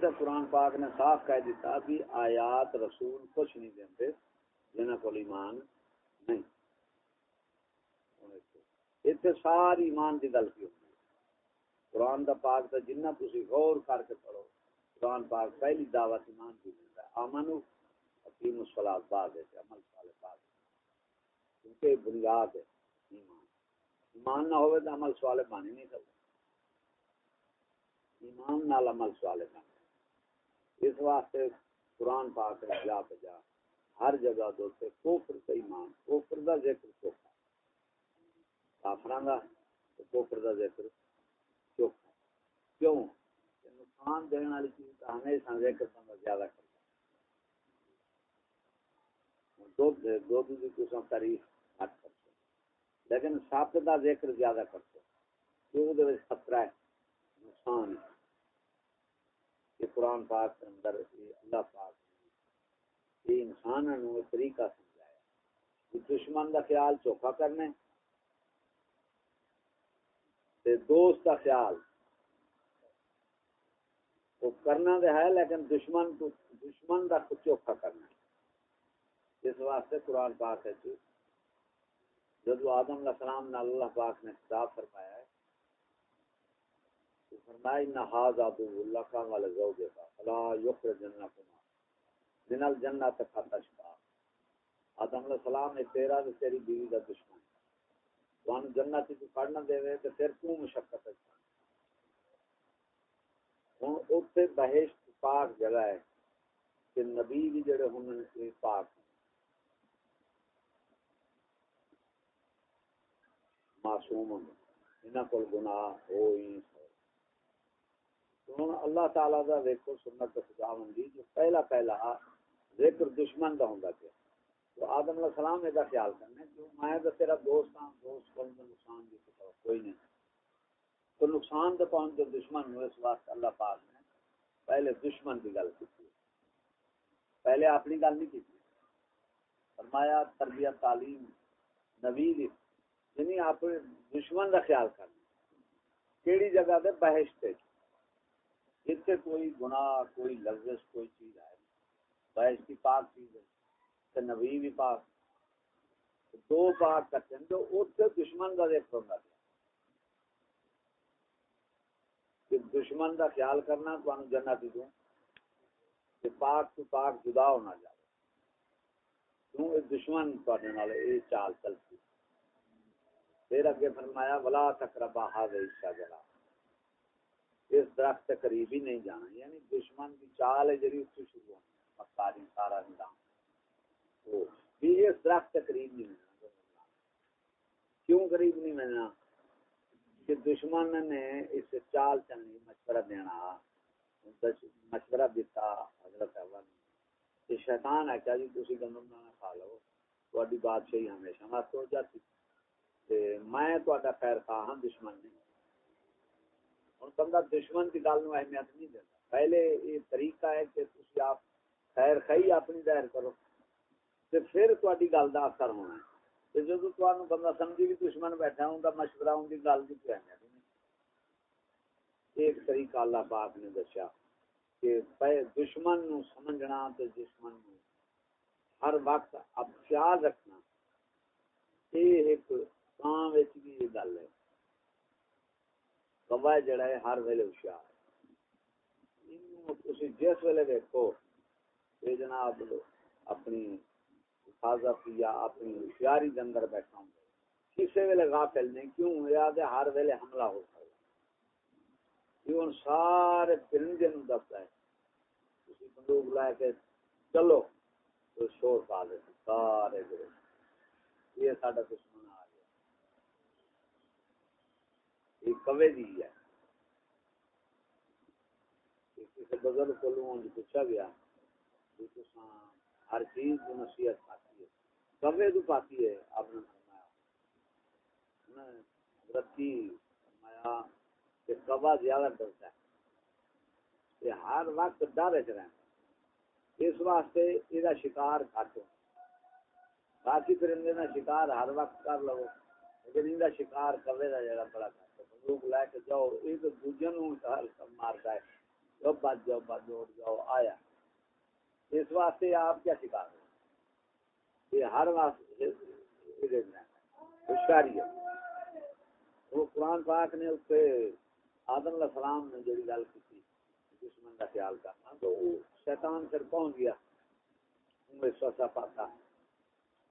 تے قرآن پاک نے صاف کہہ دیتا بھی آیات رسول کچھ نہیں دیندے جنہ کو ایمان نہیں۔ اتنے ساری ایمان کی گل کی ہوتی قرآن دا پاک تا جنہ تسی غور کر کے پڑھو، قرآن پاک پہلی دعوت ایمان کی دیتا ہے۔ آمنو حکیم الصلاة بعد ہے عمل صالح بعد کیونکہ بنیاد ہے ایمان۔ ایمان نہ ہوئے تو عمل صالح بانی نہیں سکتا ایمان نال عمل صالح بانی اس واسطے قرآن پاک ہے جا بجا ہر جگہ دوتے کوفر کا ایمان کوفر دا ذکر چوکھا۔ کافران دا کوفر دا ذکر چوکھا۔ کیوں؟ کہ نقصان دینے والی چیز کا ہمیشہ ذکر بندہ زیادہ کرتا دودھ دودھ کی قسم تعریف گھٹ کرتے لیکن سپ کا ذکر زیادہ کرتے کیوں؟ وہ خطرہ ہے، نقصان ہے۔ یہ قرآن پاک کے اندر اللہ پاک یہ انسان نو طریقہ سمجھایا۔ کہ دشمن کا خیال چوکھا کرنے تے دوست کا خیال۔ وہ کرنا تو ہے لیکن دشمن دشمن کا چوکھا کرنا اس واسطے قرآن پاک ہے جی جب آدم علیہ السلام نے اللہ پاک نے خطاب فرمایا فرمایا ان اللہ کا کا کما الجنت آدم علیہ السلام نے تیرا تے تیری بیوی دا دشمن۔ وان جنت تو دے وے تے پھر تو مشقت ہے۔ ہن اوتے بہشت پاک جگہ ہے کہ نبی بھی جڑے ہن پاک معصوم انہاں کول گناہ ہوئی تو اللہ تعالی دا دیکھو سنت خدا مندی جو پہلا پہلا ذکر دشمن کا ہوں پیا۔ تو آدم علیہ السلام نے خیال کرنا کہ میں تو تیرا دوست ہوں دوست کو نقصان کی کوئی نہیں۔ تو نقصان تو پہنچ جو دشمن ہوئے اس واسطے اللہ پاک نے پہلے دشمن کی گل کی۔ پہلے اپنی گل نہیں کی۔ فرمایا، تربیت، تعلیم، نبی دی یعنی اپنے دشمن کا خیال کرنا۔ کیڑی جگہ دے بحث اتنے کوئی گناہ، کوئی لفظ کوئی چیز آئے بحث کی پاک چیز ہے۔ تو نبی بھی پاک۔ دو پاک کرتے ہیں جو اتنے دشمن کا دیکھ ہوگا کہ دشمن کا خیال کرنا تو جنت دوں۔ کہ پاک تو پاک جدا ہونا جائے۔ کیوں؟ دشمن یہ چال چلتی پھر اگے فرمایا، ولا تقربا حاضر جلا اس درخت قریب ہی نہیں جانا یعنی دشمن کی چال ہے جی اس سے شروع ہونی مکاری جی، سارا نظام۔ تو یہ درخت قریب نہیں ملنا۔ کیوں قریب نہیں ملنا؟ کہ دشمن نے اس چال چلنی مشورہ دینا مشورہ دیتا حضرت اول۔ یہ شیطان ہے کیا جی تھی گندم دانا کھا لو تاری بادشاہی ہمیشہ مست ہو جاتی۔ میں تا خیر خواہ ہاں دشمن نہیں۔ ہوں بندہ دشمن کی گل اہمیت نہیں دیتا۔ پہلے یہ طریقہ ہے کہ تھی آپ خیر خی اپنی دائر کرو تے پھر تاری گل کا اثر ہونا ہے۔ جب تمہیں بندہ سمجھی بھی دشمن بیٹھا ہوں مشورہ ہوں گی گل کی اہمیت نہیں۔ ایک طریقہ اللہ پاک نے دسیا کہ دشمن نو سمجھنا تے دشمن نو ہر وقت اب خیال رکھنا، یہ ایک کام بھی گل ہے۔ کبا جڑا ہے، ہر ویلے ہوشیار جس ویلے دیکھو یہ جناب اپنی حفاظت یا اپنی ہوشیاری کے اندر بیٹھا ہوں۔ کسی ویلے غافل نہیں، کیوں؟ یاد ہے ہر ویلے حملہ ہو سکتا کیوں سارے پرندے نو دستا ہے۔ کسی بندوق لائے کے چلو تو شور پا دے سارے گروہ یہ سارا دشمن آ گیا یہ کوے دی ہے۔ کسی بزرگ کو لوگوں پوچھا گیا ہر چیز کو نصیحت پاتی ہے۔ کبے تو پاتی ہے، آپ نے فرمایا۔ حضرت کی فرمایا کہ کبا زیادہ ڈرتا ہے۔ کہ ہر وقت ڈر چ رہتا اس واسطے یہ شکار گھٹ ہو باقی پرندے کا شکار ہر وقت کر لو۔ لیکن ان شکار کبے کا جگہ بڑا گھٹ بندوق لے کے جاؤ یہ تو دوجے مارتا ہے جاؤ بچ جاؤ، بچ دوڑ جاؤ، آیا۔ اس واسطے آپ کیا سکھا رہے یہ ہر واسطے ہوشیاری ہے۔ وہ قرآن پاک نے اس پہ آدم علیہ السلام نے جڑی گل کی دشمن کا خیال کرنا، تو وہ شیطان پھر پہنچ گیا؟ سوسا پاتا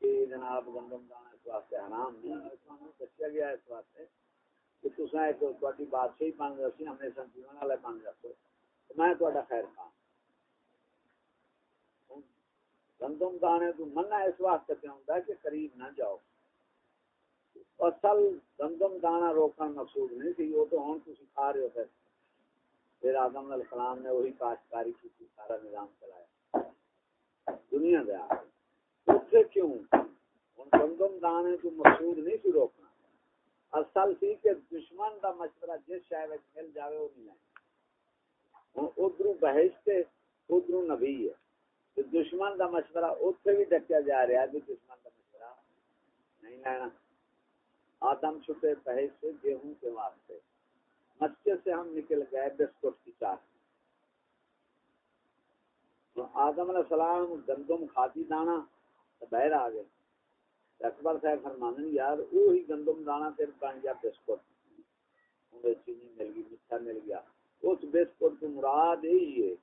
کہ جناب گندم دانا اس واسطے حرام نہیں دسیا گیا؟ اس واسطے کہ ایک بادشاہی بن جیون والے بن میں خیر گندم دانے تو اس واسطے پہ کہ قریب نہ جاؤ اصل گندم دانا روکن مقصود نہیں تھی وہ تو ہوں تھی کھا رہے ہو پھر پھر آدم علیہ السلام نے وہی کاشتکاری کی تھی سارا نظام چلایا دنیا دیا اتنے کیوں ہوں گندم دانے تو مقصود نہیں تھی روکنا اصل سی کہ دشمن دا مشورہ جس شہر مل جاوے وہ نہیں لائیں ادھر بحث ادھر نبی ہے۔ تو دشمن دا مشورہ اتنے بھی ڈکیا جا رہا ہے دشمن دا مشورہ نہیں لینا۔ آدم چھپے پہے سے گیہوں کے واسطے۔ مچے سے ہم نکل گئے، بسکٹ کی چار آدم علیہ السلام گندم کھاتی دانا بہر آ گئے۔ اکبر صاحب فرمانے یار وہی گندم دانا پھر بن گیا بسکٹ۔ چینی مل گئی میٹھا مل گیا۔ اس بسکٹ کی مراد یہی ہے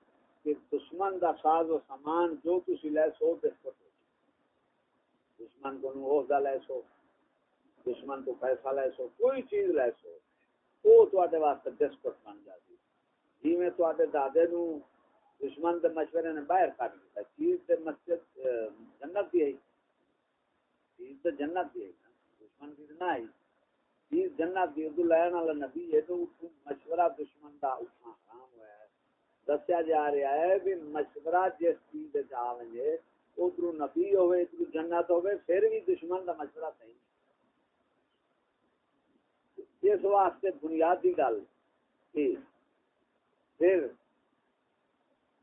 کہ دشمن دا ساز و سامان جو تھی لے سو، بسکٹ دشمن کو لے سو، دشمن کو پیسہ لے سو، کوئی چیز لے سو۔ وہ تے واسطے بسکٹ بن جاتی۔ جی میں تے دادے نو دشمن کے مشورے نے باہر کٹ دیا چیز تے مسجد جنت بھی آئی چیز تو جنت دی ہے دشمن کی نہ آئی چیز جنت دی اردو لین والا نبی ہے، تو مشورہ دشمن دا اٹھنا حرام ہوا ہے۔ دسیا جا رہا ہے بھی مشورہ جس چیز جا ونجے ادھر نبی ہوئے ادھر جنت ہوئے، پھر بھی دشمن دا مشورہ صحیح اس واسطے بنیادی گل پھر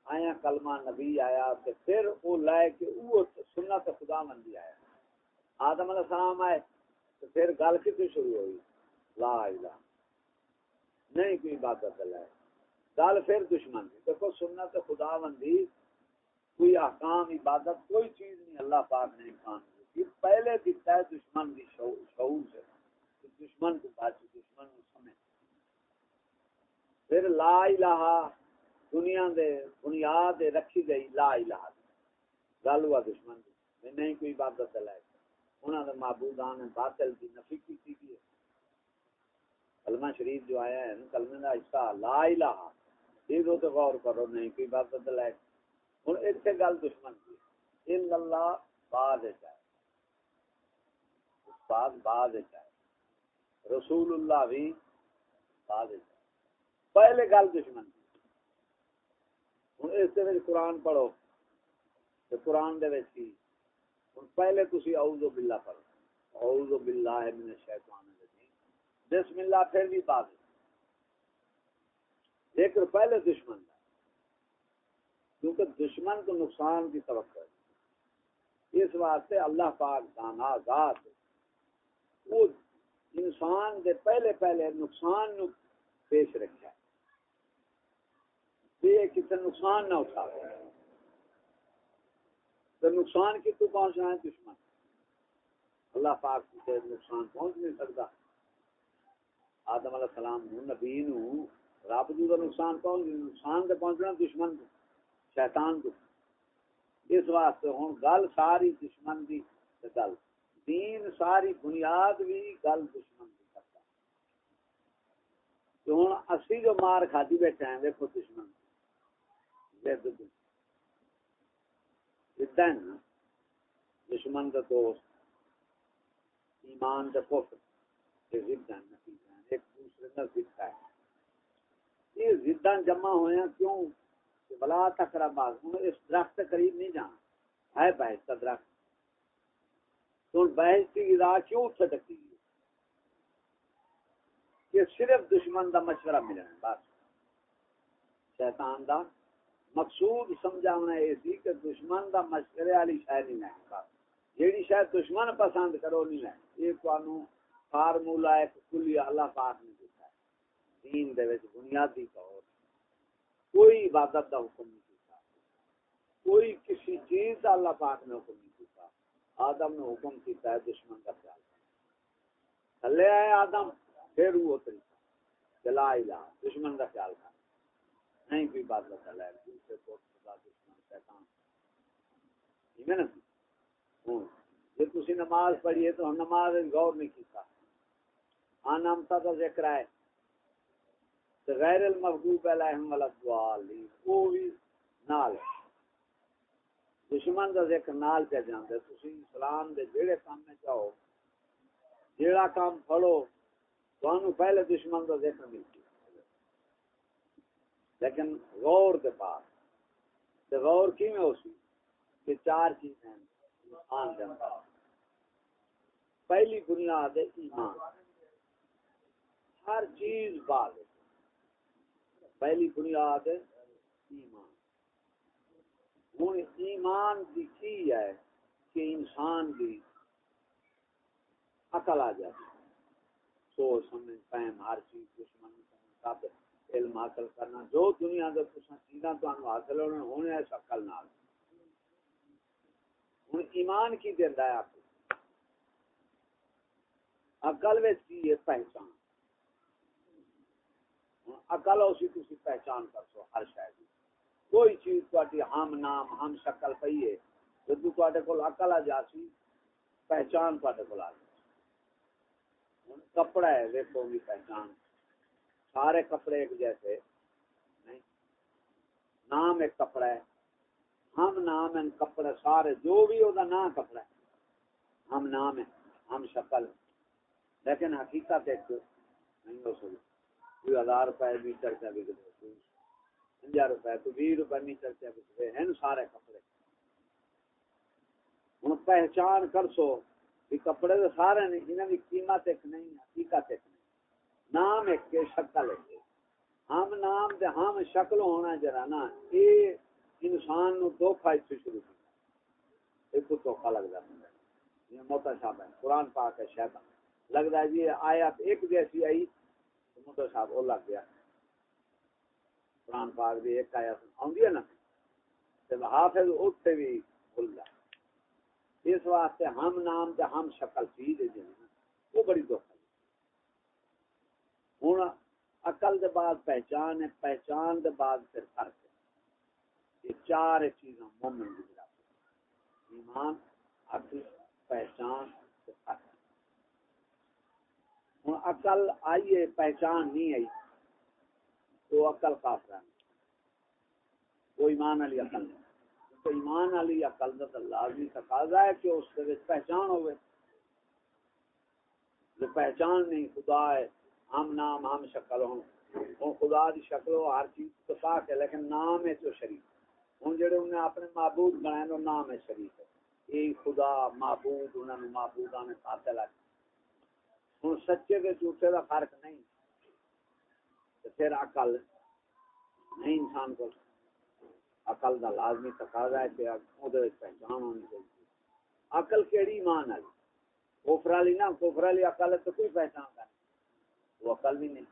آیا کلمہ نبی آیا پھر وہ لائے کہ وہ سنت خدا مندی آیا۔ آدم علیہ السلام آئے تو پھر گل کتنی شروع ہوئی؟ لا الہ۔ نہیں کوئی عبادت اللہ گل پھر دشمن دی۔ دیکھو سنت خدا بندی کوئی احکام، عبادت، کوئی چیز نہیں۔ اللہ پاک نے امکان دی۔ پہلے دیتا ہے دشمن دی شعور سے۔ دشمن کو بات دشمن کو سمجھ۔ پھر لا الہ دنیا دے بنیاد رکھی گئی لا الہ گل ہوا دشمن دی۔ نہیں کوئی عبادت اللہ انہوں نے معبودان باطل کی نفی کی تھی کی کلمہ شریف جو آیا ہے کلمہ کا حصہ لا الہ یہ دو تو غور کرو، نہیں کوئی بات بدل ہے ہوں اتنے گل دشمن کی ان اللہ بعد چاہے بعد بعد چاہے رسول اللہ بھی بعد چاہے پہلے گل دشمن کی ہوں اس دے وچ قرآن پڑھو۔ تو قرآن دے وچ کی؟ پہلے تسی اعوذ باللہ پڑھو۔ اعوذ باللہ من الشیطان الرجیم۔ بسم اللہ پھر بھی بات لیکن پہلے دشمن۔ دا کیونکہ دشمن کو نقصان کی توقع ہے۔ اس واسطے اللہ پاک دانا ذات وہ انسان دے پہلے پہلے نقصان نو پیش رکھا ہے۔ یہ کسی نقصان نہ اٹھا تو نقصان کی تو پہنچنا ہے دشمن۔ اللہ پاک سے نقصان پہنچ نہیں سکتا۔ آدم علیہ السلام نو نبی نو رب جو نقصان پہنچ نقصان تے پہنچنا دشمن کو، شیطان کو۔ اس واسطے ہوں، گل ساری دشمن دی گل۔ دین ساری بنیاد بھی گل دشمن دی کرتا۔ تو ہوں، اسی جو مار کھادی بیٹھے ہیں دیکھو دشمن۔ ہے نا دشمن کا دوست، ایمان کا کفر، یہ ضد ہیں، ایک دوسرے کا ضد ہے یہ ضداں جمع ہوئے کیوں؟ کہ بلا تکرا باغ انہیں اس درخت کے قریب نہیں جانا۔ ہے بحث کا درخت۔ تو بحث کی ادا کیوں چھٹکتی ہے کہ صرف دشمن کا مشورہ ملنا بس۔ شیطان کا مقصود سمجھاونا یہ سی کہ دشمن دا مشورے والی شاید نہیں ہے جیڑی شاید دشمن پسند کرو نہیں ہے یہ تمہوں فارمولا ایک کلی اللہ پاک نے دیتا ہے۔ دین دے وچ بنیادی طور کوئی عبادت کا حکم نہیں کیتا کوئی کسی چیز کا اللہ پاک نے حکم نہیں کیتا آدم نے حکم کیتا ہے دشمن کا خیال۔ تھلے آئے آدم، پھر وہ طریقہ۔ چلا الہ، دشمن کا خیال کر۔ نہیں، کوئی بات بتا ہے دوسرے کو خدا دشمن شیطان۔ ٹھیک ہے نا؟ ہوں جب تھی نماز پڑھیے تو ہم نماز غور نہیں کیتا۔ ہاں، آنامتا کا ذکر ہے غیر المحبوب علیہم الضالین، وہ بھی نال دشمن دا ذکر نال پہ جاندے، تسی اسلام دے جڑے کام میں چاہو جیڑا کام پھڑو تانوں پہلے دشمن دا ذکر ملتی لیکن غور دے پاس، تے غور کی میں ہوسی کہ چار چیزیں انسان دے اندر۔ پہلی بنیاد ہے ایمان۔ ہر چیز بعد پہلی بنیاد ہے ایمان۔ ہوں ایمان کی کی ہے کہ انسان کی عقل آ جائے سوچ سمجھ، فہم، ہر چیز دشمن، سب علم حاصل کرنا، جو دنیا کے کچھ چیزاں تو حاصل ہونے ہونے اس عقل نال۔ ہوں ایمان کی دینا ہے آپ کو عقل میں کی ہے پہچان؟ اکل اسی تھی پہچان کر سو ہر شاید کوئی چیز تھی ہم نام، ہم شکل پی ہے جدو تے کو اکل آ جاسی پہچان تے کو آ جاسی کپڑا ہے دیکھو بھی پہچان۔ سارے کپڑے ایک جیسے، نہیں؟ نام ایک کپڑا ہے۔ ہم نام ہے کپڑے سارے، جو بھی وہ نام کپڑا ہے۔ ہم نام ہے ہم شکل لیکن حقیقت ایک نہیں ہو سکتی کوئی ہزار روپے میٹر سے بک دے ہزار روپے تو بھی روپے میٹر سے بک دے ہیں سارے کپڑے۔ ہوں پہچان کر سو کہ کپڑے تو سارے نے انہوں کی قیمت ایک نہیں، حقیقت ایک نام ایک کے شکل ایک ہم نام دے، ہم شکل ہونا جرا نا یہ انسان نو دھوکھا اس سے شروع کیا ایک تو دھوکھا لگتا ہے۔ یہ موتا صاحب ہے قرآن پاک ہے، شیطان۔ لگتا ہے جی آیات ایک جیسی آئی مدر صاحب وہ لگ گیا۔ قرآن پاک بھی ایک آیا آدھی ہے نا تو حافظ اتنے بھی بھول جائے اس واسطے ہم نام تے ہم شکل چیز ہے جی۔ وہ بڑی دکھ ہوں عقل دے بعد پہچان ہے پہچان دے بعد پھر فرق ہے یہ چار چیزاں مومن کی ایمان عقل پہچان فرق ہوں اقل آئیے پہچان نہیں آئی تو اقل کافر وہ ایمان علی عقل تو ایمان علی عقل کا لازمی تقاضا ہے کہ اس کے پہچان ہوئے جو پہچان نہیں خدا ہے ہم نام ہم شکل ہوں۔ وہ خدا دی شکل ہو، ہر چیز تو پاک ہے، لیکن نام ہے تو شریف ہوں جڑے انہیں اپنے معبود بنائے تو نام ہے شریف ہے۔ یہ خدا معبود انہوں نے معبود آنے قاتل ہے ہوں سچے کے جھوٹے کا فرق نہیں۔ تو پھر اقل نہیں انسان کو اقل کا لازمی تقاضا ہے کہ پہچان ہونی چاہیے۔ اقل کیڑی ایمان والی؟ کوفر والی نا کوفر والی اقل تو کوئی پہچان وہ اقل بھی نہیں۔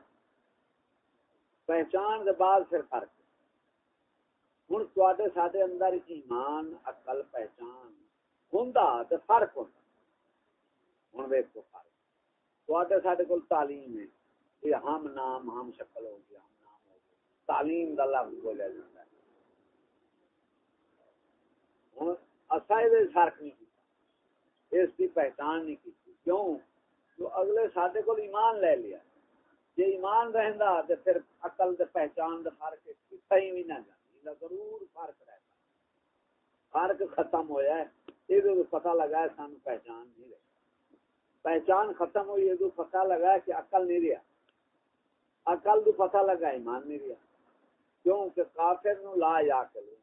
پہچان کے بعد پھر فرق۔ ہوں تے سارے اندر ایمان اقل پہچان ہوں تو فرق ہوتا ہوں ویک تو فرق سارے کو تعلیم ہے۔ یہ ہم نام، ہم شکل ہو گیا ہم نام ہو گیا تعلیم کا لفظ بولیا جاتا ہے۔ ہوں اصا یہ فرق نہیں کیا اس کی پہچان نہیں کی کیوں؟ تو اگلے سارے کو ایمان لے لیا۔ جی ایمان رہتا تو پھر اقل دے پہچان دے فرق کہیں بھی نہ جاتی ضرور فرق رہتا فرق ختم ہوا ہے۔ یہ پتہ لگا ہے سانو پہچان نہیں رہی۔ پہچان ختم ہوئی ہے تو پتہ لگا کہ عقل نہیں رہا۔ عقل تو پتہ لگا ایمان نہیں رہا۔ کیوں کہ کافر نو لا یا کرو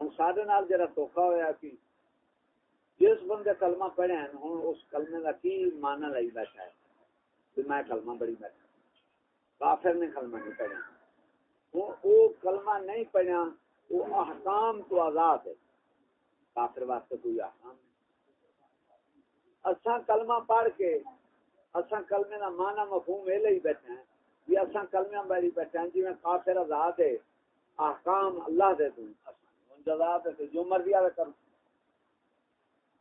ہوں سارے نال جرا دھوکھا ہوا کہ جس بندے کلمہ پڑھے ہیں ہوں اس کلمے کا کی مانا لائی بیٹھا ہے میں کلمہ بڑی بیٹھا۔ کافر نے کلمہ نہیں پڑھا۔ وہ کلمہ نہیں پڑھا، وہ احکام تو آزاد ہے۔ کافر واسطے کوئی احکام اساں کلمہ پڑھ کے اساں کلمے دا معنی مفہوم اے لئی بیٹھے ہیں بھی اصا کلمیاں بیری بیٹھے ہیں جی میں کافر آزاد ہے، احکام اللہ دے دوں۔ جزا دے جو مرضی آوے کر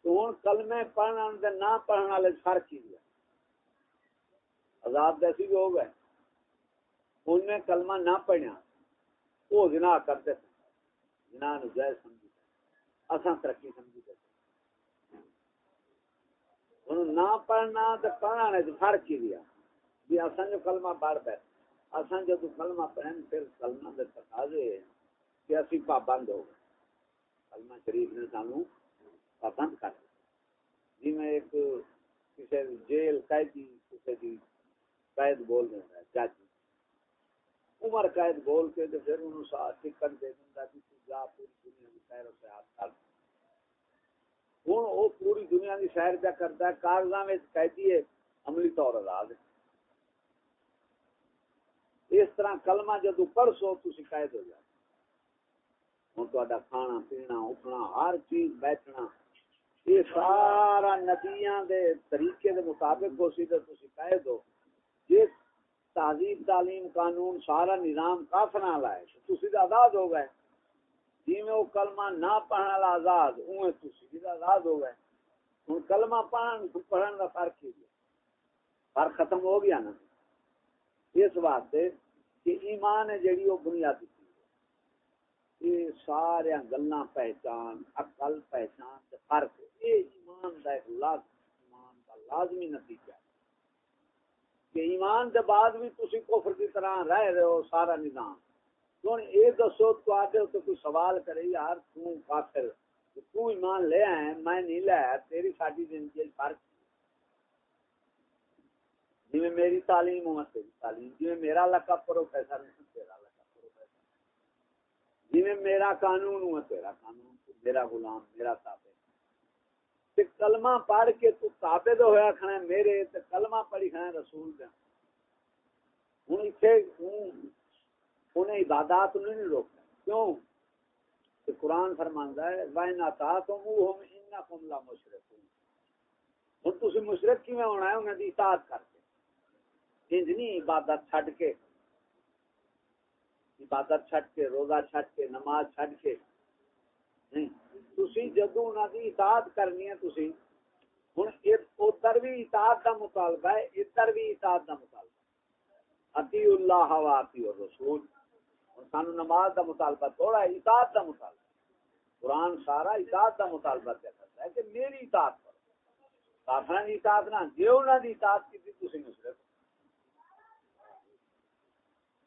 تو ہوں کلمے پڑھنے دے نہ پڑھنے والے فرق ہی ہے۔ آزاد جیسی بھی ہو گئے۔ انہیں کلمہ نہ پڑھیا وہ جنا کرتے تھے جنا نجائز سمجھی اصا ترقی سمجھی تھے نہ پڑھنا تو پڑھنا فرق ہی دیا بھی اصل جو کلمہ پڑھ پہ اصل جب کلمہ پڑھیں پھر کلمہ دے تقاضے کہ اسی پابند ہو گئے۔ کلمہ شریف نے سانو پسند کر جی میں ایک کسی جیل قیدی کسی قید بول رہا ہے، جج۔ عمر قید بول کے تو پھر انہوں ساتھ ٹکٹ دے دوں کہ تو جا، پوری دنیا کی سیر و سیاحت کر۔ ہوں، وہ پوری دنیا کی سیر کیا کرتا ہے؟ کاغذاں میں قیدی ہے، عملی طور آزاد ہے۔ اس طرح کلمہ جدو پرسو تو شکایت ہو جائے ہوں تا کھانا، پینا، اٹھنا، ہر چیز، بیٹھنا، یہ سارا ندیاں دے طریقے دے مطابق ہو سی تو شکایت ہو۔ جس تہذیب، تعلیم، قانون سارا نظام کافر لائے تھی تو آزاد ہو گئے۔ جی میں وہ کلمہ نہ پڑھنے والا آزاد اوے تھی تو آزاد ہو گئے۔ ہوں کلمہ پڑھن پڑھن کا فرق ہی گیا فرق ختم ہو گیا نا۔ اس واسطے کہ ایمان ہے جیڑی وہ بنیادی چیز یہ سارے گلا پہچان، عقل پہچان فرق یہ ایمان کا ایک لازم، ایمان کا لازمی نتیجہ ہے۔ کہ ایمان دے بعد بھی تسی کفر کی طرح رہ رہے ہو، سارا نظام۔ تو یہ دسو تو آتے تو کوئی سوال کرے، یار تو کافر، تو ایمان لے آئے، میں نہیں لے تیری ساڈی زندگی فرق جی میری تعلیم ہوں تیری تعلیم۔ جی میں میرا لقب پروفیسر ہوں تیرا لقب پروفیسر جی میرا قانون ہوں تیرا قانون۔ میرا غلام، میرا تابع۔ تے کلمہ پڑھ کے تو ثابت ہویا کھڑا میرے تے کلمہ پڑھی کھڑا رسول دے۔ ہن ایتھے انہیں عبادات نہیں روکتا کیوں؟ کہ قرآن فرماندا ہے، وَإِنْ أَطَعْتُمُوهُمْ إِنَّكُمْ لَمُشْرِكُونَ۔ ہن تسی مشرک کیویں ہونا ہے؟ انہاں دی اطاعت کر کے۔ انج نہیں عبادت چھڈ کے۔ عبادت چھڈ کے، روزہ چھڈ کے، نماز چھڈ کے۔ نہیں۔ تسی جدو انہاں دی اطاعت کرنی ہے تسی، ہن ادھر بھی اطاعت دا مطالبہ ہے ادھر بھی اطاعت دا مطالبہ اتی اللہ و اتی الرسول۔ سانو نماز دا مطالبہ تھوڑا ہے، اطاعت دا مطالبہ قرآن سارا اطاعت دا مطالبہ کیا کرتا ہے کہ میری اطاعت کرو۔ کافران دی اطاعت نہ، جے انہاں دی اطاعت کی تسی مشرک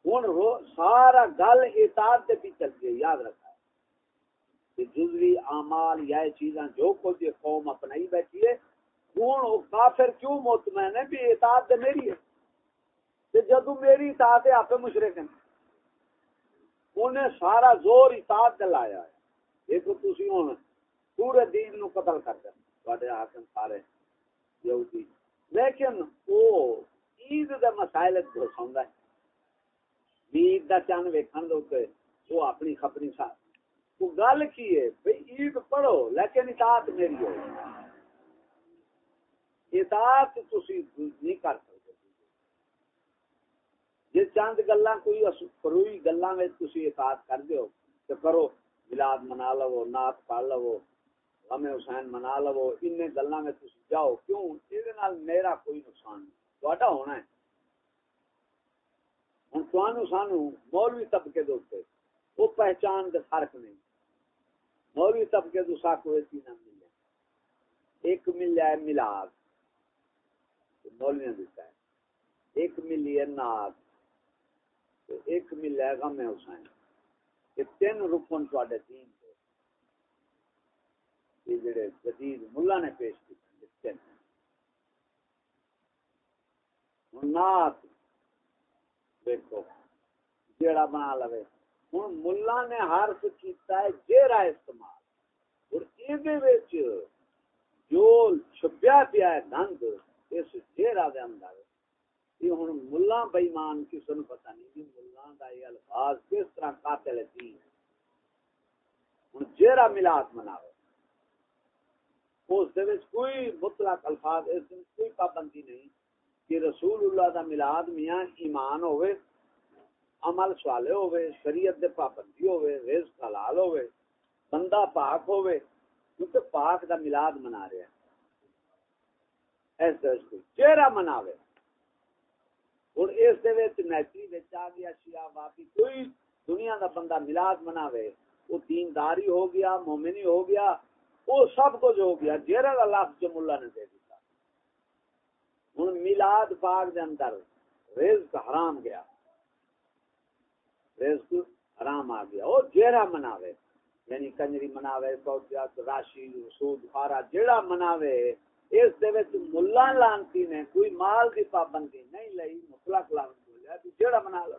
ہن سارا گل اطاعت دے پیچھے چل گئی یاد رکھا جزوی اعمال یا چیزاں جو کچھ یہ قوم اپنائی بیٹھی ہے، ہوں کافر کیوں مطمئن ہے؟ بھی اطاعت تے میری ہے۔ تے جدو میری اطاعت ہے آپ مشرک ہیں۔ انہیں سارا زور اطاعت تے لایا ہے۔ ایک تسی ہن پورے دین نو قتل کر دیں تواڈے حاکم سارے یہودی۔ لیکن وہ عید دے مسائل گھساوندا ہے۔ عید دا چند ویکھن دے اوتے وہ اپنی خبری ساتھ تو گل کی ہے؟ بھئی عید پڑھو، لیکن اطاعت میری ہو۔ اطاعت تسی نہیں کر سکتے۔ جی چند گلا کوئی کروئی گلا میں تسی اطاعت کر دیو تو کرو ملاد منا لو نات پڑھ لو، غم حسین منا لو ان گلا میں تسی جاؤ۔ کیوں؟ یہ میرا کوئی نقصان نہیں۔ تو ہونا ہے۔ ہوں تو سانو مولوی طبقے دے اوپر وہ پہچان دے فرق نہیں۔ مولوی طبقے تو ساکو ایسی نہ ملے ایک ملیا ہے ملاد مولوی دیتا ہے۔ ایک ملی ہے ناد ایک ملیا ہے غم حسین۔ یہ تین رکن تھوڑے دین کے یہ جڑے جدید ملا نے پیش کی تین۔ نات دیکھو، جیڑا بنا لوے۔ ہوں ملا نے حرف کیتا ہے جیرا استعمال۔ اور یہ جو چھپیا پیا ہے دند اس جیرا دے اندر، یہ ہوں ملا بےمان کسی نے پتا نہیں کہ ملا کا یہ الفاظ کس طرح قاتل دین ہوں جیرا ملاد مناوے۔ اس کوئی مطلق الفاظ، اس کوئی پابندی نہیں کہ رسول اللہ دا ملاد میاں ایمان ہوئے عمل سوالے ہوئے شریعت دے پابندی ہوئے رزق حلال ہوئے بندہ پاک ہوئے کیونکہ پاک دا ملاد منا رہے ہیں ایسے کوئی چہرہ مناوے۔ اور اس دے وچ نیچری وچ آ گیا، شیعہ واپی کوئی دنیا دا بندہ ملاد مناوے، وہ دینداری ہو گیا، مومنی ہو گیا، وہ سب کچھ ہو گیا جہرا کا لفظ جو ملا نے دے دیتا ہوں میلاد باغ دے اندر رزق حرام گیا۔ رزق حرام آ گیا وہ جہرا مناوے یعنی کنجری مناوے راشی سود خارا جیڑا مناوے، اس دے وچ ملا لانتی نے کوئی مال دی پابندی نہیں لئی، مطلق لانت بولیا ہاں جیڑا منا لو۔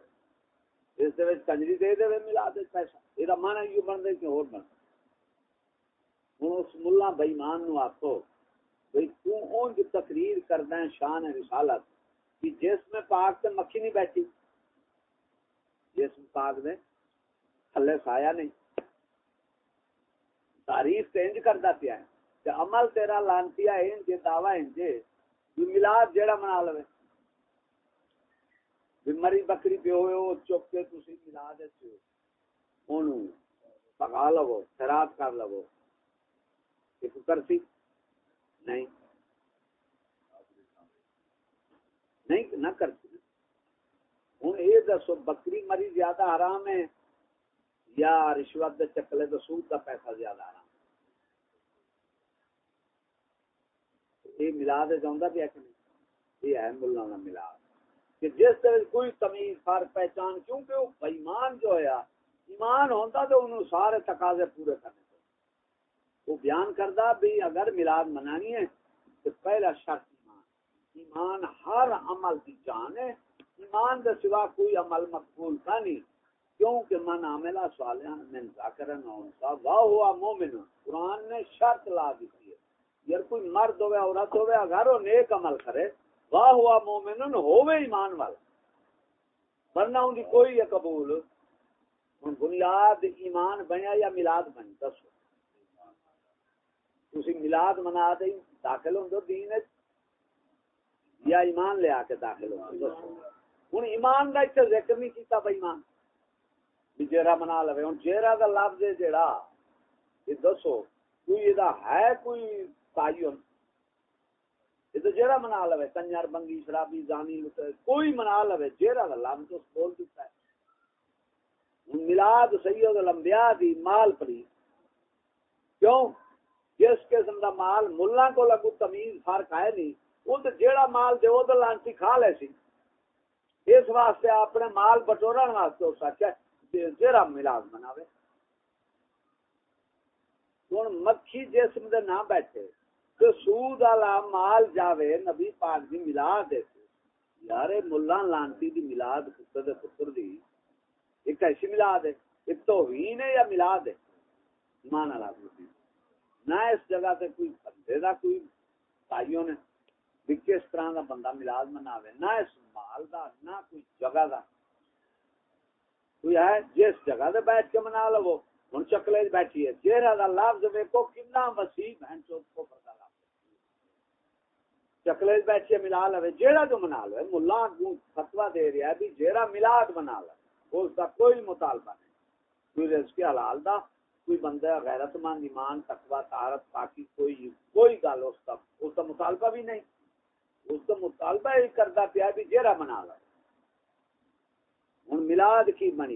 اس دے وچ کنجری دے دے ملا دے پیسہ۔ یہ مانا یہ بن دے کہ اور بن ہوں اس ملا بئیمان نو آخو بھائی تونج تقریر کرنا ہے شان رسالت، کہ جس میں پاک تے مکھی نہیں بیٹھی۔ جس میں پاک نے تھلے سایا نہیں۔ تعریف تے انج کردا پیا ہے کہ عمل تیرا لانتیا ہے، انج دعوی انج۔ ملاد جیڑا منا لوے۔ مری بکری پہ ہوئے وہ چپ کے تسی ملاد اچھو اونوں پکا لو خیرات کر لو ایک کرسی؟ نہیں۔ نہیں نہ کرتی ہوں یہ دسو، بکری مری زیادہ آرام ہے یا رشوت دے چکلے تو سود کا پیسہ زیادہ آرام یہ ملاد چاہتا پیا کہ نہیں؟ یہ ہے ملا ملاد۔ کہ جس طرح کوئی تمیز فرق پہچان، کیونکہ وہ بےمان جو ہے، ایمان ہوتا تو انہوں سارے تقاضے پورے کرنے وہ بیان کردہ بھی اگر ملاد منانی ہے، تو پہلا شرط ایمان۔ ایمان ہر عمل کی جان ہے ایمان کے سوا کوئی عمل مقبول کا نہیں، کیونکہ من عاملہ صالحا من ذاکرن انسا واہ ہوا مومن۔ قرآن نے شرط لا دی ہے یار کوئی مرد ہوئے، عورت ہوئے، اگر وہ نیک عمل کرے واہ ہوا مومن ہوئے ایمان والا ورنہ ان کی کوئی ہے قبول بنیاد ایمان بنیا یا ملاد بن دسو۔ تسی ملاد منا دیں داخل ہوں دین یا ایمان لے آ کے داخل ہوں دسو۔ ہوں ایمان کا اتنے ذکر نہیں کیتا بھائی ایمان۔ بھی جیرا منا لو ہوں جیرا کا لفظ ہے جیڑا، یہ دسو، کوئی یہ ہے کوئی تعین یہ تو جیرا منا لو کنجر، بنگی، شرابی، زانی کوئی منا لو جیرا کا لفظ تو بول دیتا ہے۔ ملاد سید الانبیاء دی مال پری کیوں؟ جس قسم دا مال ملا کو لگو تمیز فرق ہے نہیں۔ وہ تو جیڑا مال دے وہ تو لانسی کھا لے سی۔ اس واسطے اپنے مال بٹورن واسطے ہو سکتا ہے جیڑا ملاد مناوے ہوں مکھی جسم دے نہ بیٹھے۔ تو سود والا مال جاوے نبی پاک دی ملاد دے یار ملا لانتی دی ملاد پتر دے پتر دی۔ ایک ایسی ملاد ہے، ایک توہین ہے یا ملاد ہے؟ مانا لاگو نہ اس جگہ سے کوئی بندے دا کوئی بھائیوں نے بھی کس طرح دا بندہ ملاد مناوے، نہ اس مال دا، نہ کوئی جگہ دا۔ کوئی ہے، جس جگہ دے بیٹھ کے منا لو ہوں چکلے بیٹھی ہے۔ چہرہ دا لفظ ویکو کنا وسیع بہن چوک کو پتا لگ چکلے بیٹھی ہے، ملا لو جیڑا جو منا لو ملا فتوا دے رہا ہے، بھی جیڑا ملاد منا لو اس کا کوئی مطالبہ نہیں۔ کوئی رزق حلال دا، کوئی بندہ غیرت مند ایمان، تقوی طہارت پاکی، کوئی کوئی گل اس کا اس کا مطالبہ بھی نہیں۔ اس کا مطالبہ ہی کرتا پیا بھی جیرا منا لا ہوں ملاد کی بنی؟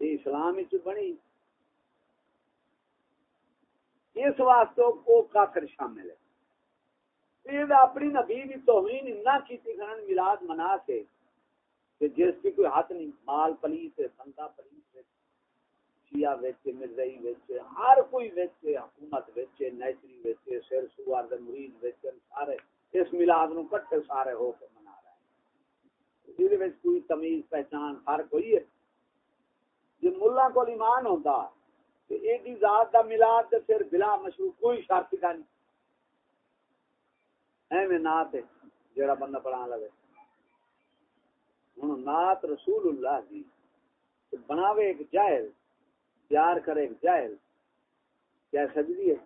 اسلام بنی۔ اس واسطے وہ کاکر شامل ہے۔ اپنی نبی بھی توہین نہ کی ملاد منا کے کہ جس کی کوئی ہاتھ نہیں، مال پلیس ہے بندہ پلیس ہے شیعہ ویچے، مرزائی ویچے، ہر کوئی ویچے، حکومت ویچے نیچری ویچے سر سوار دے مرید ویچے سارے اس ملاد نو کٹھے سارے ہو کے منا رہے ہیں۔ جس کوئی تمیز پہچان ہر کوئی ہے۔ جی ملا کو ایمان ہوتا کہ ایڈی ذات دا ملاد تے پھر بلا مشروع کوئی شرط کا نہیں۔ ایویں نات ہے جڑا بندہ پڑھا لگے۔ ہوں نات رسول اللہ دی بناوے ایک جائل پیار کرے، ایک جائل کیا سجدی ہے؟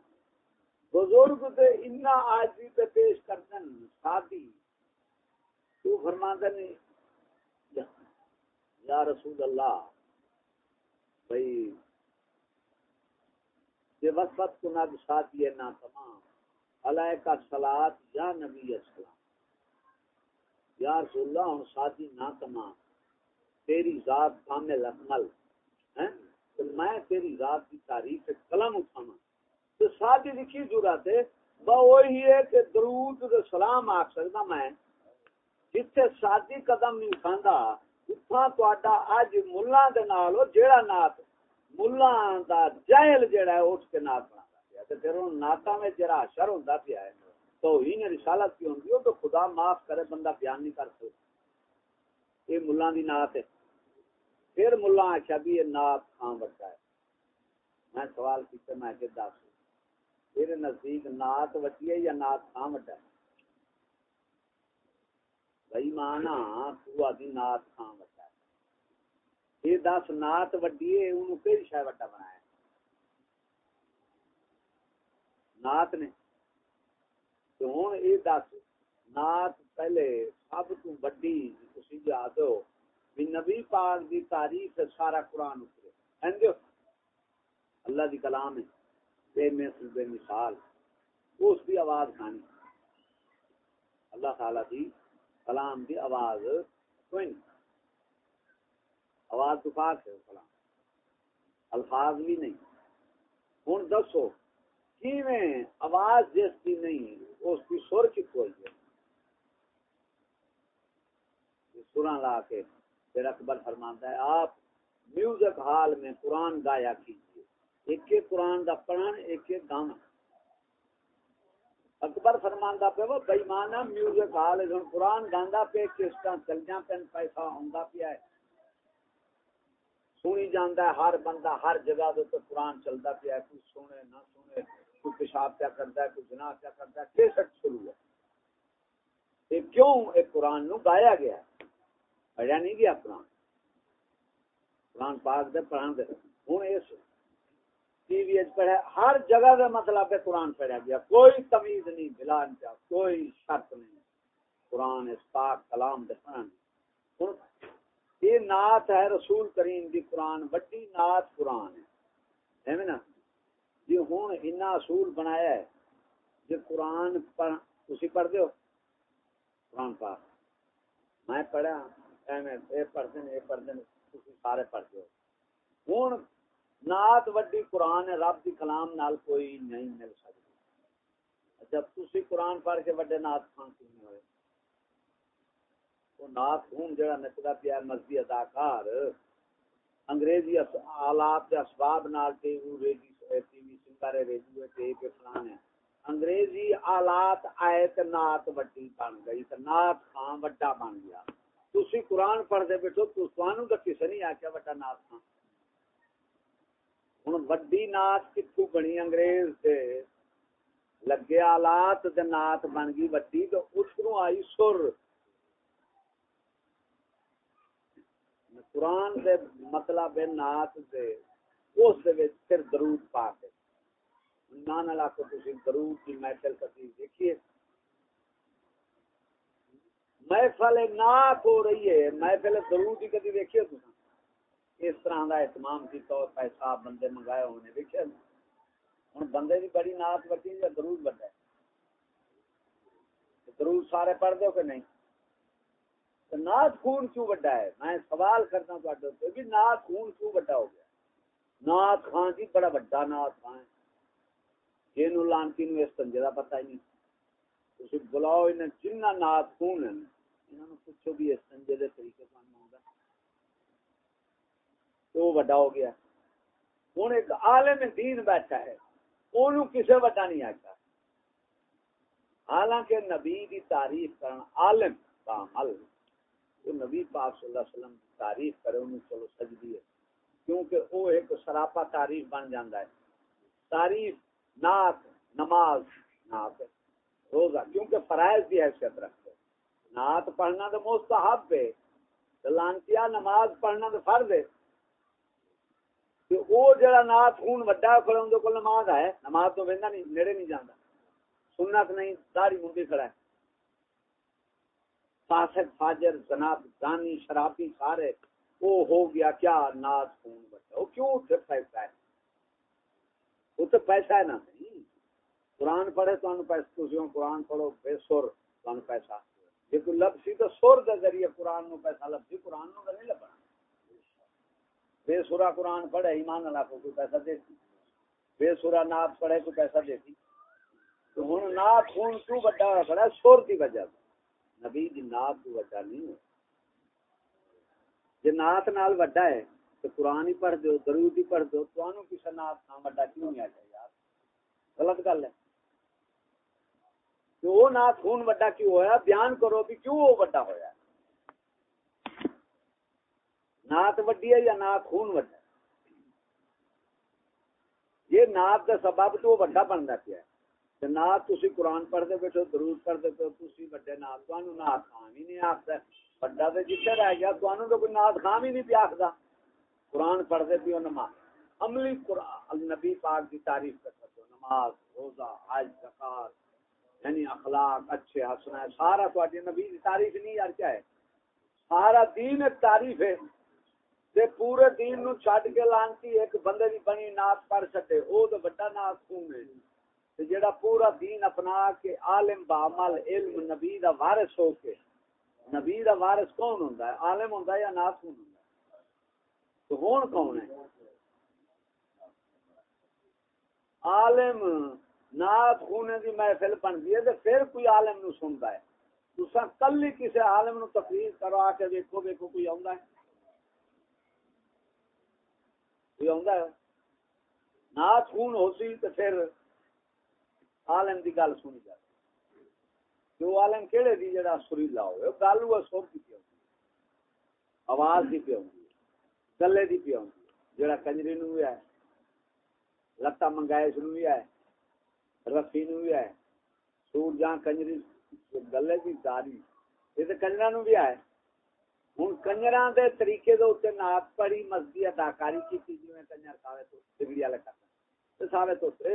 بزرگ تے اتنا آجی تے پیش کرتن شادی تو فرماندہ نہیں یا رسول اللہ بھائی یہ وسط کو نہ شادی ہے، نہ تمام۔ علیہ کا سلاد یا نبی اسلام یا رسول اللہ ہوں شادی نہ تمام۔ تیری ذات کامل اکمل ہیں؟ ہے میں تیری ذات کی تعریف قلم اٹھانا۔ تو شادی لکھی ضرورت ہے وہی ہے کہ درود سلام آخ سکتا میں۔ جتھے شادی قدم نہیں اٹھا اتنا تا اج ملا جیڑا نات ملا دا جہل جیڑا ہے، اٹھ کے نات بنا پیا۔ پھر ناتا میں جرا اشر ہوتا پیا ہے تو ہی نے رسالت کی ہوندی ہوتی تو خدا معاف کرے، بندہ بیان نہیں کر سکتا۔ یہ ملا دی نات ہے۔ پھر ملا آخیا بھی یہ نات خان بچا ہے۔ میں سوال کیا میں کہ دس۔ تیرے نزدیک نات وٹی ہے یا نات کھاں وٹا ہے؟ بھائی مانا، تو آدھی نات کھاں وٹا ہے۔ یہ دس نات وڈی ہے، انہوں کئی شاہ وٹا بنایا نات نے۔ تو ہوں، یہ دس۔ نات پہلے سب تو وڈی تسی یاد ہو بھی نبی پاک دی تعریف سارا قرآن اترے۔ اللہ دی کلام ہے۔ بے مثل، بے مثال۔ اس کی آواز کھانی اللہ تعالی دی کلام دی آواز کوئی نہیں آواز تو پاک ہے کلام۔ الفاظ بھی نہیں۔ ہوں دسو کی میں آواز جس کی نہیں، اس کی سر کی کوئی ہے۔ سرا لا کے پھر اکبر فرماتا ہے، آپ میوزک ہال میں قرآن گایا کیجیے ایک ایک قرآن دا پڑھن، ایک ایک گانا اکبر فرماندا پہ وہ بےمانا میوزک ہال ہے۔ قرآن گاندا پہ کسٹاں چلیاں پین پیسہ ہوندا پیا ہے۔ سنی جاندا ہے، ہر بندہ ہر جگہ دے تے قرآن چلدا پیا ہے۔ کوئی سنے نہ سنے کوئی پیشاب کیا کرتا ہے، کوئی جناح کیا کرتا ہے۔ کیسٹ شروع ہے۔ یہ کیوں ایک قرآن نو گایا گیا ہے؟ پڑھیا نہیں گیا قرآن۔ قرآن پاک دے پڑھان دے۔ ہوں اس ٹی وی پڑھا ہر جگہ کا مطلب ہے قرآن پڑھا گیا۔ کوئی تمیز نہیں، بلا انتہا، کوئی شرط نہیں۔ قرآن اس پاک کلام دے پڑھا یہ نعت ہے رسول کریم دی قرآن، وڈی نعت قرآن ہے۔ ہے نا؟ جی ہوں اتنا اصول بنایا ہے۔ جی قرآن پڑھ تھی پڑھ دو قرآن پاک۔ میں پڑھا اے پڑھتے ہیں ہوں نات وڈی قرآن رب دی کلام نال کوئی نہیں مل سکتی۔ جب تسی قرآن پڑھ کے وڈے نات خان کیوں ہوئے، وہ نات خون جڑا نچدا پیا مذہبی اداکار، انگریزی آلات کے اسباب نال ٹی وی ٹی وی سنگارے ریڈیو ٹی فلان ہے۔ انگریزی آلات آئے تے نات وڈی بن گئی، تے نات خان وڈا بن گیا۔ تسی قرآن پڑھ دے بیٹھو، تو تانوں تے کسے نہیں آکھیا وڈا نات خان ہوں وڈی نات کتوں بنی انگریز سے لگے آلات دے نات بن گئی وڈی، تو اس آئی سر۔ قرآن دے مطلب نات دے، اس پھر درود پا کے ایمان اللہ کو درود کی محفل کسی دیکھیے۔ محفل نات ہو رہی ہے۔ محفل درود کی کبھی دیکھیے تھی اس طرح کا اہتمام کیا اور پیسہ بندے منگائے ہونے دیکھے ہوں بندے کی بڑی نات بٹی یا درود بڑا درود سارے پڑھ دو کہ نہیں؟ نات خون کیوں بڑا ہے؟ میں سوال کرتا ہوں کہ نات خون کیوں بڑا ہو گیا؟ نات خان جی بڑا بڑا نات خان ہے۔ جن لانتی نو اس تنجے کا پتا ہی نہیں۔ تھی بلاؤ انہیں جنہ نات خون ہیں؟ انہوں نے پوچھو بھی اس طریقے تو ہو گیا۔ ہوں ایک عالم دین بیٹھا ہے۔ انہوں کسے نہیں آتا۔ حالانکہ نبی دی تعریف کرنا عالم کا عمل۔ وہ نبی پاک صلی اللہ علیہ وسلم کی تعریف کرے انہوں چلو سجدی ہے۔ کیونکہ وہ ایک سراپا تعریف بن جاندہ ہے۔ تعریف نات نماز نات روزہ، کیونکہ فرائض بھی حیثیت رکھتے نات پڑھنا تو مستحب ہے لانتیا نماز پڑھنا تو فرض ہے۔ وہ جڑا نات خون وڈا پھر اندر کو نماز ہے، نماز تو وہدا نہیں، نیڑے نہیں جانا سنت نہیں داری منڈی کھڑا ہے۔ فاسق، فاجر جناب دانی شرابی، سارے، وہ ہو گیا کیا ناز خون بچا وہ کیوں اتنے پیسہ ہے؟ وہ تو پیسہ ہے نا قرآن پڑھے تو پیسہ قرآن پڑھو، بے سر، تو پیسہ۔ یہ کوئی لفظ سی تو سور کے ذریعے قرآن نو پیسہ، لفظ قرآن نو نہیں لبنا بے سورا قرآن پڑھے، ایمان اللہ کو کوئی پیسہ دیتی بے سورا نات پڑھے، کوئی پیسہ دیتی تو ہوں نات خون کیوں بڑا ہوا کھڑا سور کی وجہ سے۔ نبی دی نات کی وجہ نہیں ہے۔ جی نات نال وڈا ہے، تو قرآن ہی پڑھ دو درود ہی پڑھ دو تو کسی نات نہ وڈا کیوں نہیں آ جائے؟ یار، غلط گل ہے۔ وہ نات خون وڈا کیوں ہویا؟ بیان کرو بھی کیوں وہ وڈا ہویا؟ نات وڈی ہے یا نات خون وڈا؟ یہ نات کا سبب تو وڈا بنتا پیا ہے۔ نات تھی قرآن پڑھتے بیٹھو درود پڑھتے پہ تھی وڈے نات تو نات خان ہی نہیں آخر وڈا تو جتنے رہ گیا تمہیں تو کوئی نات خان ہی نہیں پیا آخر قرآن پڑھتے پیو نماز۔ عملی قرآن، نبی پاک کی تعریف کر سکتے نماز، روزہ، حج، زکات۔ یعنی اخلاق اچھے ہسنا ہے سارا تھوڑی نبی تعریف نہیں یار، کیا ہے؟ سارا دین ایک تعریف ہے۔ تے پورے دین نو چھڈ کے لانتی ایک بندے دی بنی نات پڑھ سکے او تے بڑا نات خون ہے۔ تے جیڑا پورا دین اپنا کے عالم با عمل، علم، نبی دا وارث ہو کے۔ نبی دا وارث کون ہوندا ہے؟ عالم ہوندا ہے یا نات خون ہوندا ہے؟ تو ہون کون ہے؟ عالم نات خونے دی محفل بن گئی ہے پھر کوئی عالم نو سنتا ہے۔ تسا کل ہی کسی عالم نو تقریر کروا کے دیکھو دیکھو کوئی آندا ہے۔ کوئی آندا ہے؟ نات خون ہوتی تو پھر عالم دی گل سنی جاتی۔ جو عالم کہڑے دی جڑا سریلا ہوئے گل وہ سر کی پی آواز دی پی گلے دی پی جڑا کنجری نو بھی ہے لتا منگائش نو بھی ہے رفی نو بھی ہے سور جہاں کنجری گلے کی داری، یہ تو کنجرا نو بھی ہے ہوں کنجرا دے طریقے دے اتنے نات پڑی مسجد اداکاری کی جی میں کنجر تو والے کرتے تو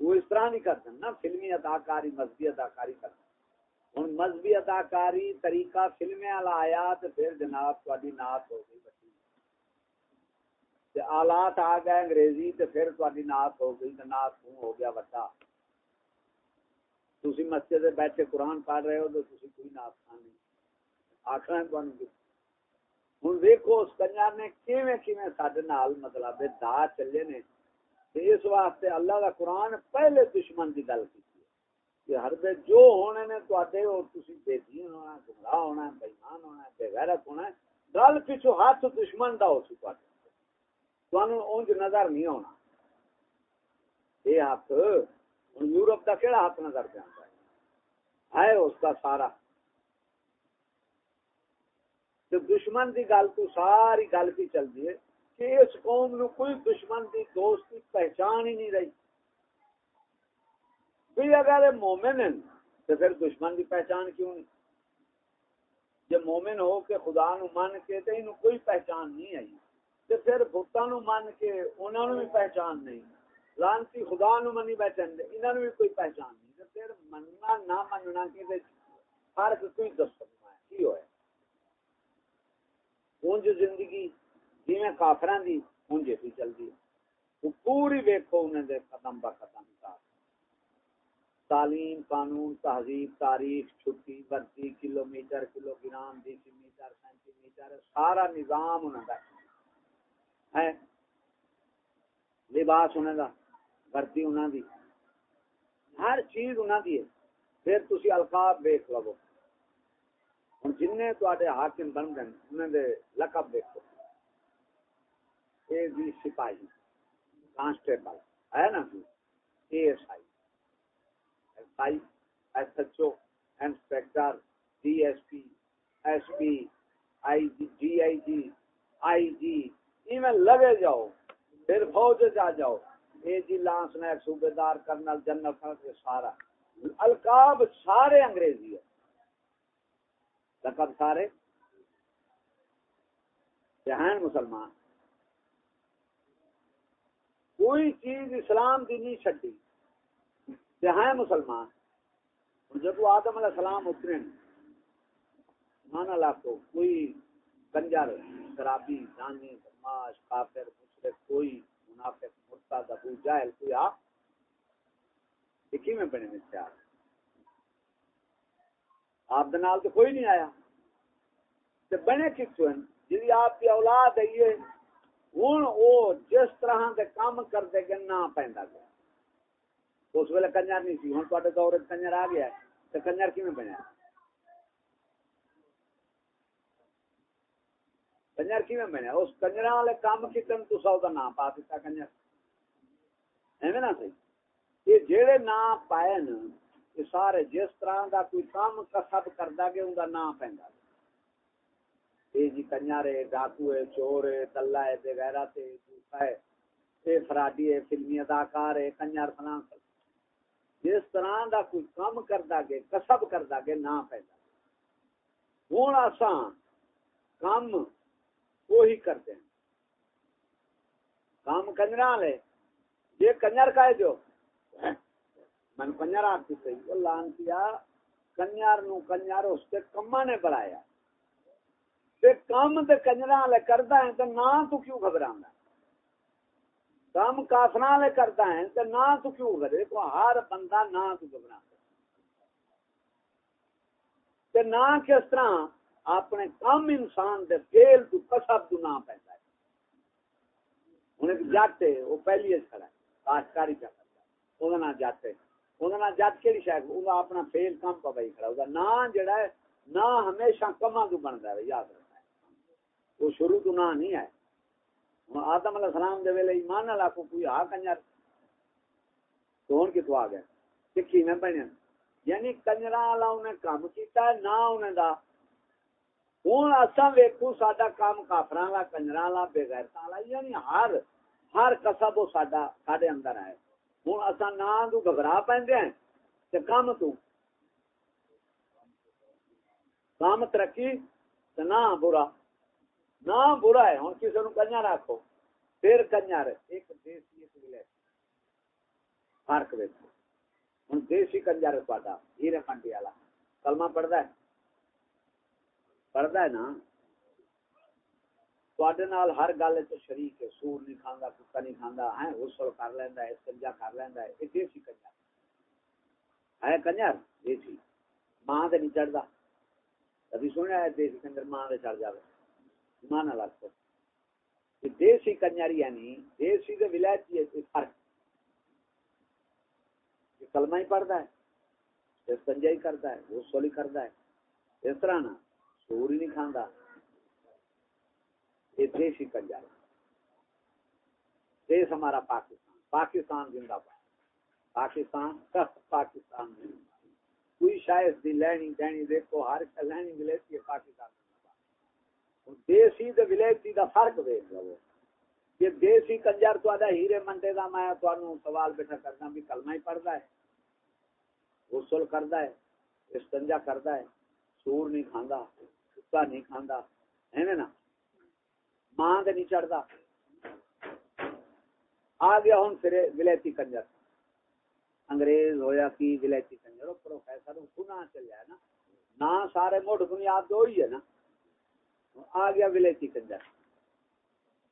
وہ اس طرح نہیں کرتے نا، فلمی اداکاری، مسجد اداکاری کرتے ہوں مذہبی اداکاری طریقہ فلمیں والا آیا تو پھر جناب تاری نات ہو گئی۔ آلات آ گئے انگریزی تے پھر تاری نات ہو گئی نات خون ہو گیا بڑا تھی مسجد بیٹھے قرآن پڑھ رہے ہو تو تھی کوئی نات خان نہیں۔ آخر ہوں دیکھو اس کنجر نے کیویں کیویں سڈے نال مطلب دا چلے نے۔ اس واسطے اللہ کا قرآن پہلے دشمن کی گل کی۔ کہ ہر بے جو ہونے نے تے اور تسی بے دین ہونا گمراہ ہونا بے ایمان ہونا بے غیرت ہونا گل پیچھو ہاتھ دشمن دا ہو سی تے اونج نظر نہیں آنا یہ ہاتھ یورپ کا کہڑا ہاتھ نظر پہ آتا ہے اس کا سارا تو دشمن دی گل تو ساری گل کی چلتی ہے کہ اس قوم نو کوئی دشمن دی دوست کی پہچان ہی نہیں رہی بھی اگر مومن ہیں تو پھر دشمن کی پہچان کیوں نہیں جب مومن ہو کہ خدا نو من کے تو کوئی پہچان نہیں آئی تے پھر بتاں نو من کے انہاں نو بھی پہچان نہیں۔ لانتی خدا نو منی بیٹھن دے، انہاں نو بھی کوئی پہچان نہیں۔ تے پھر مننا نہ مننا کے دے فرق کوئی دس سکتا ہے، کی ہوئے اونج زندگی جویں کافراں دی، اونج ہی چلدی۔ ہے پوری ویکھو انہاں دے ختم با ختم کا تعلیم، قانون، تہذیب، تاریخ، چھٹی برتی kilometre kilogram decimetre centimetre سارا نظام انہوں کا ہے۔ لباس انہیں دا برتی انہوں دی۔ ہر چیز انہوں دی ہے۔ پھر تسی القاب دیکھ لو۔ ہوں جن تے حاکم بن گئے انہوں دے لقب دیکھو اے جی سپاہی، کانسٹیبل، ہے نا؟ A S I S I S H O inspector, D S P S P, I G D I G I G. ایویں لگے جاؤ، پھر فوج جا جاؤ۔ اے جی لانس نے صوبے دار کرنل جنرل کرنل سارا۔ القاب سارے انگریزی ہے لقب سارے۔ ہیں مسلمان۔ کوئی چیز اسلام دی نہیں چڈی ہیں مسلمان۔ جب آدم علیہ السلام اترے مانا لاکھو کوئی کنجر شرابی جانی بدماش، کافر مشرق کوئی منافق، مرتد، ابو جاہل کوئی آ میں بنے میں سے آپ دنال تو کوئی نہیں آیا۔ تو بنے کتوں جی آپ کی اولاد ہے، یہ ہوں وہ جس طرح کے کام کرتے گے نہ پہنتا گیا۔ اس ویلے کنجر نہیں سی۔ ہوں تے دور کنجر آ گیا تو کنجر کی بنیا؟ کنجر کی میں بنیا اس کنجر والے کام کتنے تو سو کا نام پا دیتا کنجر۔ ایویں نہ صحیح۔ یہ جہے نام پائے نا، یہ سارے جس طرح کا کوئی کام کسب کرتا گیا، ان کا نام پہنتا یہ جی کنجر ہے، ڈاکو ہے، چور ہے تلا ہے بغیرہ ہے۔ فراڈی ہے، فلمی اداکار ہے، کنجر فلاں جس طرح دا کوئی کام کردا گے کسب کردا گے نہ پیدا ہوں آساں کام وہی کرتے ہیں۔ کام کنجر لے یہ کنجر کا ہے جو۔ من کنجر آپ کی صحیح وہ لان کیا، کنجر نو کنجر اس کے کما نے بڑھایا۔ کام تے کنجر لے کردا ہے تو نہ تو کیوں گھبرانا کام کافنا لے کرتا ہے تو نہ تو کیوں کرے تو ہر بندہ نہ تو گھبرا نہ کس طرح اپنے کم انسان دے فیل تو کسب تو نہ پیدا ہے۔ ہوں ایک جٹ ہے، وہ پہلی کھڑا ہے کاشتکاری کیا کرتا ہے وہ نہ جٹ ہے۔ وہ نہ جٹ کہڑی شاید وہ اپنا فیل کم پہ بھائی کھڑا ہوگا نہ جڑا ہے نہ ہمیشہ کما تو بنتا ہے، یاد رکھنا ہے۔ وہ شروع تو نہ نہیں ہے۔ آدم علیہ السلام دے ویلے ایمان اللہ کو کوئی ہا کنجر تو ہن کتو آ گیا؟ سکھی میں بنیا یعنی کنجرا والا انہیں کام کیتا ہے نہ انہیں دا ہوں اصا ویکو سڈا کام کافر والا کنجرا والا بےغیرتا والا یعنی ہر ہر کسب وہ سڈا سڈے اندر ہے ہوں اصا نہ تو گھبرا پہ تے کام تو کام ترقی نہ برا نہ برا ہے ہوں کسی نو کنیا رکھو پھر کنجر ایک دیسی ایک ولایتی فرق دیکھو ہوں دیسی کنجر تا ہیرے منڈی والا کلمہ پڑھتا ہے پڑھتا ہے نا نال ہر گل شریک ہے، سور نہیں کھانا کتا نہیں کھانا ہے ہاں، غسل کر لینا ہے کنجا کر لینا ہے یہ دیسی کنجر۔ ہے کنجر، دیسی۔ ماں نہیں چڑھتا ابھی سنیا ہے دیسی کنجر ماں چڑھ جائے مانا لگ دیسی کنجری یعنی دیسی کے ولایتی ہے فرق۔ کلمہ ہی پڑھتا ہے کنجا ہی کرتا ہے وہ سولی کرتا ہے۔ اس طرح نا سور ہی نہیں کھانا یہ دیسی کنجا دیش ہمارا پاکستان۔ پاکستان زندہ باد۔ پاکستان پاکستان زندہ کوئی شاید دی لینی دینی دیکھو، ہر لینی ملے پاکستان دیسی تے ولایتی دا فرق ویکھ لو۔ کہ دیسی کنجر تو ادا ہیرے منڈے دا میں تانوں سوال بیٹھا کرنا ہاں بھی کلمہ ہی پڑھدا ہے۔ غسل کردا ہے، استنجا کردا ہے۔ سور نہیں کھاندا کتا نہیں کھاندا ہے نا؟ ماں دے نہیں چڑھدا۔ آ گیا ہن پھر ولایتی کنجر۔ انگریز ہویا کی ولایتی کنجر؟ پروفیسر چلیا نا؟ نا سارے موٹ بنیاد دو ہی ہے نا۔ آ گیا ولےتی کنجر۔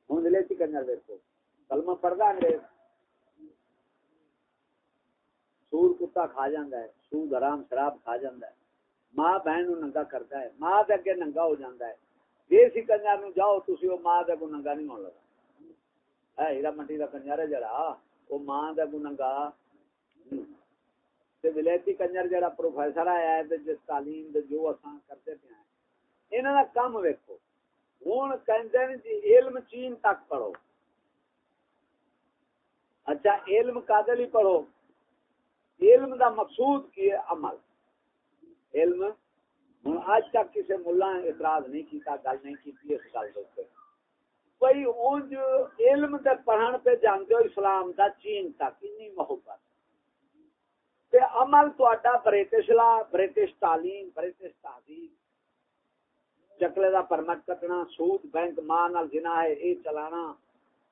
ہوں ولےتی کنجر دیکھو، کلمہ پڑھتا انگریز۔ سور کتا کھا جاندہ ہے سود حرام شراب کھا جاندہ ہے۔ ماں بہن نو ننگا کرتا ہے، ماں دے اگے ننگا ہو جاندہ ہے۔ دیسی کنجر نو جاؤ، تسی وہ ماں دے کو ننگا نہیں ہون لگا۔ اے ہیرا منڈی دا کنجر ہے جڑا وہ ماں دے کو ننگا۔ تے ولایتی کنجر جڑا پروفیسر آیا ہے، تے جس تعلیم دے جو اساں کرتے پے ہیں۔ انہوں کا کام ویکو ہوں کہ جی علم چین تک پڑھو۔ اچھا علم کادل پڑھو؟ علم دا مقصود کی ہے عمل۔ علم ہوں اج تک کسی ملا اعتراض نہیں کیتا، گل نہیں کی اس گل کوئی اونج علم دے پڑھن پہ جانتے ہو، اسلام دا چین تک، انی محبت۔ تے عمل تو برٹش لا برٹش تعلیم برٹش تہذیب۔ چکلے دا پرمٹ کٹنا، سود، بینک ماں نال جنا ہے، اے چلانا،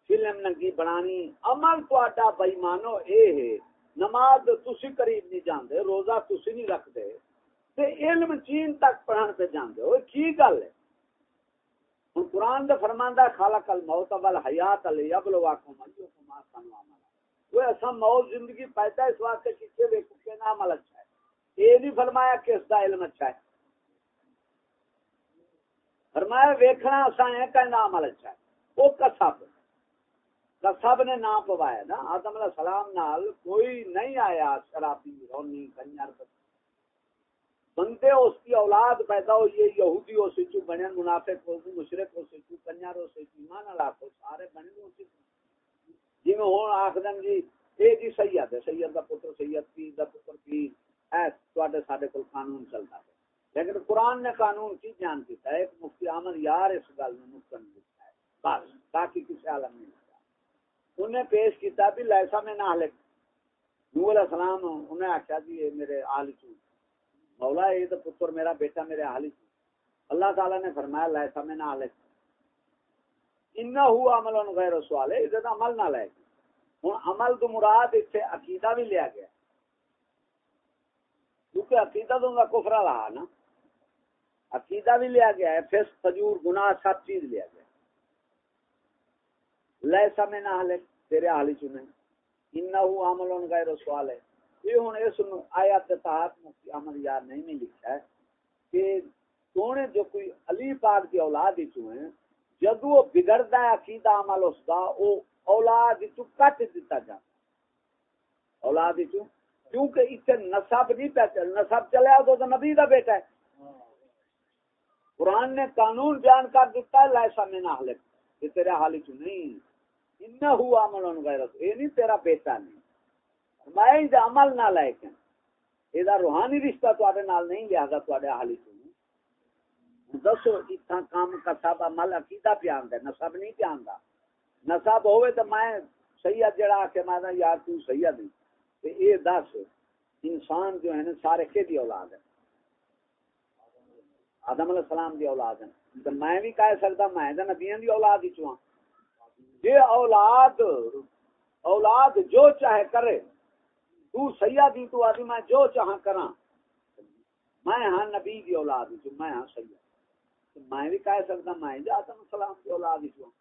فلم ننگی بنانی۔ عمل تو بےمانو اے ہے، نماز تسی قریب نہیں جاندے، روزہ تسی نہیں رکھتے تے علم چین تک پڑھن پہ جاندے ہو کی گل ہے؟ ہن قرآن دے فرماندا خالق الموت والحیات لیبلواکم ایکم احسن عملا وہ ایسا موت زندگی پیدا اس واسطے کسے دیکھو کہ نام اچھا ہے۔ یہ نہیں فرمایا کس دا علم اچھا ہے۔ فرمایا ویکھنا اساں ہے کہ نام اچھا ہے۔ وہ کسب۔ سب نے نام پوایا نا۔ آدم علیہ السلام نال کوئی نہیں آیا، شرابی رونی کنجر بندے اس کی اولاد پیدا ہوئی ہے، یہودی ہو سچو بنے منافق ہو مشرق ہو سچو کنجر ہو سچو، ایمان اللہ ہو سارے بنے ہو سچو۔ جی میں ہوں، آخدن جی اے جی سید ہے، سید دا پتر، سید پیر دا پتر پیر۔ ایس تواڈے ساڈے کول قانون چلتا ہے۔ لیکن قرآن نے قانون کی جان دیتا ہے، ایک مفتی احمد یار اس گل میں مستند دیتا ہے، بس تاکہ کسی عالم نہیں انہیں پیش کیتا بھی لائسا میں نہ لکھ نو علیہ السلام انہیں آخیا جی میرے آل چو مولا یہ تو پتر میرا، بیٹا میرے آل چو اللہ تعالیٰ نے فرمایا لائسا میں نہ لکھ ان ہوا عمل ان غیر سوال ہے ادھر عمل نہ لائے۔ ہوں عمل تو مراد اس سے عقیدہ بھی لیا گیا۔ کیونکہ عقیدہ تو ان کا کفرا رہا نا۔ عقیدہ بھی لیا گیا ہے پھر فجور گناہ، سب چیز لیا گیا۔ لیسا میں نہ لکھ تیرے حالی چنے۔ انہو عمل ان غیر سوال ہے یہ ہوں اس آیات تحت مفتی احمد یار نہیں میں لکھا ہے کہ تو نے جو کوئی علی پاک دی اولاد ہی چوئے جدو وہ بگڑتا ہے عقیدہ عمل اس کا وہ اولاد چو کٹ دیتا جاتا اولاد چو کیونکہ اسے نصب نہیں پہ چل نصب چلے تو, تو نبی دا بیٹا ہے۔ قرآن نے قانون بیان کر دیتا ہے لائسا میں نہ حلق یہ تیرے حالی چو نہیں۔ ہوا عمل غیرت یہ نہیں تیرا بیٹا نہیں۔ میں عمل نہ لے کے یہ روحانی رشتہ تے نال نہیں لیا گا تے حالی چ دسو اتنا کام کا سب عمل عقیدہ پہ آندا نسب نہیں پہ آندا نسب ہوئے تو میں سید جڑا آ کے میں یار تو سید نہیں تے اے دس، انسان جو ہے نا، سارے کے دی اولاد ہے آدم علیہ السلام دی اولاد ہے تے میں بھی کہہ سکتا، میں نبیاں دی اولاد ہی چواں یہ اولاد اولاد جو چاہے کرے تو سید دی تو آدمی میں جو چاہاں کراں۔ میں ہاں نبی دی اولاد ہوں، جو میں ہاں سید میں بھی کہہ سکتا، میں جاتا ہوں سلام کی اولاد ہوں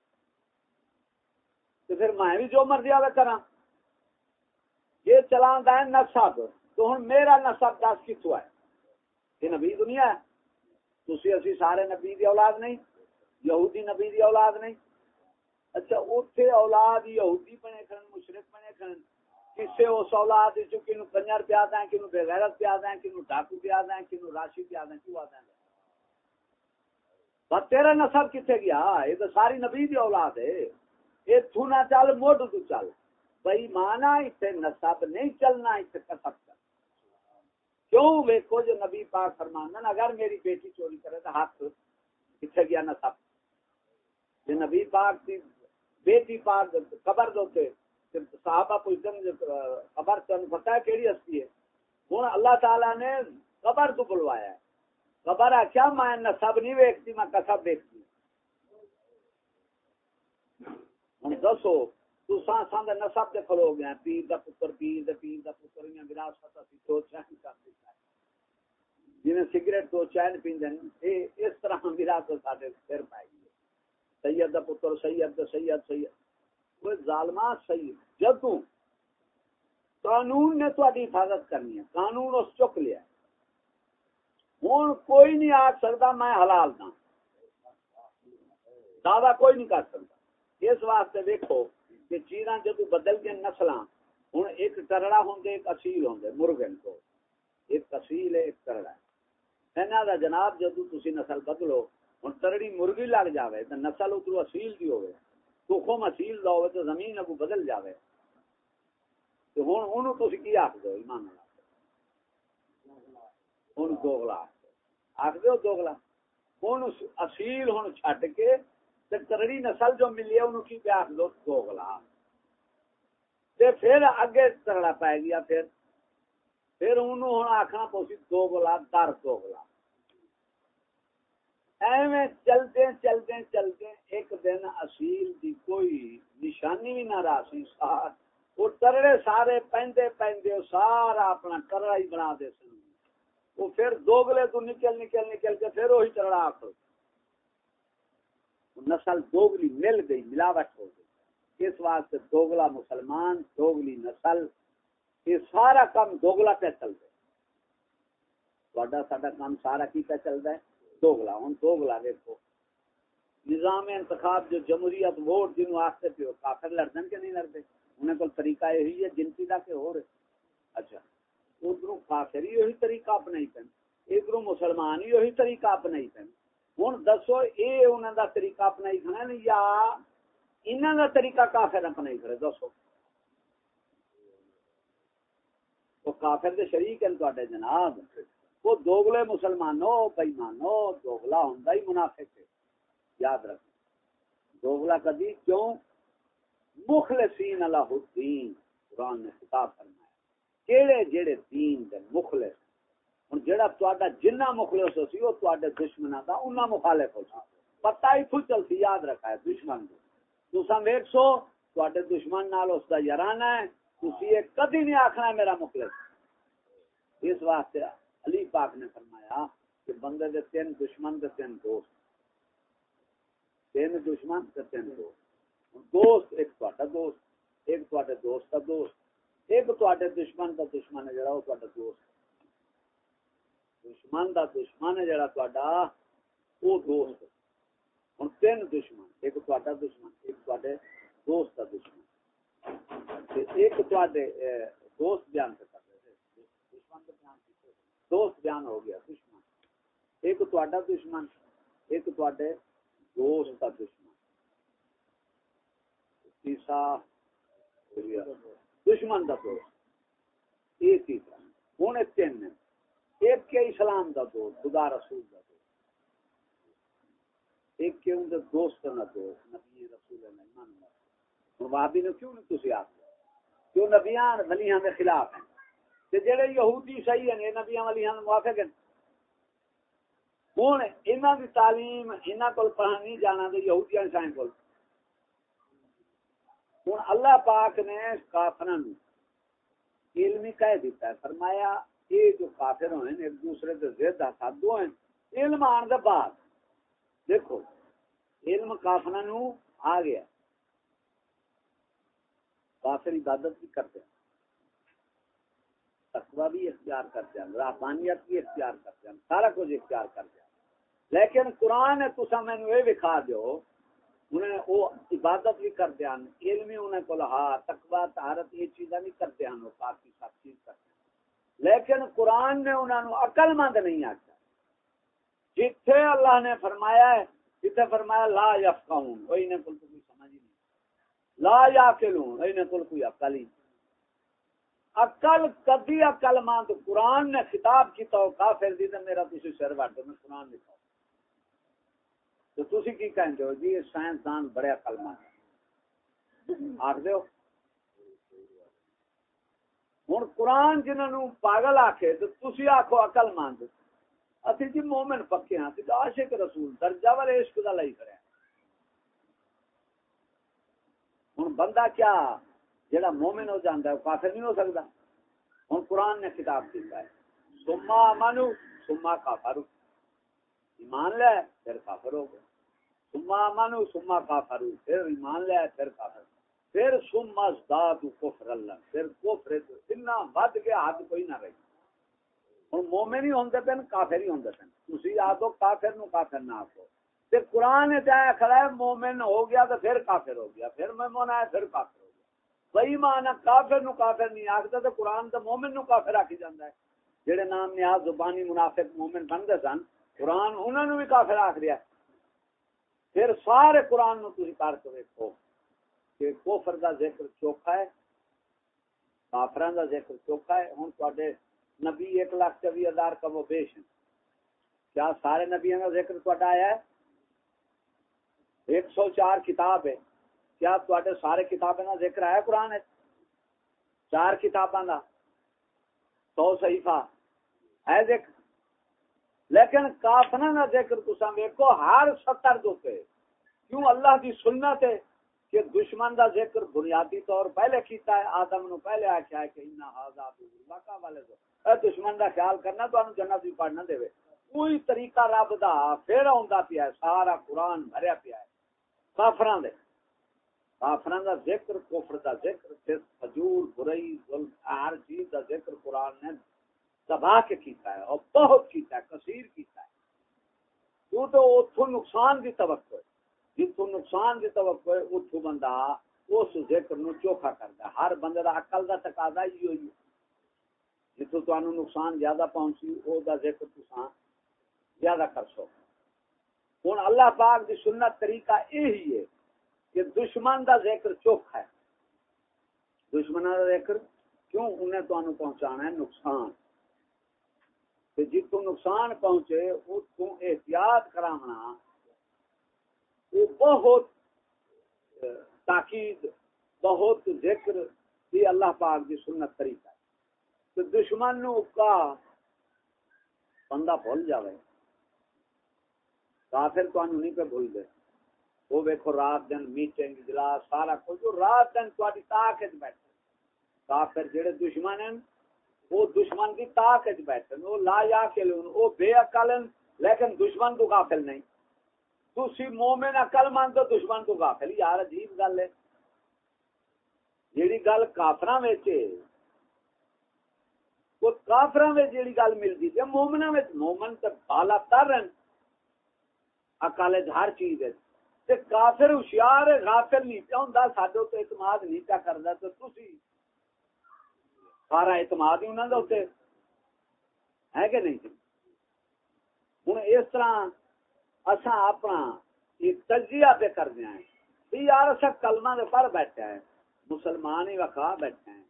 تو پھر میں بھی جو مرضی آوے کراں۔ یہ چلان ہے نصب۔ تو ہن میرا نصب دس کتوں ہے۔ یہ نبی دنیا ہے۔ تسی اسی سارے نبی دی اولاد نہیں، یہودی نبی دی اولاد نہیں۔ اچھا اتنے اولاد یہودی بنے کھن مشرق بنے کھن کسے اس اولاد جو کنو کنجر پیا دیں کنو بے غیرت پیا دیں کنو ڈاکو پیا دیں کنو راشی پیا دیں کیوں آدیں بس تیرا نسب کتنے گیا؟ یہ تو ساری نبی دی اولاد ہے۔ یہ تو نہ چل موڈ تو چل۔ بھائی مانا اتنے نسب نہیں چلنا اتنے کسب چل کیوں ویکو جو نبی پاک فرمان اگر میری بیٹی چوری کرے تو ہاتھ کتنے گیا نسب یہ نبی پاک کی بیٹی پاک قبر دوتے صحابہ پوچھتے قبر تن پتا ہے، کیڑی ہستی ہے ہوں اللہ تعالی نے قبر تو بلوایا ہے۔ قبر ہے کیا میں نسب نہیں ویکتی میں کسب دیکھتی ہوں دسو، تو سان دے نسب دے کھلو گیا پیر دا پتر، پیر دا پیر دا پتر یا وراثت اسی تو چین کر دیتا ہے۔ جنہیں سگریٹ تو چین پیندے اے، اس طرح وراثت ساڈے سر پائی سید دا پتر، سید دا، سید سید۔ وہ ظالما سید جب تو قانون نے تو حفاظت کرنی ہے، قانون اس چک لیا ہوں کوئی نہیں آ سکتا میں حلال دا دعوی کوئی نہیں کر سکتا اس واسطے دیکھو کہ چیزاں جدو بدل گئے نسل ہوں ایک کرڑا ہوں ایک اصیل ہوں مرغن کو۔ ایک اصیل ہے، ایک کرڑا ہے۔ جناب جدو تھی نسل بدلو ہوں ترڑی مرغی لگ جائے تو نسل اترو اصیل کی ہوئے تخم اصیل دا ہوئے تو زمین اگو بدل جائے تو ہوں انہوں تو کی آخ دو ایمان ہوں دوگلا آخ دو دوگلا ہوں اصیل ہوں چھٹ کے ترڑی نسل جو ملی ہے انہوں کی پہ آخ دو دوگلا تے پھر اگے ترڑا پائے گیا پھر۔ پھر انہوں ہوں آخنا پوسی دوگلا در دوگلا ایویں چلتے چلتے چلتے ایک دن اصیل دی کوئی نشانی بھی نہ راسی ساتھ وہ ٹرڑے سارے پہندے پہندے سارا اپنا ٹرڑا ہی بنا دے سن۔ وہ پھر دوگلے تو نکل نکل نکل کے پھر وہی ٹرڑا آخر نسل دوگلی مل گئی، ملاوٹ ہو گئی۔ اس واسطے دوگلا مسلمان، دوگلی نسل، یہ سارا کام دوگلا پہ چل رہا ساڈا کام سارا کی پہ چل رہا ہے؟ دوگلا ہوں دوگلا دیکھو نظام انتخاب جو جمہوریت ووٹ جنہوں آستے پہ کافر لڑدن کے نہیں لڑتے انہیں کو طریقہ یہی ہے، گنتی کا کہ ہو رہے اچھا ادھر کافر ہی یہی طریقہ اپنا پہن ادھر مسلمان ہی یہی طریقہ اپنا پہن ہوں دسو یہ انہوں کا طریقہ اپنا ہی کھڑا یا انہوں کا طریقہ کافر اپنا ہی کھڑے دسو۔ تو کافر دے شریک ہیں تے جناب۔ وہ دوگلے مسلمانوں بھائی مانو دوگلا ہوں ہی منافق ہے یاد رکھ دوگلا کدی کیوں؟ مخلصین اللہ الدین، قرآن نے خطاب فرمایا، کیڑے جڑے دین دے مخلص، ہن جڑا تہاڈا جنہ مخلص ہو سی، او تہاڈے دشمناں دا انہاں مخالف ہو سی پتہ ہی پھل چلتی، یاد رکھا ہے، دشمن کو تساں ویکھو تہاڈے دشمن نال اس دا یارانہ ہے، تسی یہ کدی نہیں آکھنا میرا مخلص۔ اس واسطے علی پاک نے فرمایا کہ بندے دے تین دشمن دے تین دوست، تین دشمن دے تین دوست۔ دوست، ایک تہاڈا دوست، ایک تہاڈے دوست کا دوست۔ ایک تہاڈے دشمن کا دشمن ہے جڑا وہ تہاڈا دوست دشمن دا دشمن ہے جڑا تہاڈا وہ دوست ہن تین دشمن، ایک تہاڈا دشمن، ایک تہاڈے دوست کا دشمن۔ تے ایک تہاڈے دوست بیان کرتا ہے دشمن کا بیان دوست بیان ہو گیا دشمن ایک تہاڈا دشمن ایک تہاڈے دوست کا دشمن دشمن کا دوست یہ تیسرا ہوں تین ایک کے اسلام کا دوست خدا رسول کا دوست ایک کے ان دوست کا دوست نبی رسول ایمان ہوں بابی نے کیوں نہیں تھی آپ کیوں نبیان ولیاں کے خلاف ہیں جڑے یہودی صحیح ہیں، یہ نبیاں ولیاں موافق ہیں۔ ہوں انہوں کی تعلیم انہوں کو پڑھا نہیں جانا تو یہودیاں سائیں کو ہوں اللہ پاک نے کافر علم کہہ دیتا ہے، فرمایا یہ جو کافر ہوئے ایک دوسرے کے زد سادو ہیں۔ علم آن کے بعد۔ دیکھو، علم کافر آ گیا۔ کافر عبادت بھی کرتے ہیں۔ تقوی بھی اختیار کرتے ہیں رحمانیت بھی اختیار کرتے ہیں، سارا کچھ اختیار کرتے ہیں۔ لیکن قرآن نے تصا مینو یہ دکھا دو انہیں وہ عبادت بھی کرتے ہیں، علم انہیں کو ہاں تقوا تہارت یہ چیزاں نہیں کرتے ہیں، وہ کافی سب چیز کرتے ہیں۔ لیکن قرآن نے انہوں نے عقل مند نہیں آتا جتھے اللہ نے فرمایا ہے، جتھے فرمایا لا یفقہ ہوں وہی نے کل کوئی سمجھ نہیں۔ لا یاکل ہوں وہی نے کل کوئی عقل ہی عقل کبھی عقل مند، قرآن نے خطاب کی تو کافر دی میرا تھی سر بٹ میں قرآن لکھا تو تھی کی کہتے ہو؟ جی سائنسدان بڑے عقل مند آخ دو ہوں قرآن جنہوں پاگل آخے تو تھی آخو عقل مند۔ اسی جی مومن پکے ہاں تو جی عاشق رسول، درجہ والے عشق کا لائی کرے ہوں بندہ کیا جڑا مومن ہو جاتا ہے کافر نہیں ہو سکتا ہوں قرآن نے کتاب دیتا ہے، سما منو سما کافر ایمان لے، پھر کافر ہو گیا سما منو سما کافر پھر ایمان لیا پھر کافر۔ پھر سما ازداد کفر اللہ پھر کفر اتنا ود گیا حد کوئی نہ رہی۔ ہوں مومن ہی ہوندے پن کافر ہی ہوندے پن تسی آدو کافر نو کافر نہ آکو تے قرآن چاہے کھڑا ہے، مومن ہو گیا تو پھر کافر ہو گیا۔ پھر مومن آیا، پھر کافر۔ ہو مانا کافر نو کافر نہیں آکتا تو قرآن تو مومن نو کافر آکی جاندہ ہے۔ جڑے نام نیاز زبانی منافق مومن بندے سن، قرآن انہوں نے بھی کافر آکھ دیا پھر سارے قرآن نو تھی کر کے دیکھو کہ کوفر دا ذکر چوکھا ہے کافران دا ذکر چوکھا ہے۔ ہوں تے نبی ایک لاکھ چوبی ہزار کا وہ بیش ہے کیا سارے نبیوں کا ذکر تا آیا ہے؟ ایک سو چار کتاب ہے۔ کیا تے سارے کتابیں کا ذکر آیا قرآن چار کتاباں کا سو صحیفہ۔ ہے ذکر؟ لیکن کافنا کا ذکر تسا ویکو ہر ستر دے کیوں؟ اللہ کی سنت ہے کہ دشمن دا ذکر بنیادی طور پہلے کیتا ہے، آدم نو پہلے آخیا ہے کہ انہا حاضا اللہ والے دو اے دشمن دا خیال کرنا تو انہوں جنت بھی پڑھنا دے کوئی طریقہ رب دا پھر آندا پیا ہے، سارا قرآن بھریا پیا ہے۔ کافران دے۔ کافران دا ذکر، کفر دا ذکر، صرف فجور برائی، ظلم، ہر چیز دا ذکر قرآن نے دبا کے کیتا ہے اور بہت کیتا ہے، کثیر کیتا ہے۔ تو تو اتھو نقصان دی توقع ہے۔ جتوں نقصان دی توقع ہے اتھو بندہ اس ذکر نو چوکھا کردا ہے۔ ہر بندے دا عقل دا تقاضا ہی ہوئی جتوں تانوں نقصان زیادہ پہنچی، او دا ذکر تساں زیادہ کر سو ہوں اللہ پاک دی سنت طریقہ یہی ہے۔ کہ دشمن دا ذکر چوکھا ہے۔ دشمن دا ذکر کیوں انہیں تو پہنچانا ہے؟ نقصان۔ کہ جتوں جی نقصان پہنچے اتوں احتیاط کرانا وہ بہت، تاکید، بہت ذکر بھی اللہ پاک دی سنت طریقہ ہے۔ تو دشمن نو کا بندہ بھول جاوے۔ کافر تو نہیں پہ بھول دے وہ ویکو رات دن میٹنگ اجلاس، سارا کچھ رات دن تاری تاک بیٹھے کافر جڑے دشمن ہیں وہ دشمن کی تاک بیٹھے وہ لا یا کے وہ بے عقل ہیں لیکن دشمن تو غافل نہیں۔ تسی مومن عقل مان تو دشمن تو غافل۔ یار، عجیب گل ہے۔ جیڑی گل کافراں وچ وہ کافراں وچ جیڑی گل ملدی تے مومناں وچ۔ مومن تے بالا تر ہیں عقل ہر چیز ہے تے کافر ہوشیار غافل نہیں پیا ہوندا، ساڈے تے اعتماد نہیں پیا کردا تے تسی سارا اعتماد ہی انہوں نے ہے کہ نہیں؟ ہوں اس طرح اصا اپنا تجزیہ پہ کر دیا ہے بھی یار اصا کلمہ دے پر بیٹھا ہے مسلمان ہی وقا بیٹھے ہیں،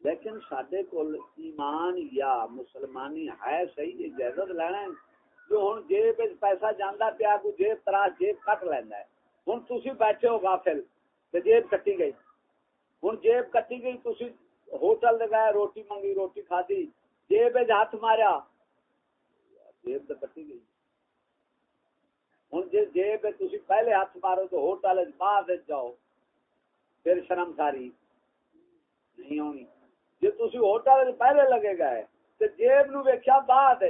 لیکن سڈے کول ایمان یا مسلمانی ہے، صحیح اجازت لینا ہے۔ جو ہوں جیب پیسہ جانا پیا کو جیب تراش، جیب کٹ لینا ہے۔ ہوں تھی بیٹھے ہو غافل جیب کٹی گئی۔ ہوں جیب کٹی گئی تھی ہوٹل گئے، روٹی منگی، روٹی کھادی، جیب ہاتھ ماریا۔ جیب تو کٹی گئی۔ ہوں جی جیب تھی پہلے ہاتھ مارو تو ہوٹل بعد جاؤ، پھر شرم ساری نہیں ہونی۔ جی تھی ہوٹل پہلے لگے گئے تو جیب نو ویکیا بعد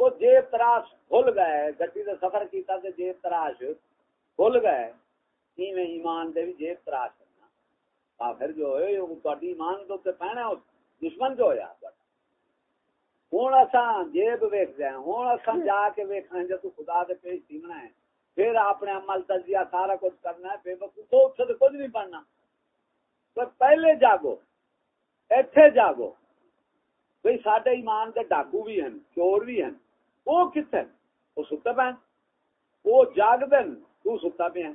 وہ جیب تراش کھل گئے گڈی کا سفر کیتا تو جیب تراش کھل گئے ایمان دے بھی جیب تراش کرنا۔ کافر جو ہوئے تہاڈی ایمان تو تے پہنا دشمن جو ہویا ہوں اساں جیب ویکھ دے ہوں اساں جا کے ویکھنا جے تو خدا دے پیش سیمنا ہے، پھر اپنے عمل تجزیہ سارا کچھ کرنا ہے۔ بے وقوف تو اس سے کچھ نہیں پڑھنا۔ پر پہلے جاگو۔ ایتھے جاگو۔ بھئی ساڈے ایمان دے ڈاکو بھی ہیں چور بھی ہیں وہ کتنے وہ ستے پہ وہ جاگ دن تو ستا پہ ہیں۔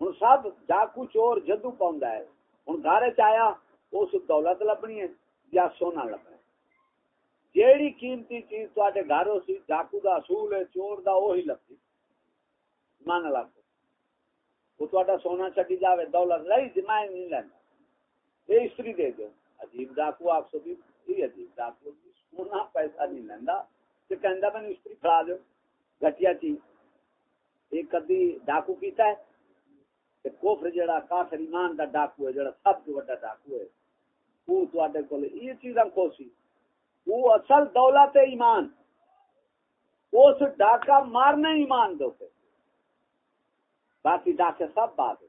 ہوں سب ڈاکو چور جدو پاؤں ہے۔ ہوں گھر چیا اس دولت لبنی ہے یا سونا لبنا جیڑی قیمتی چیز تے گھر سی ڈاکو دا اصول ہے، چور دا وہی لبی من لگ۔ وہ تا سونا چکی جائے دولت لائی جی نہیں لینا۔ یہ استری دے دو عجیب ڈاکو آپ سو بھی عجیب ڈاکو سونا ہاں پیسہ نہیں لینا تو کہہ میں استری کھڑا دو گٹیا چیز ایک کدی ڈاکو کیتا ہے۔ کوفر جڑا کافر ایمان دا ڈاکو ہے، جڑا سب تو بڑا ڈاکو ہے۔ وہ تواڈے کول یہ چیزاں کو سی وہ اصل دولت ایمان۔ اس ڈاکا مارنا ایمان دو پہ باقی ڈاکے سب بات ہے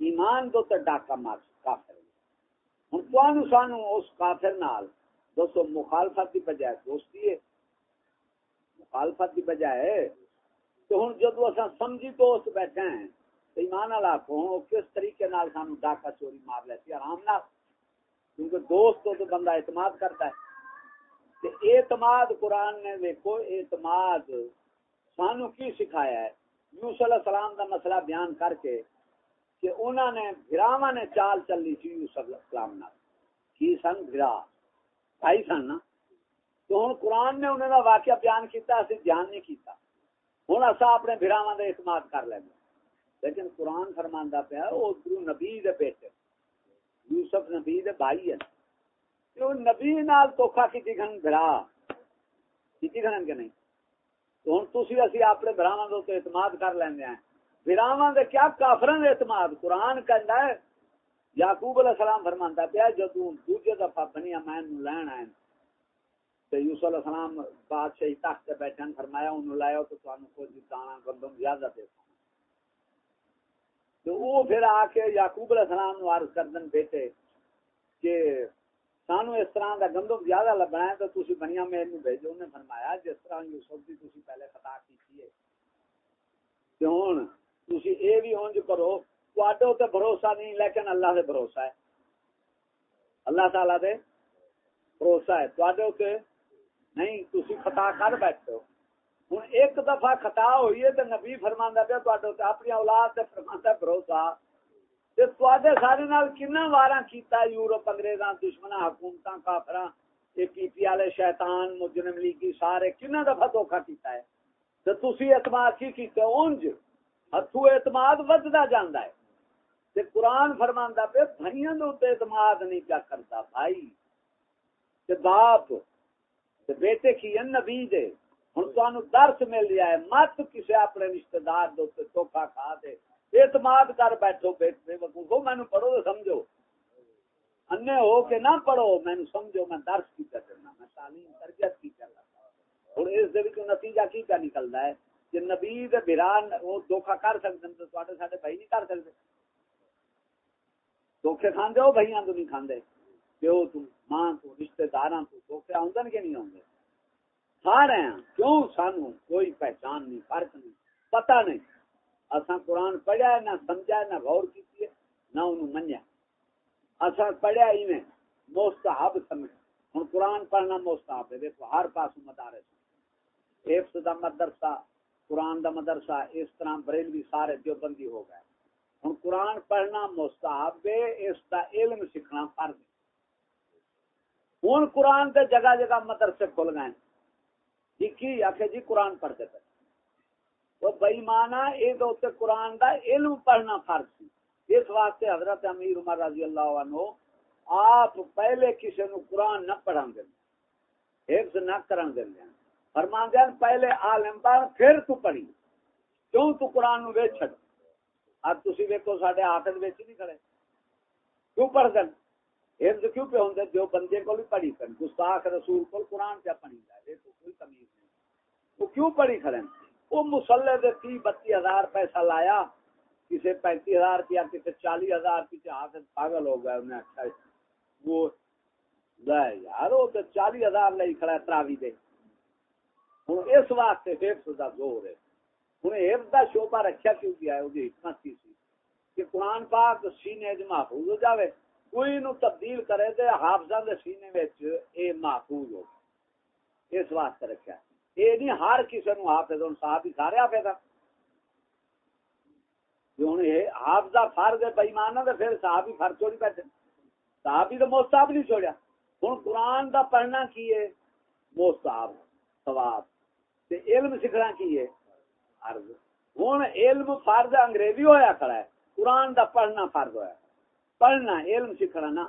ایمان دو تے ڈاکا مار کافر ہوں تو سانو اس کافر نال دوستو، مخالفت کی بجائے دوستی ہے۔ مخالفت کی بجائے تو ہوں جدو اصا سمجھی تو اس بیٹھے ہیں ایمان والا کو کس طریقے نال سانو ڈاکا چوری مار لیتی آرام نال۔ کیونکہ دوست تو بندہ اعتماد کرتا ہے۔ تے اعتماد قرآن نے دیکھو اعتماد سانو کی سکھایا ہے؟ یوسف علیہ السلام دا مسئلہ بیان کر کے کہ انہوں نے بھراوا نے چال چلی تھی یوسف علیہ السلام نال۔ کی سن؟ بھرا بھائی سن نا۔ تو ہوں قرآن نے انہوں نے واقعہ بیان کیتا، اسی دھیان نہیں کیتا۔ ہوں اصا اپنے بھراوا دے اعتماد کر لیں لیکن قرآن فرماندہ پیا وہ نبی دے بیٹے۔ یوسف نبی دے بھائی ہے۔ تو نبی نال توکھا کی دکھن بھرا کی دکھن کے نہیں؟ تو ہوں تھی اسی اپنے براواں دے اعتماد کر لیندے ہیں۔ وراواں دے کیا کافرن اعتماد؟ قرآن کہندا ہے یعقوب علیہ السلام فرماندا پیا جدوں دوسرے دفعہ بنی امین نو لین آئے۔ تے یوسف علیہ السلام بادشاہ تخت تے بیٹھن فرمایا، انہوں لایا تو تانوں کوئی دانا گندم زیادہ دے۔ تو وہ پھر آ کے یعقوب علیہ السلام نو عرض کردن بیٹے کہ سانو اس طرح دا گندم زیادہ لبنا ہے تو تسی بنیا میں نو بھیجو۔ انہیں فرمایا، جس طرح یوسف دی تسی پہلے خطا کیتی ہے۔ تے ہن تسی اے بھی ہونج کرو تواڈے تے بھروسہ نہیں، لیکن اللہ دے بھروسہ ہے۔ اللہ تعالی دے بھروسہ ہے۔ تواڈے تے نہیں، تسی خطا کر بیٹھے ہو۔ ہوں ایک دفعہ خطا ہوئی ہے تو نبی فرماندا پیا تے اپنی اولاد تے فرماندا بھروسہ۔ تے تواڈے سارے نال کنا واراں کیتا یورپ، انگریزاں، دشمناں، حکومتاں، کافراں، اے پی پی والے شیطان، مجرم لیگی سارے کنا دفعہ دھوکا کیتا ہے۔ تے تسی اعتماد کی کیتے اونج ہتھو اعتماد وددا جاندا ہے۔ تے قرآن فرماندا پہ بھائیاں دے اعتماد نہیں کیا کرتا بھائی۔ تے باپ، تے بیٹے کی نبی دے۔ ہوں تمہیں درس مل رہا ہے، مت کسی اپنے رشتے دار دھوکھا کھا دے۔ اعتماد کر بیٹھو بیٹھے وقوع مینو پڑھو تو سمجھو۔ انے ہو کے نہ پڑھو مینو سمجھو، میں درس کی کر کرنا، میں تعلیم، تربیت کی کر رہا ہوں اس دے نتیجہ کی کیا نکلتا ہے؟ کہ نبی دے بران وہ دھوکھا کر سکتے ہیں تو سارے بھائی نہیں کر سکتے دھوکھے کھانے ہو بھائی تو نہیں کھانے پیو تم ماں تو رشتے دار تو دھوکھے آدھے کہ نہیں آدھے کھا رہے ہیں کیوں سانو کوئی پہچان نہیں، فرق نہیں، پتہ نہیں۔ اصا قرآن پڑھیا نہ سمجھا نہ غور کی نہ انہوں منیا۔ اصا پڑھیا ہی میں، مستحب سمجھ ہوں قرآن پڑھنا مستحب ہے، دیکھو، ہر پاس مدارس۔ حفظ دا مدرسہ، قرآن دا مدرسہ، اس طرح بریلوی سارے دیوبندی ہو گئے۔ ہوں قرآن پڑھنا مستحب اس دا علم سیکھنا فرض ہوں قرآن دے جگہ جگہ مدرسے کھل گئے لکھی آخر جی قرآن پڑھتے پہ وہ بئی مانا یہ قرآن دا علم پڑھنا فرض سی اس واسطے حضرت امیر عمر رضی اللہ عنہ آپ پہلے کسی نو قرآن نہ پڑھا دیں حفظ نہ کرن دیں فرمان دیں پہلے عالم پڑھ پھر تو پڑھی۔ کیوں تو قرآن نو ویچ چھڑ اب تسی ویکھو ساڈے حافظ وچ نہیں کھڑے۔ کیوں پڑھ دیں حفظ کیوں پہ ہوندے؟ جو بندے کو بھی پڑھی کر گستاخ رسول کو قرآن کیا پڑھی جائے۔ تو کوئی تمیز نہیں۔ وہ کیوں پڑھی کھڑے وہ مسلح دے تی بتی ہزار پیسہ لایا۔ کسی پینتی ہزار کیا کسی چالیس ہزار کی ہاتھ پاگل ہو گئے انہیں اچھا وہ یار، وہ تو چالیس ہزار لے کھڑا ہے تراوی دے۔ ہوں اس واسطے حفظ کا زور ہے۔ ہوں حفظ کا شوبہ رکھا کیوں کیا ہے وہ حکمت کی سی کہ قرآن پاک سینے چ محفوظ ہو جاوے کوئی نو تبدیل کرے تے حافظہ دے سینے وچ اے محفوظ ہو اس واسطے رکھیا اے نہیں ہر کسی نو حافظ ہن صاحب ہی سارے حافظ جو ہن اے حافظہ فرض ہے بے ایمان تے پھر صاحب ہی فرض چھوڑی بیٹھے صاحب ہی تو مستحب نہیں چھوڑیا ہن قرآن دا پڑھنا کی ہے مستحب ثواب تے علم سیکھنا کی ہے فرض ہن علم فرض انگریزی ہویا کھڑا ہے۔ قرآن دا پڑھنا فرض ہویا۔ پڑھنا، علم سیکھنا نا۔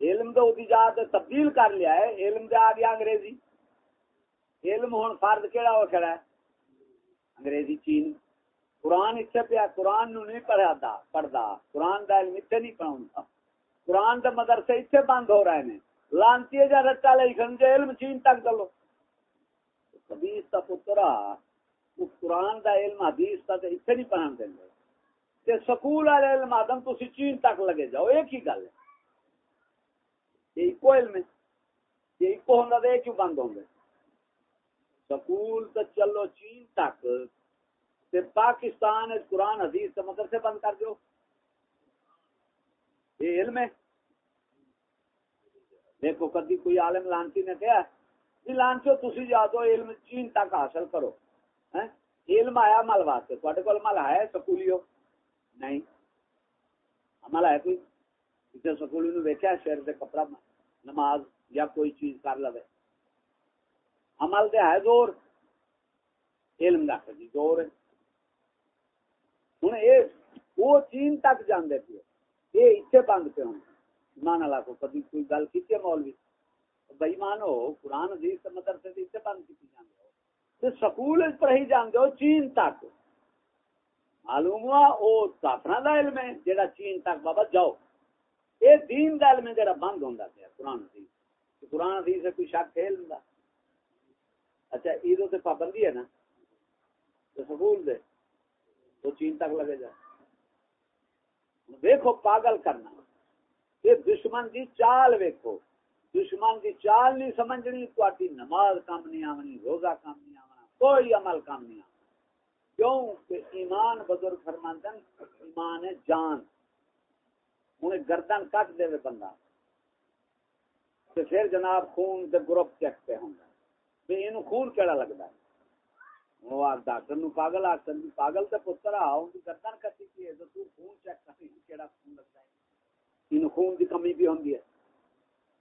علم تو جات تبدیل کر لیا ہے۔ علم دے آ گیا انگریزی۔ علم ہوں فرد کہڑا ہو کھڑا ہے؟ انگریزی چین۔ قرآن اتنے پیا، قرآن نو نہیں پڑھا دا پڑھتا قرآن دا علم اتنے نہیں پڑھا قرآن دے مدرسے اتنے بند ہو رہے ہیں لانتی جا رٹا لے کھنجے علم چین تک دلو۔ حدیث کا پترا قرآن دا علم حدیث کا اتنے نہیں پڑھا دیں تے سکول والے علم آدم تو چین تک لگے جاؤ، ایک ہی گل ہے۔ یہ ایکو علم ہے۔ یہ ایکو ہوں تو کیوں بند ہوں سکول تو چلو چین تک، تے پاکستان اس قرآن، حدیث کا مدرسے بند کر دو یہ علم ہے۔ دیکھو، کدی کوئی عالم لانچی نے کہا جی لانچو تھی جا دو علم چین تک حاصل کرو۔ علم آیا مل واسطے تے کو مل ہے سکولیو نہیں عمل ہے کوئی کسی سکول ویکیا شہر سے کپڑا نماز یا کوئی چیز کر لو عمل دے ہے زور علم دا جی زور ہے ہوں یہ وہ چین تک جانے پہ یہ اتنے بند پہ ہوں مان لا کو کبھی کوئی گل کی مولوی بئی مان ہو قرآن حدیث مدرسے اتنے بند کی جانے ہو سکول پر ہی جانے ہو، چین تک۔ معلوم ہوا، او کافراں دا علم ہے، جیڑا چین تک، بابا جاؤ۔ اے دین دا علم ہے، جیڑا بند ہوندا پیا، قرآن حدیث۔ قرآن حدیث سے کوئی شک کھیل ہوندا۔ اچھا عیدوں تے پابندی ہے نا؟ تو سکول دے تو چین تک لگے جا۔ دیکھو پاگل کرنا۔ یہ دشمن دی چال ویکھو۔ دشمن دی چال نہیں سمجھنی تو نماز کام نہیں آونی، روزہ کام نہیں آونا کوئی عمل کام نہیں کیوں کہ ایمان بزرگ فرماندن، ایمان ہے جان۔ انہیں گردن کٹ دے بندہ۔ تو پھر جناب خون دے گروپ چیکتے ہوں گے یہ خون کیڑا لگتا ہے؟ وہ آگ ڈاکٹر نو پاگل آگ پاگل تے پتر آؤ ہاں، گردن کٹی کی ہے۔ تو خون چیک کری کیڑا خون لگتا ہے؟ ان خون دی کمی بھی ہوندی ہے۔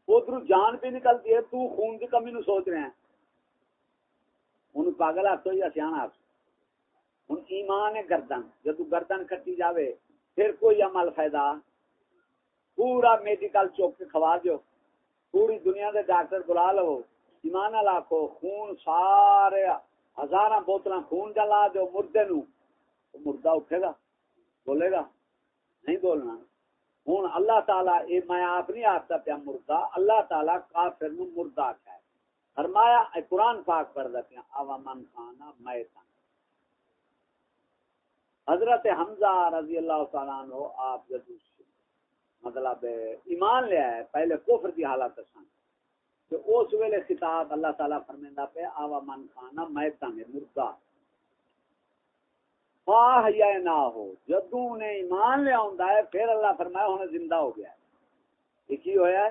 ادھر جان بھی نکلتی ہے، تو خون دی کمی نو سوچ رہے ہیں۔ ان پاگل آخو یا جی، سیاح آخو ہوں ایمان ہے گردن۔ جدو گردن کٹی جاوے، پھر کوئی عمل فائدہ؟ پورا میڈیکل چوک کے کھوا دو پوری دنیا دے ڈاکٹر بلا لو۔ ایمان لاکھو خون سارے ہزار بوتل خون جلا دو مردے نو مردہ اٹھے گا، بولے گا، نہیں بولنا۔ ہوں اللہ تعالیٰ یہ میں آپ نہیں آتا پیا مردہ، اللہ تعالیٰ کافر نو مردہ آخا ہے فرمایا قرآن پاک پڑھ دیا آوا من کھانا میں حضرت حمزہ رضی اللہ تعالیٰ عنہ، آپ جب مطلب ایمان لیا ہے پہلے کفر کی حالت سن تو اس ویلے خطاب اللہ تعالیٰ فرمیندہ پہ آوا من کھانا میتا میں مردہ۔ خواہ یا نہ ہو جدو نے ایمان لیا ہوں ہے، پھر اللہ فرمایا، انہیں زندہ ہو گیا ہے۔ یہ کی ہویا ہے؟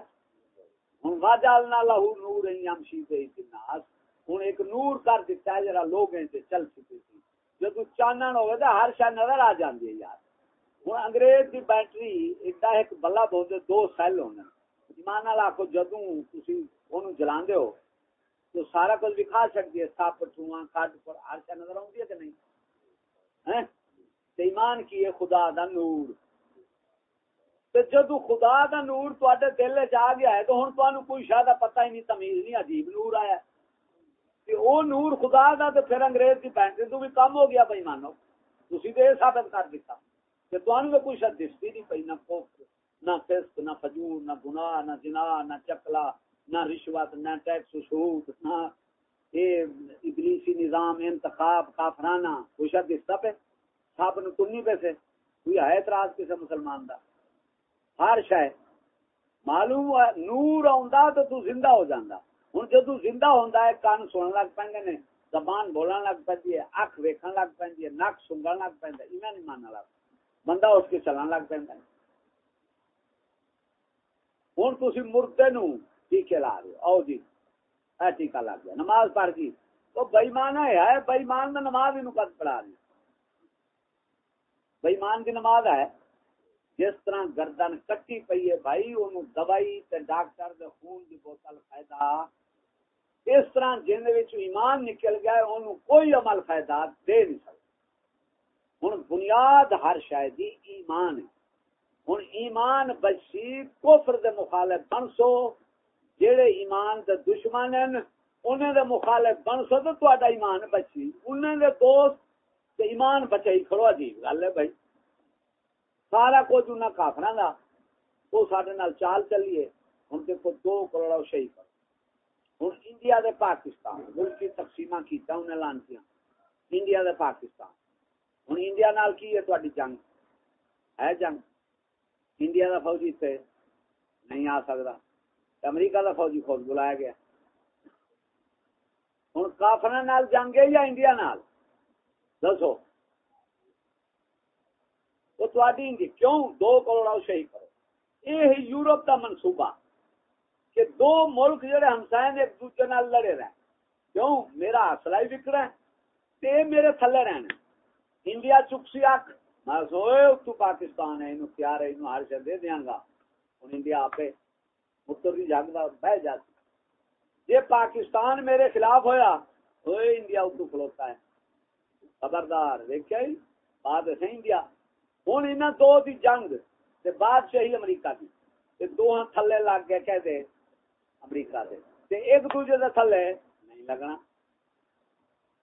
ہوں واجالنا لہو نور یمشی دے الناس۔ ہوں ایک نور کر دیتا ہے جرا لوگ ہیں چل چکے تھے جدو چانن ہوئے تو ہر شاید نظر آ جاندی ہے یار۔ ہوں انگریز کی بیٹری ایڈا ایک بلب ہوتے دو سیل ہونے ایمان آخو جدو تھی وہ جلا ہو، تو سارا کچھ بھی کھا سکتی ہے سپ ٹھواں کٹ پر، ہر شاید نظر آتی ہے کہ نہیں؟ ایمان کی ہے خدا دا نور۔ جدو خدا دا نور تے دل چ آ گیا ہے تو ہوں تمہیں کوئی شاید پتہ ہی نہیں تمیز نہیں عجیب نور آیا تے او نور خدا دا تو پھر انگریز کی بینٹری تو بھی کم ہو گیا بھائی مانو تھی تو یہ ثابت کر دیتا کہ تمہیں تو کوئی شاید دستی نہیں پی نہ کوفر نہ فسق نہ فجور نہ گناہ نہ جنا نہ چکلا نہ رشوت نہ ٹیکس سود نہ یہ ابلیسی نظام انتخاب کافرانہ کوئی شاید دستا پہ سب نے تنی پیسے کوئی ہے اعتراض کسی مسلمان دا ہر شاید معلوم نور آ تو تو زندہ ہو جاندہ ہوں جدو زندہ ہوتا ہے، کان سن لگ پہ نے، زبان بولن لگ پی اک ویکن لگ پی نک سنگن لگ پہ ایویں نہیں ماننا لگ بندہ اس کے چلن لگ پہ ہوں تھی مردے نو ٹیکے لا رہے آؤ جی اے ٹیکا لگ گیا۔ نماز پڑھ گئی تو بئیمان ہے بئیمان میں نماز ہی کد پڑھا رہی بئیمان کی نماز ہے۔ جس طرح گردن کٹی پی ہے بھائی انہوں دوائی تے ڈاکٹر دے خون دی بوتل فائدہ۔ اس طرح جن ایمان نکل گیا انہوں کوئی عمل فائدہ دے نہیں سکتا۔ ہوں بنیاد ہر شاید ایمان ہے۔ ہوں ایمان بچی کفر دے مخالف بن سو جہے ایمان دے دشمن ہیں، انہیں دے مخالف بن سو تو تا ایمان بچی۔ انہیں دے دوست ایمان بچائی کھڑو، عجیب گل ہے بھائی۔ سارا کچھ انہیں کافر وہ سارے چال چلیے۔ ہوں دیکھو دو کروڑ شہید کرو ہوں انڈیا دے پاکستان، ملک کی تقسیم کیتا انہیں لانتی انڈیا دے پاکستان۔ ہوں انڈیا نال کی ہے تاری جنگ؟ ہے جنگ۔ انڈیا دا فوجی اتنے نہیں آ سکتا امریکہ دا فوجی فوج بلایا گیا۔ ہوں کافر جنگ ہے یا انڈیا نال؟ دسو۔ تو تاری کیوں؟ دو کروڑ شہید کرو۔ یہ یورپ دا منصوبہ کہ دو ملک جڑے ہمسائے نے ایک دوسرے نال لڑے رہے۔ کیوں؟ میرا اصلا ہی وکرا ہے۔ تے میرے تھلے رہنے۔ انڈیا چکسی آخ میں سوئے تو پاکستان ہے، انہوں پیار ہے، انہوں ہر شہر دے دیاں گا۔ ان انڈیا آپ متر مطلب کی جنگ دا بہ جاتی یہ پاکستان میرے خلاف ہویا ہوئے انڈیا اتو کھلوتا ہے۔ خبردار دیکھا ہی؟ بات ہے انڈیا۔ ہوں انہیں دو دی جنگ تے بادشاہی امریکہ کی دو تھلے لگ گئے کہہ دے امریکہ دے تے ایک دوجے دے تھلے نہیں لگنا۔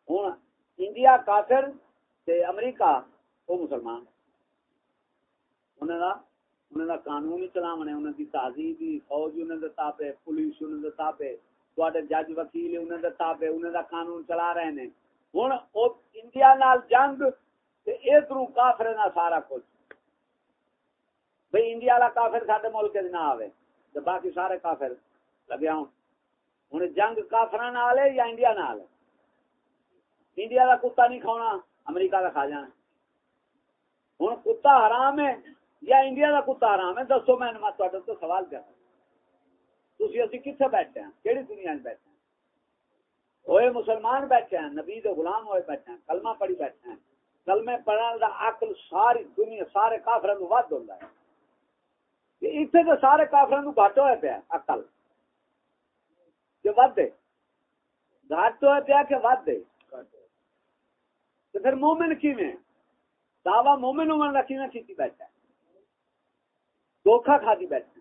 ہوں انڈیا کافر تے امریکہ وہ مسلمان۔ انہوں دا انہوں دا قانون ہی چلاونے انہوں دی تہذیب فوج انہوں دے تابع، پولیس انہوں دے تابع، تواڈے جج وکیل انہوں دے تابع انہوں دا قانون چلا رہے ہیں ہن او انڈیا نال جنگ تے ادھروں کافر نال سارا کچھ۔ بھئی انڈیا والا کافر ساڈے ملک وچ نہ آوے، تے باقی سارے کافر لگے ہوں ہن جنگ کافراں نال ہے یا انڈیا نال ہے؟ انڈیا دا کتا نہیں کھانا امریکہ کا کھا جانا۔ ہوں کتا حرام ہے یا انڈیا کا کتا حرام ہے؟ دسو میں تو سوال کر تھی اسی کتنے بیٹھے ہیں؟ کہڑی دنیا بیٹھے ہیں؟ ہوئے مسلمان بیٹھے ہیں، نبی غلام ہوئے بیٹھے ہیں، کلمہ پڑھی بیٹھے ہیں۔ کلمے پڑھنے کا عقل ساری دنیا، سارے کافر ود ہوتا ہے۔ اتنے تو سارے کافر گھٹ ہوا پیا اقل کہ ود دے گھٹ ہوا پیا کہ ود دے تو پھر مومن کی میں دعوی مومن ہونے کا کیوں کی بیٹھا ہے؟ دھوکھا کھا دی بیٹھا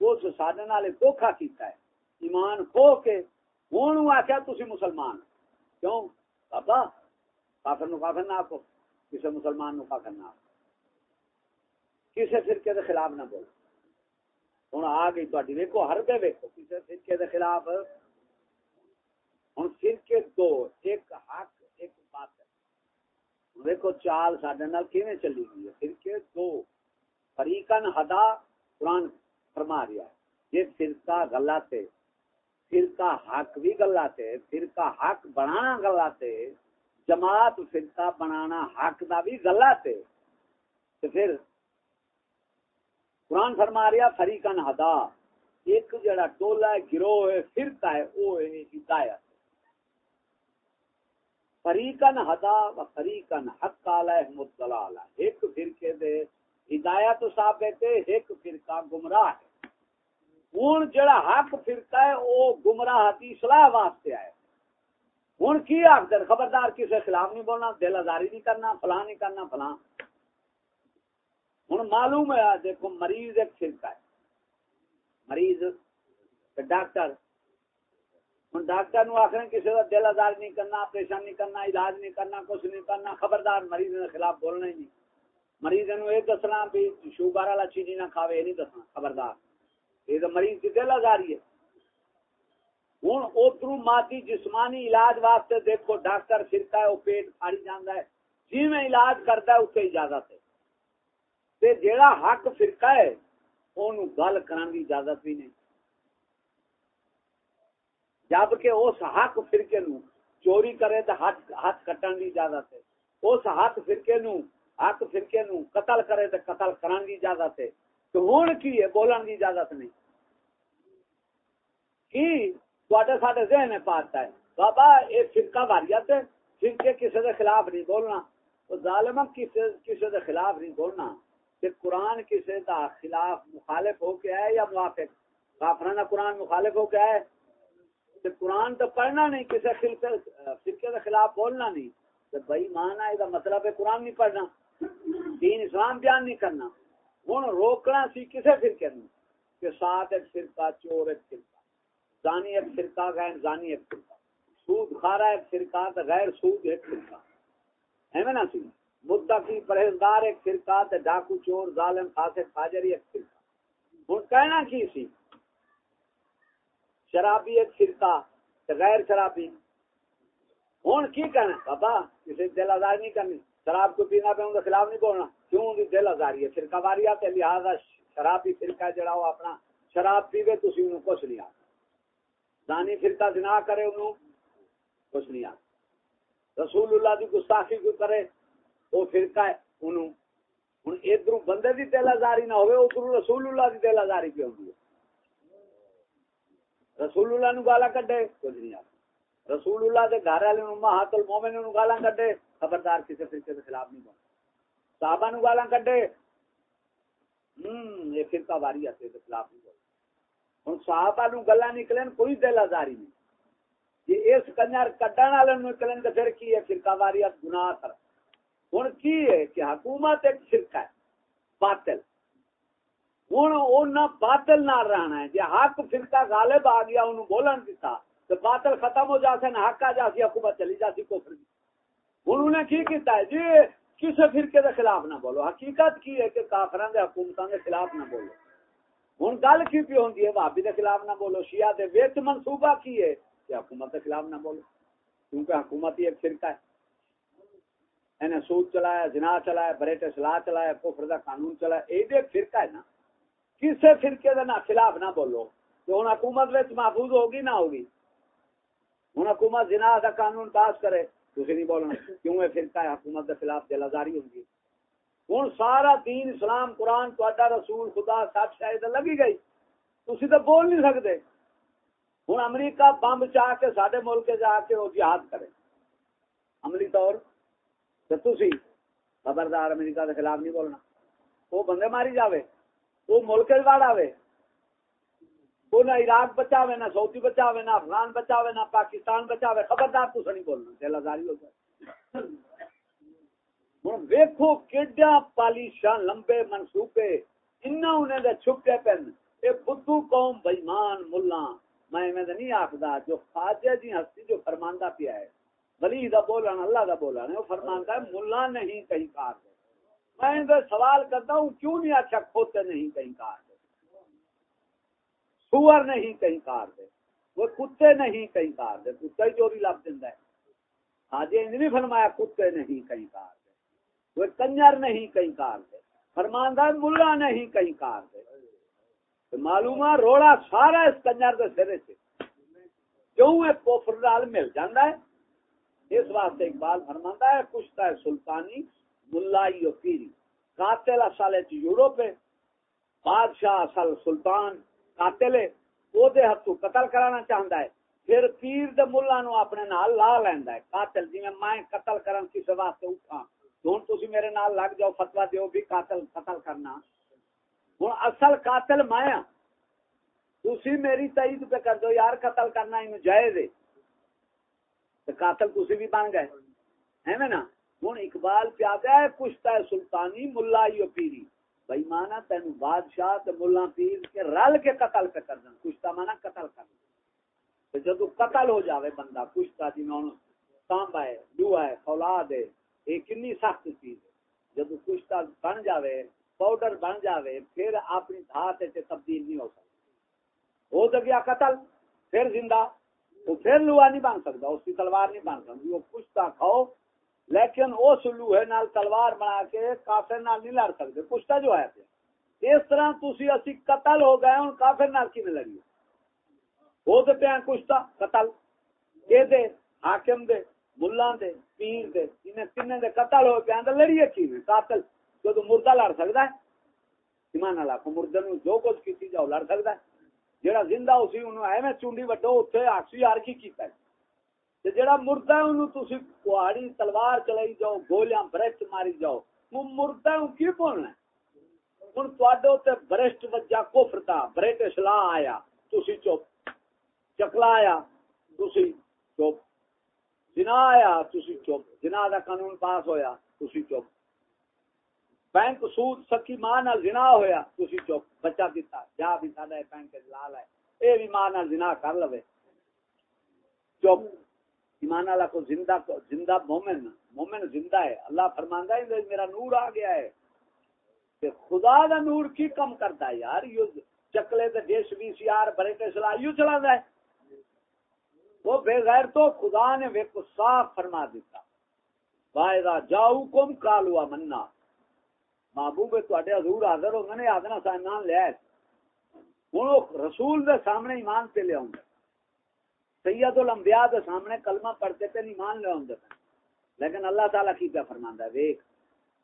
اس سادے نال دھوکھا کیتا ہے۔ ایمان کھو کے ہوں آخیا تھی مسلمان کیوں؟ بابا کافر نو کافر نہ آکو کسی مسلمان نو کافر نہ آکو۔ کسی فرقے کے خلاف نہ بولو۔ ہوں آ گئی تاری ویکو ہر بے ویکو کسی فرقے کے خلاف۔ ہوں فرقے دو، ایک حق، ایک بات دیکھو چال سڈے چلی گئی ہے؟ فرقے دو۔ فریقن ہدا قرآن فرما رہا ہے۔ یہ فرقہ غلط ہے۔ فرقہ حق بھی غلط ہے، فرقہ حق بنانا غلط ہے۔ جماعت فرقہ بنانا حق دا بھی غلط ہے تو پھر قرآن فرما رہا فریقن ہدا۔ ایک جڑا ٹولا ہے، گروہ ہے، فرقہ ہے، وہ ہے ہدایت فریقن ہدا و فریقن حق علیہ الضلال ایک فرقے دے ہدایت ثابت ہے، ایک فرقہ گمراہ ہے۔ ہن جڑا حق فرقہ ہے او گمراہ دی اصلاح واسطے آئے۔ ہن کی آخر خبردار کسی خلاف نہیں بولنا، دل آزاری نہیں کرنا، فلاں نہیں کرنا، فلاں۔ ہن معلوم ہے دیکھو، مریض ایک فرقہ ہے۔ مریض ڈاکٹر۔ ہوں ڈاکٹر نو آخر کسی کا دل آزار نہیں کرنا، آپریشن نہیں کرنا، علاج نہیں کرنا، کچھ نہیں کرنا، خبردار مریض کے خلاف بولنا ہی نہیں۔ مریض نو یہ دسنا بھی، شوگر والا چیز نہ کھاوے، یہ نہیں دسنا، خبردار۔ یہ تو مریض کی دل آزاری ہے۔ ہوں ادھر مادی جسمانی علاج واسطے دیکھو ڈاکٹر فرتا ہے، وہ پیٹ کھاڑی جانا ہے۔ جی میں علاج کرتا ہے اسے اجازت ہے۔ تے جیڑا حق فرقہ ہے وہ گل کرنے کی اجازت بھی نہیں۔ جبکہ اس حق فرقے نو چوری کرے تو ہاتھ ہاتھ کٹن کی اجازت ہے۔ اس ہاتھ فرقے نو حق فرقے نو قتل کرے تو قتل کرن کی اجازت ہے۔ تو ہوں کی ہے؟ بولن کی اجازت نہیں۔ کی سارے ذہن پاتا ہے۔ بابا، یہ فرقہ واریت ہے۔ فرقے کسی کے خلاف نہیں بولنا۔ ظالم کسی کسی کے خلاف نہیں بولنا۔ کہ قرآن کسی کا خلاف مخالف ہو کے ہے یا موافق؟ کافرانہ قرآن مخالف ہو کے ہے قرآن تو پڑھنا نہیں کسی فرقے کے خلاف بولنا نہیں۔ تو بھائی مانا یہ مطلب ہے قرآن نہیں پڑھنا۔ دین اسلام بیان نہیں کرنا۔ ہوں روکنا سی کسی فرقے میں کہ ساتھ ایک فرقہ، چور ایک فرقہ۔ زانی ایک فرقہ غیر زانی ایک فرقہ۔ سود کھارا ایک فرقہ تو غیر سود ایک فرقہ۔ ہے میں نا سی مدعا کی پرہیزگار ایک فرقہ تو ڈاکو چور ظالم فاسق فاجری ایک فرقہ۔ ہوں کہنا کی سی؟ شرابی ایک فرقہ غیر شرابی۔ ہوں کی کہنا؟ بابا کسی دل آزار نہیں کرنی۔ شراب کو پینا پہ ان کے خلاف نہیں بولنا۔ کیوں ان کی دل آزاری ہے؟ فرقہ واری آتے لہٰذا شرابی فرقہ جڑا ہو اپنا شراب پیوے تو اسی انہوں کچھ نہیں آتا دانی فرقہ زنا کرے انہوں، کچھ نہیں آتا۔ رسول اللہ کی گستاخی کو کرے؟ وہ فرقہ ہے انہوں۔ ہوں ادھر بندے کی دل آزاری نہ ہوئے ادھر رسول اللہ کی دل آزاری پہ ہوتی ہے۔ رسول اللہ نو گالا کڈے، کچھ نہیں آتا۔ رسول اللہ دے گھر والے نو مہات المومن نو گالا کڈے، خبردار کسی فرقے کے خلاف نہیں بولنا صحابہ نو گالا کڈے۔ ہم یہ فرقہ واری آتے خلاف نہیں بولنا ہن صحابہ نو گلا نکلن کوئی دل آزاری نہیں یہ اس کنجر کڈن والے نکلن تے پھر کی ہے فرقہ واریت گناہ کر ہن کی ہے کہ حکومت ایک فرقہ ہے باطل ہوں باطل نہ رہنا ہے جی حق فرقہ غالب آ گیا انہوں بولن دیتا تو باطل ختم ہو جاتے نا حق آ جاتی حکومت چلی جاتی کوفر کی ہوں انہیں کی کیتا ہے جی کسی فرقے کے خلاف نہ بولو حقیقت کی ہے کہ کافران دے حکومتوں کے خلاف نہ بولو ہوں گل کی پی ہوتی ہے؟ بھابی کے خلاف نہ بولو، شیعہ دے ویچ منصوبہ کی ہے کہ حکومت کے خلاف نہ بولو، کیونکہ حکومت ہی ایک فرقہ ہے۔ انہیں سود چلایا، جنا چلایا بریٹ سلاح چلایا، کفر دا قانون چلایا یہ ایک فرقہ ہے نا۔ کسی فرقے دے خلاف نہ بولو تو ہوں حکومت محفوظ ہوگی نہ ہوگی۔ ہوں حکومت جنا کا قانون پاس کرے تھی نہیں بولنا۔ کیوں؟ ہے فرقہ ہے، حکومت کے خلاف دل آزاری ہوگی ہوں سارا دین اسلام، قرآن تا رسول، خدا سب شاید لگی گئی۔ تھی تو بول نہیں سکتے ہوں امریکہ بمب چاہ کے سارے ملک جا کے وہ جہاد کرے۔ عملی طور تو تھی خبردار امریکہ کے خلاف نہیں بولنا۔ وہ بندے ماری جاوے وہ ملک واڑ آئے وہ نہ عراق بچاوے، نہ سعودی بچاوے، نہ افغان بچاوے، نہ پاکستان بچاوے، خبردار تو نہیں بولنا۔ دل آزاری ہو جائے۔ ہوں ویکو کیڈا پالیشان لمبے منصوبے انہیں چھپے پن۔ یہ بدھو قوم بےمان ملا میں نہیں آخدا جو خواجہ جی ہستی جو فرماندہ پیا ہے۔ ولی دا بولنا اللہ دا بولنا وہ فرماندہ ہے ملا نہیں کہیں کار دے۔ میں سوال کرتا ہوں، کیوں نہیں آخیا کھوتے نہیں کہیں کار دے؟ سور نہیں کہیں کار دے۔ وہ کتے نہیں کہیں کار دے۔ کتے چوری لب دینا ہے۔ حاجی انج نہیں فرمایا کتے نہیں کہیں کار دے۔ وہ کنجر نہیں کہیں کار دے فرماندہ ملا نہیں کہیں کار دے۔ معلوم ہے روڑا سارا اس کنجر کے سرے سے۔ کیوں ہے کوفر نال مل جانا ہے۔ اس واسطے اقبال فرماندہ ہے کشتا ہے سلطانی، ملائی و پیری۔ قاتل اصل یوروپ بادشاہ اصل سلطان قاتل ہے۔ وہ دے ہتھوں قتل کرانا چاہندا ہے۔ پھر پیر دے ملہ نو اپنے نال لا لیندا ہے۔ قاتل جی میں قتل کرن کس واسطے اٹھا ہن تسی میرے نال لگ جاؤ فتوی دیو بھی قاتل قتل کرنا ہن اصل قاتل میں ہاں تسی میری تائید پہ کر دو یار قتل کرنا انو جائز ہے تو قاتل تسی بھی بن گئے ہے میں نا ہن اقبال پیادا ہے کشتا ہے سلطانی ملا یو پیری بھائی مانا تین بادشاہ تے ملا پیر کے رل کے قتل پہ کر دیں کشتا مانا قتل کر جدو قتل ہو جاوے بندہ کشتا جی میں سانبا ہے لوہا ہے فولاد ہے یہ کنی سخت چیز جدو کشتا بن جاوے پاؤڈر بن جاوے، پھر اپنی دھات سے تبدیل نہیں ہو سکتا۔ ہو تو گیا قتل، پھر زندہ، وہ پھر لوہا نہیں بن سکتا، اس کی تلوار نہیں بن سکتی، وہ کشتا کھاؤ۔ لیکن وہ سلو ہے نال تلوار بنا کے کافر نال نہیں لڑ سکتے پوچھتا جو ہے۔ پھر اس طرح تھی اسی قتل ہو گئے ہوں کافر نال کی لڑی؟ وہ تو پیا کچھ قتل۔ کے دے، حاکم دے ملا دے پیر دے انہیں تین دے قتل ہو پیا لڑیے کی قاتل جو تو مردہ لڑ سکتا ہے ایمان اللہ کو مردے نو جو کچھ کی جاؤ لڑ سکتا ہے جہاں زندہ اسی انہوں ایویں چونڈی وڈو اتنے آکسی یار کی کیتا ہے تے جڑا مردہ ہے انہوں تسی کوہاڑی تلوار چلائی جاؤ گولیاں برشت ماری جاؤ وہ مردہ ہے کی بولنا ہے ہوں تڈو تے برشت وجہ کفر دا برٹش لا آیا تسی چپ چکلا آیا تسی چپ جنا آیا تسی چپ۔ جنا دا قانون پاس ہویا، تسی چپ۔ بینک سود سکی ماں نال جنا ہویا، تسی چپ۔ بچہ دیتا جا بھی ساڈا بینک لال ہے۔ اے بھی ماں نال جنا کر لوے۔ چپ۔ ایمان اللہ کو زندہ کو زندہ مومن مومن زندہ ہے۔ اللہ فرماندہ ہے میرا نور آ گیا ہے۔ کہ خدا دا نور کی کم کرتا ہے یار؟ یہ چکلے تے ڈیش وی سی آر بڑے کے سلا یوں چلا ہے۔ وہ بے غیر تو خدا نے وے کو صاف فرما دیتا۔ وائدہ جاؤ کم کالوا منا محبوب تواڈے حضور حاضر ہوں نے آدنا سائنان لیا ہوں رسول دے سامنے ایمان پہ لے آؤں سید الانبیاء دے سامنے کلمہ پڑھتے پہ نہیں مان لے لیکن اللہ تعالیٰ کی کیا فرماندا ہے؟ دیکھ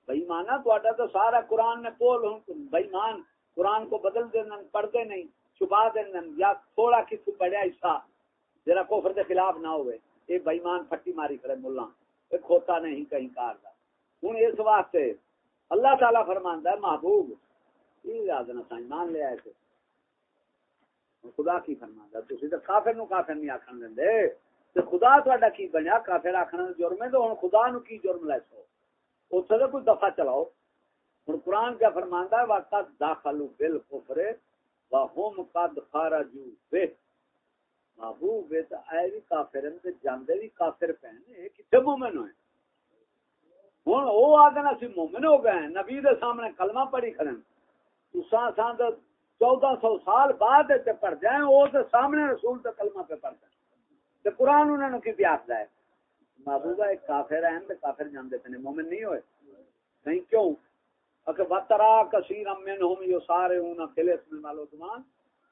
بھائی مانا تو تو سارا قرآن میں پول ہوں۔ بھائی مان قرآن کو بدل دینا پڑھتے نہیں چھپا دینا یا تھوڑا کسی پڑھیا حصہ۔ جرا کفر کے خلاف نہ ہوئے یہ بےمان پھٹی ماری کرے ملا یہ کھوتا نہیں کہیں کار کا ہوں اس واسطے اللہ تعالیٰ فرماندا ہے، محبوب یہ یاد نہ سائن مان لے آئے خدا کی فرما تھی تو کافر نو کافر نہیں آخر دیں تو خدا تا کی بنیا؟ کافر آکھن آخر جرم ہے تو ہوں خدا نو کی جرم لے سو؟ اتنے تو کوئی دفاع چلاؤ۔ ہوں قرآن کیا فرمانا ہے وقت داخل بل کفرے قد خارجو بے محبوب اے بھی کافر ہیں جاندے بھی کافر پہنے کتنے مومن ہوئے؟ ہوں، وہ آدھے اسی مومن ہو گئے ہیں، نبی دے سامنے کلمہ پڑھی کھڑے تساں ساں تو چودہ سو سال بعد تے پڑھ جائیں، وہ تو سامنے رسول تے کلمہ پہ پڑھ جائیں۔ تے قرآن انہوں نے کی پیاس ہے محبوبہ، ایک کافر ہیں تے کافر جاندے تھے، مومن نہیں ہوئے۔ نہیں، کیوں؟ اگر وطرا کثیر من ہم یو سارے ہونا فلس میں مالو زمان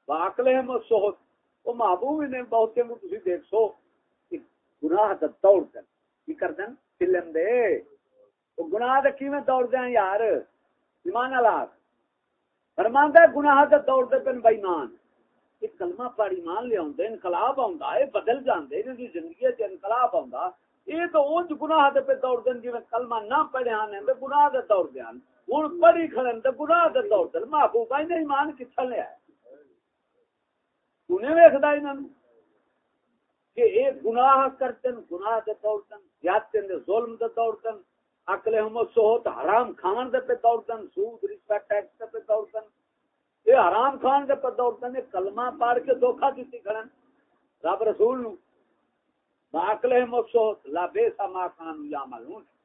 واقلہم السہت وہ محبوب نے بہت کو تسی دیکھ سو گناہ دا دوڑ کر کی کر دیں؟ فلم دے۔ وہ گناہ دا کیویں دوڑ دیں یار؟ ایمان اللہ فرماندا ہے گناہ دا دوڑ دے پن بے ایمان کہ کلمہ پڑھ ایمان لے اوندے انقلاب آوندا ہے بدل جاندے انہاں دی زندگی وچ انقلاب آوندا یہ تو اونج گناہ دے پہ دوڑ دین جویں کلمہ نہ پڑھے ہن تے گناہ دے دوڑ دے ہن۔ پڑھی کھڑن تے گناہ دے دوڑ دے محبوب نے ایمان کتھے لیا ہے انہیں ویکھدا انہاں کہ اے گناہ کرتن، گناہ دے دے ظلم دے اکلے ہم سوت حرام کھان دے پہ سود ٹیکس دے پہ حرام کھان دے پہ کلمہ کے دھوکا دیتی کھڑن۔ رب رسول نو اکلے ہم لا بے سما کھان یا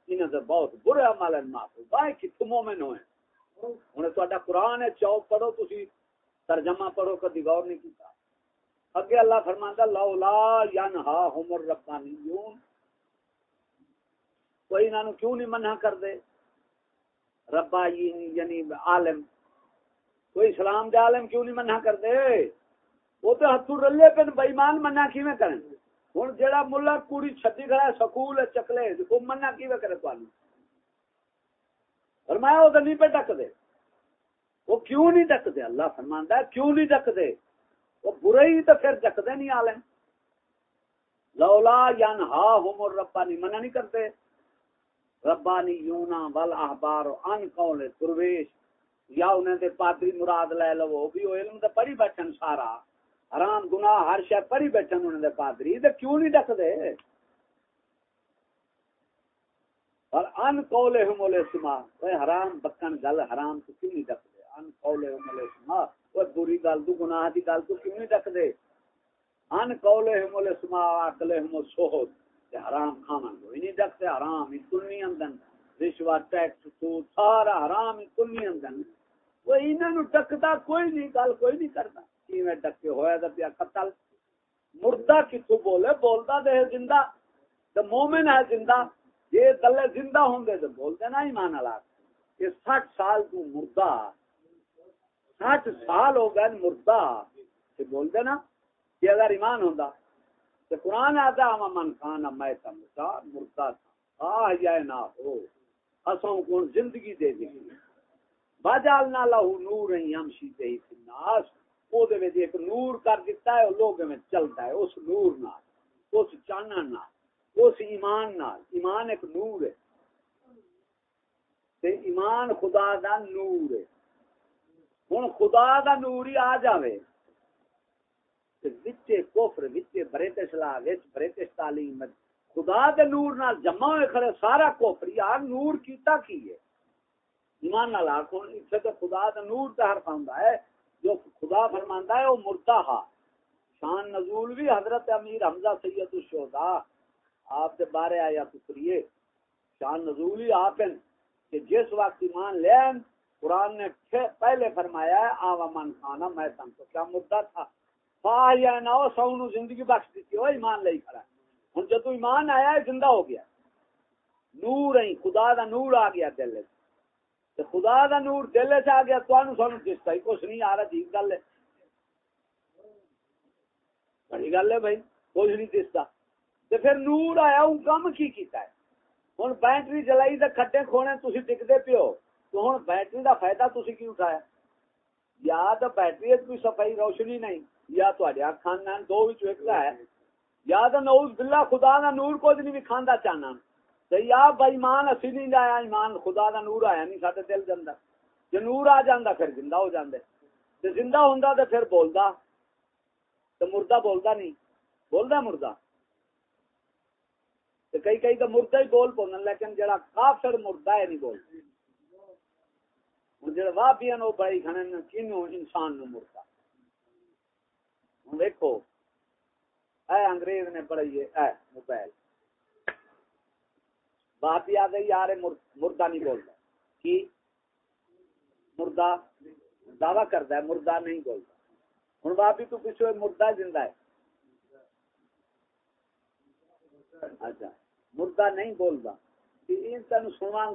انہاں دے بہت برے عمل ہیں معفو مومن ہوئے۔ قرآن ہے چوک پڑھو، تسی ترجمہ پڑھو، کدی غور نہیں کیتا۔ اگے اللہ فرماندا لولا ینہا ہم الربانیون۔ کوئی انہوں کیوں نہیں منع کر دے ربا یعنی عالم۔ کوئی اسلام دے عالم کیوں نہیں منع کر دے وہ تو ہاتھوں رلے پہ بےمان منع کیویں کریں ہوں جہاں ملا کڑی چھتی کھڑا ہے، سکول چکلے وہ منع کیویں کرے تمہیں فرمایا، وہ تو نہیں پہ ڈک دے وہ کیوں نہیں ڈک دے اللہ فرماندا ہے، کیوں نہیں ڈک دے وہ برے ہی تو پھر ڈک دے نہیں عالم لولا یان ینہا ہم ربا نہیں منع نہیں کرتے۔ ربانی یونا ول احبار ان قول درویش۔ یا انہیں دے پادری مراد لے لو بھی وہ علم تے پڑھی بیٹھن سارا۔ حرام گناہ ہر شے پڑھی بیٹھن انہیں دے پادری۔ تے کیوں نہیں ڈک دے اور ان قول ہم ول سما اے حرام، بکن گل حرام تو کیوں نہیں ڈک ان قول ہم ول سما او بری گل تو گناہ دی گل تو کیوں نہیں ڈک دے؟ ان قول ہم ول عقل ہم سوہد تے حرام کھانا کوئی نہیں ڈکتے حرام ہی کلنی اندن۔ رشوت ٹیکس سود سارا حرام ہی کلنی اندن۔ وہ انہوں ڈکتا کوئی نہیں گل کوئی نہیں کرتا۔ کیویں ڈکے ہویا دا پیا قتل؟ مردہ کتوں بولے؟ بولتا دے زندہ۔ تو مومن ہے زندہ۔ یہ دلے زندہ ہوں گے تو بولتے نا ایمان اللہ یہ سٹھ سال تو مردہ۔ سٹھ سال ہو گئے مردہ۔ یہ بولتے نا کہ اگر ایمان ہوں تو قرآن آتا ہم من خان میں تمتا مرتا تھا۔ آہ یا نہ ہو۔ اسوں کو زندگی دے دی۔ باجالنا لہو نور ہی ہم شیتے ہی الناس۔ او دے وچ ایک نور کر دیتا ہے، او لوگ میں چلتا ہے۔ اس نور نال، اس چانن نال، اس ایمان نال۔ ایمان ایک نور ہے۔ تے ایمان خدا دا نور ہے۔ ہن خدا دا نور ہی آ جاوے۔ تعلیم خدا دے نور نال جمع ہوئے کھڑے سارا کوفر یار، نور کیتا کی ہے؟ ایمان نال آکھو اتھے تے خدا دا نور تے حرف آندا ہے۔ جو خدا فرماندا ہے، وہ مردہ ہا شان نزول بھی حضرت امیر حمزہ سید الشہداء۔ آپ دے بارے آیا تکریے شان نزول ہی آپ کہ جس وقت ایمان لے قرآن نے پہلے فرمایا ہے، آوا من خانہ، میں تم تو کیا مردہ تھا؟ یا نہ ہو، سو نو زندگی بخش دیتی ہو ایمان لئی کھڑا ہوں جب ایمان آیا ہے زندہ ہو گیا۔ نور ہی خدا دا نور آ گیا دل تو خدا دا نور دل چ آ گیا تو سانو دستا ہی کچھ نہیں آ رہا جی گل ہے۔ بڑی گل ہے بھائی، کچھ نہیں دستا۔ تو پھر نور آیا ہوں کم کی کیتا ہے؟ ہوں بیٹری جلائی تو کھٹے کھونے تھی ٹکتے پیو۔ تو ہوں بیٹری دا فائدہ تھی کی اٹھایا؟ یا تو بیٹری کوئی صفائی روشنی نہیں، یا تو خاندان دو ایک ہے، یا تو نوز بلا خدا دا نور کو نہیں بھی کھانا چاہنا۔ تو یا بےمان اسی نہیں آیا ایمان خدا دا نور آیا نہیں سارے دل کے اندر جو نور آ جانا پھر زندہ ہو جاندے تو زندہ ہوں تو پھر بولتا تو مردہ بولتا نہیں بولتا مردہ۔ تو کئی کئی تو مردہ ہی بول پونا لیکن جڑا کافر مردہ ہے، نہیں بولتا جڑا واہ پیا وہ بڑی کھانے کنوں انسان نو مردہ دیکھو، اے انگریز نے پڑھائی اے موبائل۔ بات ہی آ گئی، یار مردہ نہیں بولتا۔ کی؟ مردہ دعوی کرتا ہے، مردہ نہیں بولتا۔ ہوں باپی جی، تو پچھو مردہ زندہ ہے؟ اچھا مردہ نہیں بولتا۔ تین سنا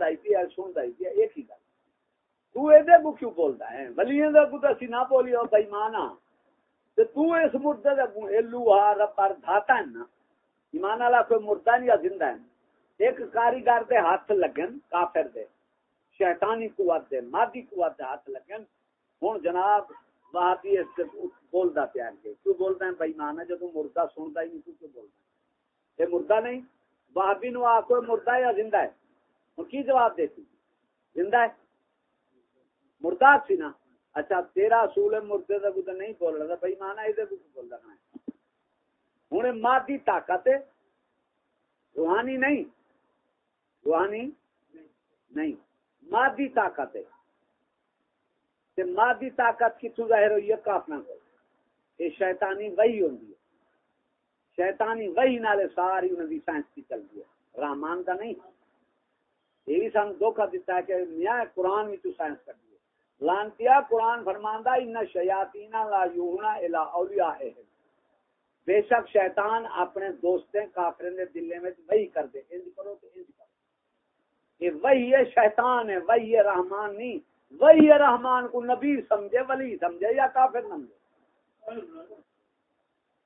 سنتا ایک ہی گل۔ تو کو کیوں ہے۔ ولیاں دا کو نہ بے ایمانا۔ تے تو اس مردے دا کو الو پر دھاتا ہے نا۔ ایمان والا کوئی مردہ نہیں یا زندہ ہے۔ ایک کاریگر دے ہاتھ لگن، کافر دے۔ شیطانی قوت دے، مادی قوت دے ہاتھ لگن۔ ہن جناب وہابی اس بولدا پیار کے کیوں بولدا ہے؟ بے ایمان ہے جب مردہ سندا ہی نہیں تو کیوں بولدا اے مردہ نہیں، وہابی نو آ کوئی مردہ یا زندہ ہے؟ ہن کی جواب دیتی زندہ ہے؟ مرداد سی نا۔ اچھا تیرا اصول ہے، مردے کا کچھ نہیں بول رہا بھائی مانا یہ بول رہا ہے۔ ہوں مادی طاقت روحانی نہیں۔ روحانی نہیں۔ مادی طاقت ہے۔ مادی طاقت کتوں ظاہر ہوئی ہے؟ کافنا کو یہ شیطانی وہی ہوتی ہے۔ شیطانی وہی نالے ساری انہوں کی سائنس کی چل چلتی ہے۔ رحمان کا نہیں۔ یہ بھی سان دھوکھا دیتا ہے کہ میاں قرآن بھی تو سائنس کر لانتیا قرآن فرماندہ ان شیاطین لا یونا الا اولیاء بے شک شیطان اپنے دوستیں کافریں دے دلے میں وہی کر دے انج کرو تو انج کرو یہ وہی ہے شیطان ہے وہی ہے رحمان نہیں۔ وہی ہے رحمان کو نبی سمجھے، ولی سمجھے یا کافر سمجھے؟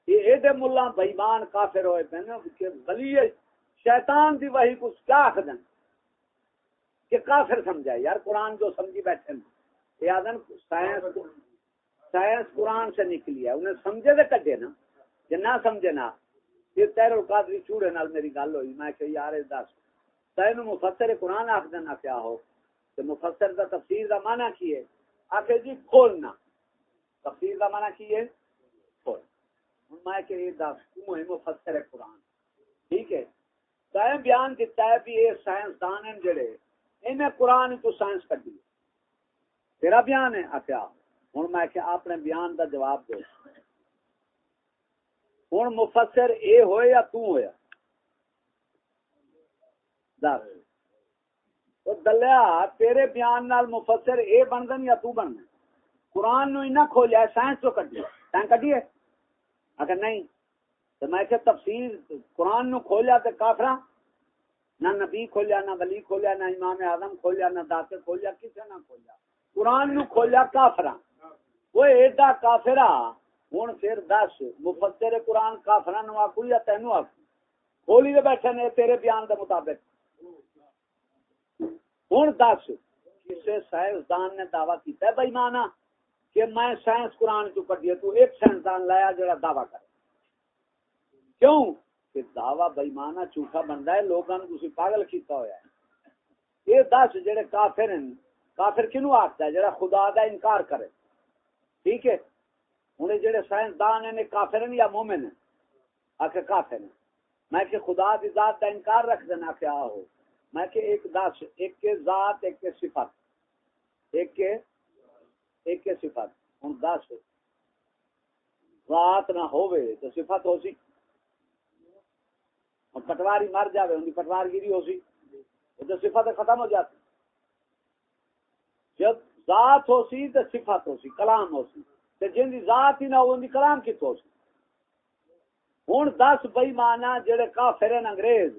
یہ دے ملا بھائیمان کافر ہوئے پہ کہ ولی شیطان دی وہی کچھ کیا آخدن؟ کہ کافر سمجھائے یار قرآن جو سمجھی بیٹھے ہیں۔ سائنس سائنس قرآن سے نکلی ہے۔ انہیں سمجھے دے کٹے نا۔ جی نہ سمجھے نا، پھر تیر القادری چوڑے نال میری گل ہوئی۔ میں کہ یار دس۔ تین مفسر قرآن آخ دینا کیا ہو؟ تو مفسر دا تفسیر دا معنی کی ہے؟ آخر جی کھولنا تفسیر دا معنی کی ہے؟ کھول۔ میں کہ یہ دس، تو ہے مفسر قرآن۔ ٹھیک ہے؟ تین بیان دیتا ہے بھی یہ سائنس دان ہیں جڑے، انہیں قرآن تو سائنس کر دی تیرا بیان ہے؟ آخیا، ہوں میں کیا اپنے بیان دا جواب دے۔ ہوں مفسر اے ہوئے یا تو ہویا دس۔ دلیا، تیرے بیان نال مفسر اے بن گن یا تو بن قرآن نو اینا کھولیا، سائنس تو کٹی تین کٹی ہے؟ اگر نہیں۔ تو میں کہ تفسیر قرآن نو کھولیا تے کافرا نہ نبی کھولیا، نہ ولی کھولیا، نہ امام اعظم کھولیا، نہ داتے کھولیا، کسے نہ کھولیا۔ قرآن نو کھولیا کافرا وہ ایڈا کافرا ہوں پھر دس، مفسر قرآن کافرا نو آکو یا تینو آکو کھولی دے بیٹھے نے تیرے بیان دے مطابق۔ ہوں دس کسی سائنسدان نے دعوی کیتا ہے بھائی مانا کہ میں سائنس قرآن چو کٹی تو ایک سائنسدان لایا جڑا دعوی کرے۔ کیوں؟ کہ دعوی بھائی مانا جھوٹا بنتا ہے لوگوں نے پاگل کیتا ہوا ہے۔ یہ دس جڑے کافر ہیں کافر کنو آختا ہے؟ جڑا خدا دا انکار کرے۔ ٹھیک ہے؟ ہوں جڑے سائنسدان ہیں کافر ہیں یا مومن ہیں؟ آخر کافر ہیں۔ میں کہ خدا دی ذات دا انکار رکھ دینا کیا ہو۔ میں کہ ایک دس ایک کے ذات، ایک کے صفت۔ ایک کے ایک کے صفت۔ ہوں دس۔ ذات نہ ہوئے تو صفت ہو سی۔ پٹواری مر جائے ان کی پٹوار گیری ہو سی۔ تو صفت ختم ہو جاتی۔ جب ذات ہو سی تو صفت ہو سی کلام ہو سی تو جن دی ذات ہی نہ ہو کلام کت ہو سی ہوں دس بئی مانا جڑے کافر ہیں انگریز،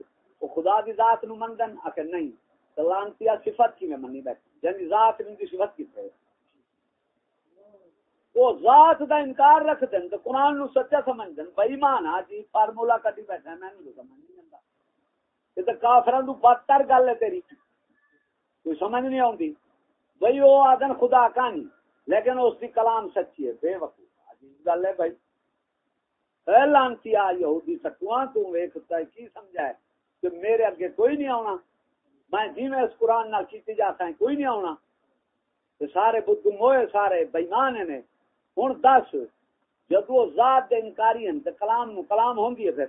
وہ خدا دی ذات نو مندن آخر نہیں تو صفت کی میں منی بیٹھ جن دی ذات نہیں دی صفت کی ہے وہ ذات دا انکار رکھ دیں تو قرآن نو سچا سمجھ دیں بئی مانا جی فارمولا کٹی بیٹھا میں نہیں سمجھ نہیں جاتا یہ تو کافران بدتر گل ہے تیری۔ کوئی سمجھ نہیں آتی بھائی وہ آدن خدا کا نہیں، لیکن اس کی کلام سچی ہے، بے وقوع عجیب گل ہے بھائی۔ لانتی آ یہودی سٹواں تو ویکھتا ہے، کی سمجھا ہے؟ کہ میرے اگے کوئی نہیں آنا میں جی میں اس قرآن نہ کیتی جاتا ہے کوئی نہیں آنا تو سارے بدھ موئے سارے بےمان نے۔ ہوں دس، جب وہ ذات دے انکاری ہیں تو کلام نو کلام ہوں گی پھر۔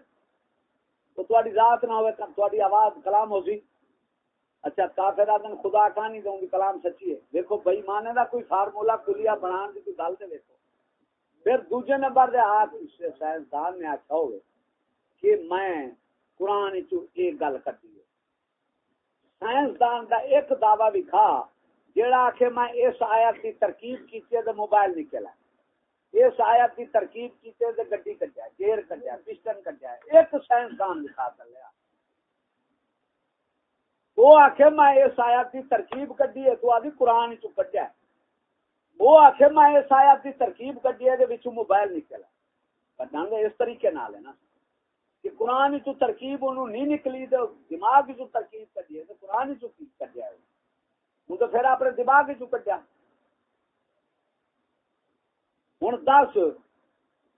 تو تاری ذات نہ ہوئے تاری آواز کلام ہو سی۔ اچھا کافر آدم خدا کا نہیں دوں گی، کلام سچی ہے۔ دیکھو بھائی مانے دا کوئی فارمولا کلیا بنا دی کوئی گل دیکھو۔ پھر دوجے نمبر دے آپ سائنسدان نے آخیا ہوئے کہ میں قرآن چ ایک گل کٹی ہے۔ سائنسدان دا ایک دعوی بھی کھا جیڑا آخے میں اس آیت کی ترکیب کیتے تو موبائل نکلا اس آیت کی ترکیب کیتے تو گڈی کٹیا گیئر کٹیا پسٹن کٹیا ایک سائنسدان دکھا کر لیا وہ آخ میں اس آیت کی ترکیب کٹی ہے، تو آدھی قرآن چ کٹیا وہ آخ میں اس آیت کی ترکیب کٹی ہے موبائل نکلا۔ کٹا اس طریقے نال ہے نا۔ کہ قرآن چ ترکیب انہوں نہیں نکلی تو دماغ چ ترکیب کٹی ہے تو قرآن چ کٹیا ہے۔ ہوں تو پھر اپنے دماغ چ کٹیا ہوں دس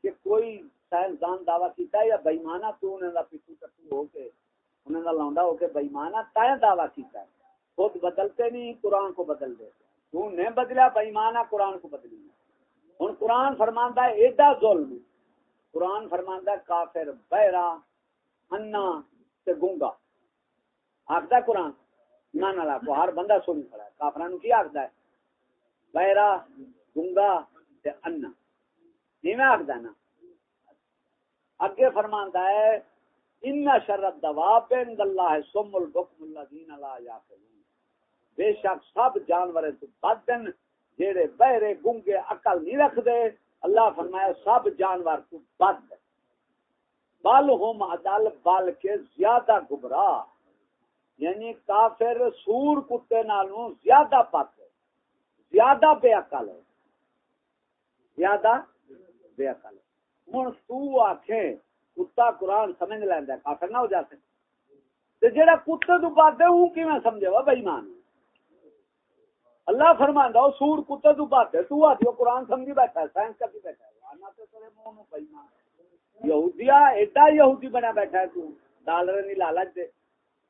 کہ کوئی سائنسدان دعوی کیتا ہے یا بےمانا تو انہوں کا پیچھو ٹٹو ہو کے انہوں کا لونڈا ہو کے بےمانا تائیں دعوی کیتا ہے۔ خود بدلتے نہیں، قرآن کو بدل دیتے تو نے بدلا بےمانا قرآن کو بدلی ہوں قرآن فرماندہ ہے، ایڈا ظلم۔ قرآن فرماندہ کافر بہرا، انا تے گونگا۔ آخر قرآن، نہ نہ کو ہر بندہ سن کھڑا ہے۔ کافران کی آخر ہے؟ بہرا، گونگا تے انا۔ نہیں میں آخر نا۔ اگے فرماندہ ہے ان شرط دواب عند اللہ سم البکم الذین لا یاقلون بے شک سب جانور تو بدن جیڑے بہرے گونگے عقل نہیں رکھ دے اللہ فرمایا سب جانور تو بد بل ہوم عدل بل کے زیادہ گمراہ۔ یعنی کافر سور کتے نالوں زیادہ پت ہے، زیادہ بے عقل ہے۔ زیادہ بے عقل ہے۔ ہوں تو آخے کتا قرآن سمجھ لینا کافر نہ ہو جاتے۔ جہاں کتے تو بات ہے وہ کی سمجھے؟ وا بئی مان اللہ فرماندا او سور کتے تو بات ہے تو آتی قرآن سمجھی بیٹھا ہے، سائنس کا بھی بیٹھا ہے۔ لانا تے تیرے منہ نو بےمان یہودیا ایڈا یہودی بنا بیٹھا ہے تو ڈالر نہیں لالچ دے۔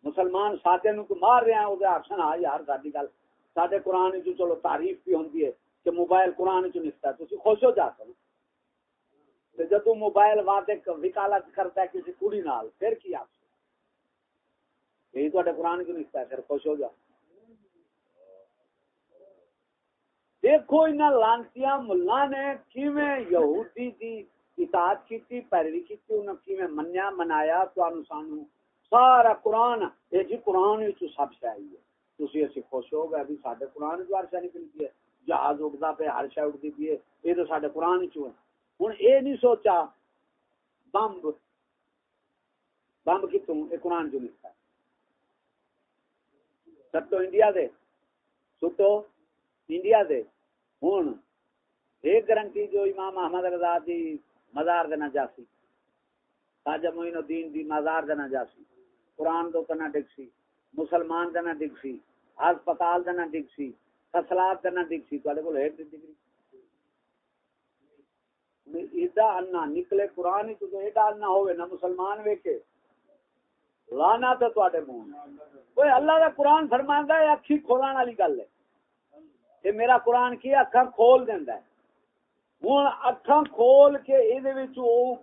مسلمان سادے نو کو مار رہے ہیں، او دے آکھن ہاں یار ساڈی گل، ساڈے قرآن وچ چلو تعریف بھی ہوندی ہے کہ موبائل قرآن وچ نستا ہے۔ تسی خوش ہو جاتے ہو۔ تے جدوں موبائل وعدے وکالت کرتا ہے کسی کڑی نال، پھر کی آپ یہی تواڈے قرآن وچ نستا ہے پھر خوش ہو جاؤ۔ دیکھو ان لانتیاں ملا نے کیویں یہودی دی اطاعت کیتی، پیروی کیتی، انہاں کیویں منیا، منایا، تانوں سانو سارا قرآن اے جی قرآن وچ سب شاہی ہے۔ تسی اسی خوش ہو گئے ابھی ساڈے قرآن وچ ہر شے نکلتی ہے۔ جہاز اڑدا پہ ہر شے اڑدی پئی ہے اے تو ساڈے قرآن وچ ہے۔ ہن اے نہیں سوچا، بمب بمب کتوں اے قرآن جو لکھا ہے۔ سب انڈیا دے سٹو انڈیا دے۔ ہوں ایک گرنٹی جو امام احمد رضا دی مزار دینا جاسی خواجہ معین الدین دی مزار دینا جاسی قرآن دو کنا ڈگسی مسلمان دینا ڈگسی ہسپتال دینا ڈگسی فصلات دینا ڈگسی تو کو ایک ڈگری؟ ایڈا انا نکلے قرآن تو ایڈا انا ہوئے نہ مسلمان ویکے لانا تو تے منہ کوئی اللہ کا قرآن فرماندا ہے، اکھی کھولان والی گل ہے۔ یہ میرا قرآن کی اکھا کھول دینا ہے۔ ہوں اکھا کھول کے یہ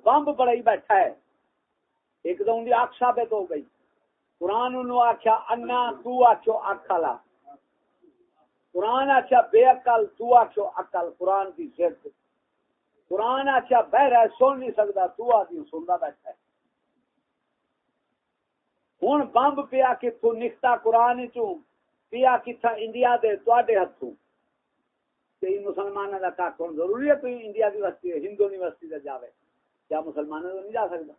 بمب بڑائی بیٹھا ہے۔ ایک دم کی اک ثابت ہو گئی۔ قرآن آخیا انا تو آخو اک قرآن آخیا بے اکل تو آخو اکل۔ قرآن کی صرف قرآن آچھا آخیا بہ رہا سن نہیں سکتا، تو آدمی سنتا بیٹھا ہے۔ ہوں بمب پیا کتوں نکتا قرآن چ پیا کتنا انڈیا دے تے ہاتھوں مسلمان کا کاک ہونا ضروری ہے کوئی انڈیا کی بستی ہندو یونیورسٹی سے جاوے۔ کیا مسلمان تو نہیں جا سکتا؟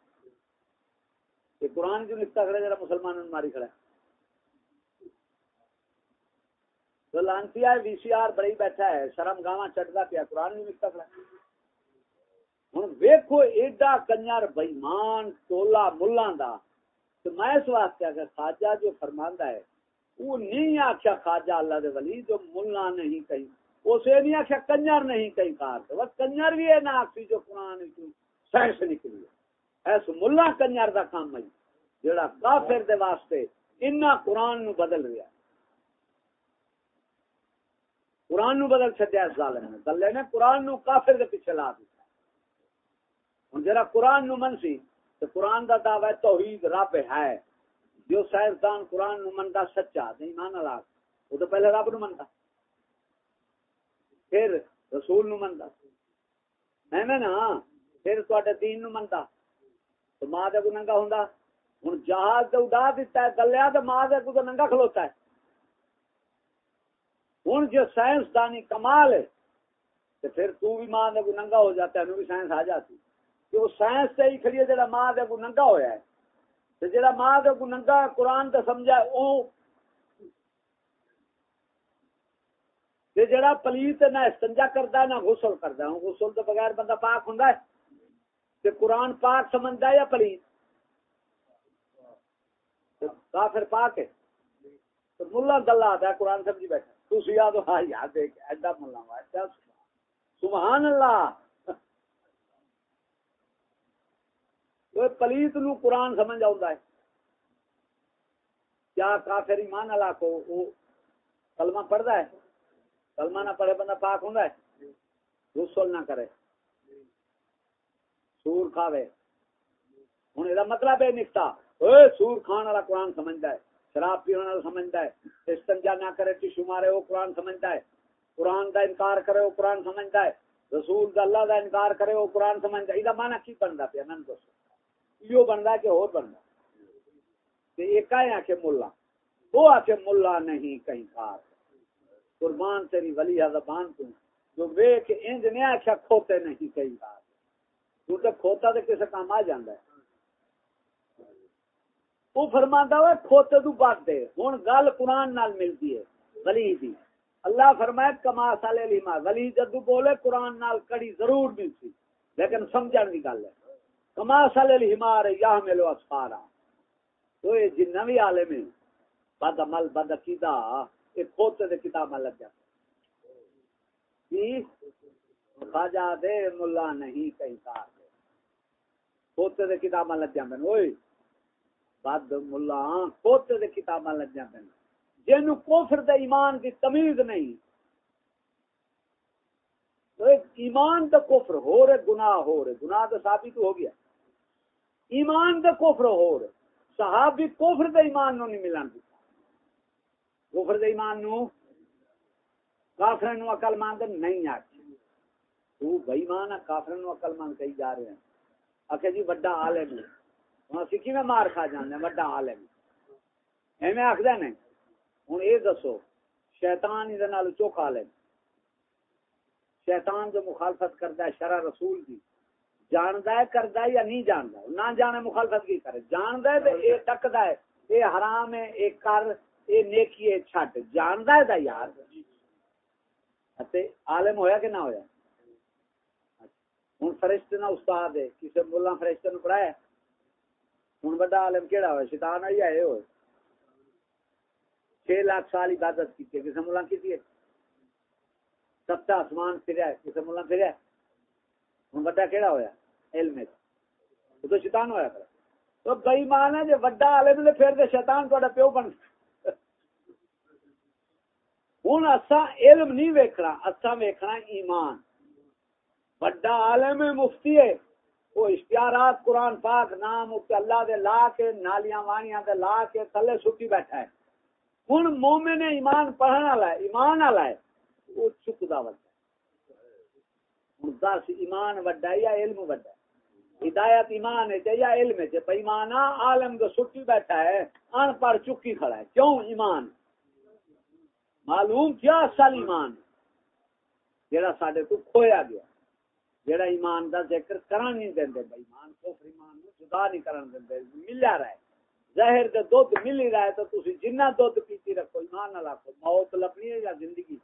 یہ قرآن کیوں لکھتا کھڑا جرا مسلمان ماری کھڑا تو لانسی وی سی آر بڑی بیٹھا ہے، شرم گاواں چٹتا پیا، قرآن نہیں لکھتا کھڑا ہوں ویکو ایڈا کنجر بئیمان ٹولا ملان دا تو میں اس واسطے اگر خواجہ جو فرماندہ ہے وہ نہیں آخیا خواجہ اللہ دے ولی جو ملا نہیں کہیں اسے نہیں آخیا کنجر نہیں کئی کار بس کنجر بھی ہے نہ آخری جو قرآن سائنس نکلی ہے۔ ایس ملا کنجر دا کام ہے جڑا کافر دے واسطے اتنا قرآن نو بدل رہا قرآن نو بدل چڈیا اس ظالم نے۔ دلے نے قرآن نو کافر دے پیچھے لا دیا ہوں جرا قرآن نو من سی، تو قرآن دا دعوی توحید رب ہے۔ جو سائنسدان قرآن نو منتا سچا نہیں مانا لاگ وہ تو پہلے رب نو منتا پھر رسول نو منتا میں نا، پھر تے دین نو منتا تو ماں دے کو ننگا ہوں ہوں جہاز تو اڈا دیتا ہے، گلیا تو ماں دے کو ننگا کھلوتا ہے۔ ہوں جو سائنسدانی کمال ہے تو پھر تو بھی ماں دے کو ننگا ہو جاتا ہے بھی سائنس آ جاتی۔ ہے کہ وہ سائنس سے ہی کھڑی ہے جڑا ماں دے کو ننگا ہویا ہے۔ تو جڑا ماں دے کو ننگا قرآن تے سمجھا ہے، او تے جڑا پلیت نہ استنجا کرتا ہے، نہ غسل کرتا ہے۔ غسل تو بغیر بندہ پاک ہوں تے قرآن پاک سمجھتا ہے یا پلیت؟ کافر پاک ہے۔ تو ملا گلا آتا ہے، قرآن سمجھی بیٹھا تو سی یاد ہاں یاد دیکھ ایڈا ملا ہوا سبحان اللہ۔ پلیت نو قرآن سمجھ آؤں ہے کیا کافر ایمان اللہ کو وہ کلمہ پڑھتا ہے کلمہ نہ پڑھے بندہ پاک ہوں غسل نہ کرے سور کھاوے ہوں یہ مطلب ہے نکتا اے سور کھان والا قرآن سمجھتا ہے شراب پینے والا سمجھتا ہے استنجا نہ کرے ٹشو مارے وہ قرآن سمجھتا ہے قرآن کا انکار کرے وہ قرآن سمجھتا ہے رسول دا اللہ دا انکار کرے وہ قرآن سمجھتا ہے یہ مانا کی بنتا پیا من دوستو یہ بنتا کہ اور بنتا کہ یہ کہیں آ ملا۔ وہ آ کے ملا نہیں کہیں کار۔ قربان تیری ولی زبان تو جو وے کہ انج نے آخیا کھوتے نہیں کہیں کار۔ تو تے کھوتا تے کسے کام آ جاندا ہے۔ وہ فرماندا ہے کھوتے تو بات دے۔ ہن گل قرآن نال ملتی ہے، ولی دی۔ اللہ فرمائے کما سالے لیما۔ ولی جدو بولے، قرآن نال کڑی ضرور ملتی۔ لیکن سمجھن دی گل ہے۔ کما سالے لیما یا ملو اسفارا تو یہ جنہ بھی عالم ہے بد عمل، بد عقیدہ یہ کھوتے دے کتاب لگ جاتا خواجہ دے ملا نہیں کہیں کار دے۔ کھوتے دے کتاب لگ جاتے ہیں بد ملا کھوتے دے کتاب لگ جاتے ہیں جن کوفر دے ایمان کی تمیز نہیں۔ تو ایمان دا کفر ہو رہے، گناہ ہو رہے۔ گناہ تو ثابت ہو گیا۔ ایمان دا کفر ہو رہے صحابی کفر دے ایمان نو نہیں ملان دیتا کفر دے ایمان نو کافر نو عقل مند نہیں آتی تو بھائی مان کافر نو عقل مند کہی جا رہے ہیں۔ اکھے جی بڑا عالم ہے۔ ہاں، ہن سکھی میں مار کھا جاندے بڑا عالم ہے۔ ایویں آکھدا نہیں ہوں یہ دسو، شیطان یہ نال چوکھا لے۔ شیطان جو مخالفت کرتا ہے شرع رسول کی جاندا ہے، کردا یا نہیں جاندا نہ جانے مخالفت کی کرے۔ جاندا ہے تے اے ٹکدا ہے۔ اے حرام ہے اے کر اے نیکی ہے، چھٹ۔ جاندا ہے دا یار۔ تے عالم ہویا کہ نہ ہویا؟ ہوں فرشتے نہ استاد ہے کسی ملا فرشتے نو پڑھایا ہوں بڑا عالم کیڑا ہوئے شیطان آئی آئے ہوئے چھ لاکھ سال عبادت کی کسی ملا کی سب آسمان پھریا ہے کسی ملا پھریا ہوں بڑا کہڑا ہویا؟ علم وہ تو شیطان ہویا کر تو بئی مان ہے، جو بڑا عالم نے پھر دے شیطان تو پیو بن۔ ہوں اصا علم نہیں ویکھنا اصا ویکھنا ایمان۔ بڑا عالم مفتی ہے، وہ اشتہارات قرآن پاک نام اللہ دے لا کے، نالیاں وانیاں دے لا کے تھلے سکی بیٹھا ہے۔ ہوں مومن ایمان پڑھنے والا ہے، ایمان والا ہے، وہ چکتا وڈا دس ایمان وڈا یا علم وڈا ہدایت ایمان ہے یا علم ہے بےمان عالم جو سٹی بیٹھا ہے، ان پڑھ چکی کھڑا ہے۔ کیوں ایمان؟ معلوم کیا اصل ایمان؟ جڑا سڈے تو کھویا گیا۔ جڑا ایمان دا ذکر کرن نہیں دیں بے ایمان کو ایمان نو جدا نہیں کرن دیں ملیا رہے۔ زہر دے دودھ مل ہی رہا ہے تو تسی جنہ دودھ پیتی رکھو، ایمان نہ رکھو موت لبنی ہے یا زندگی؟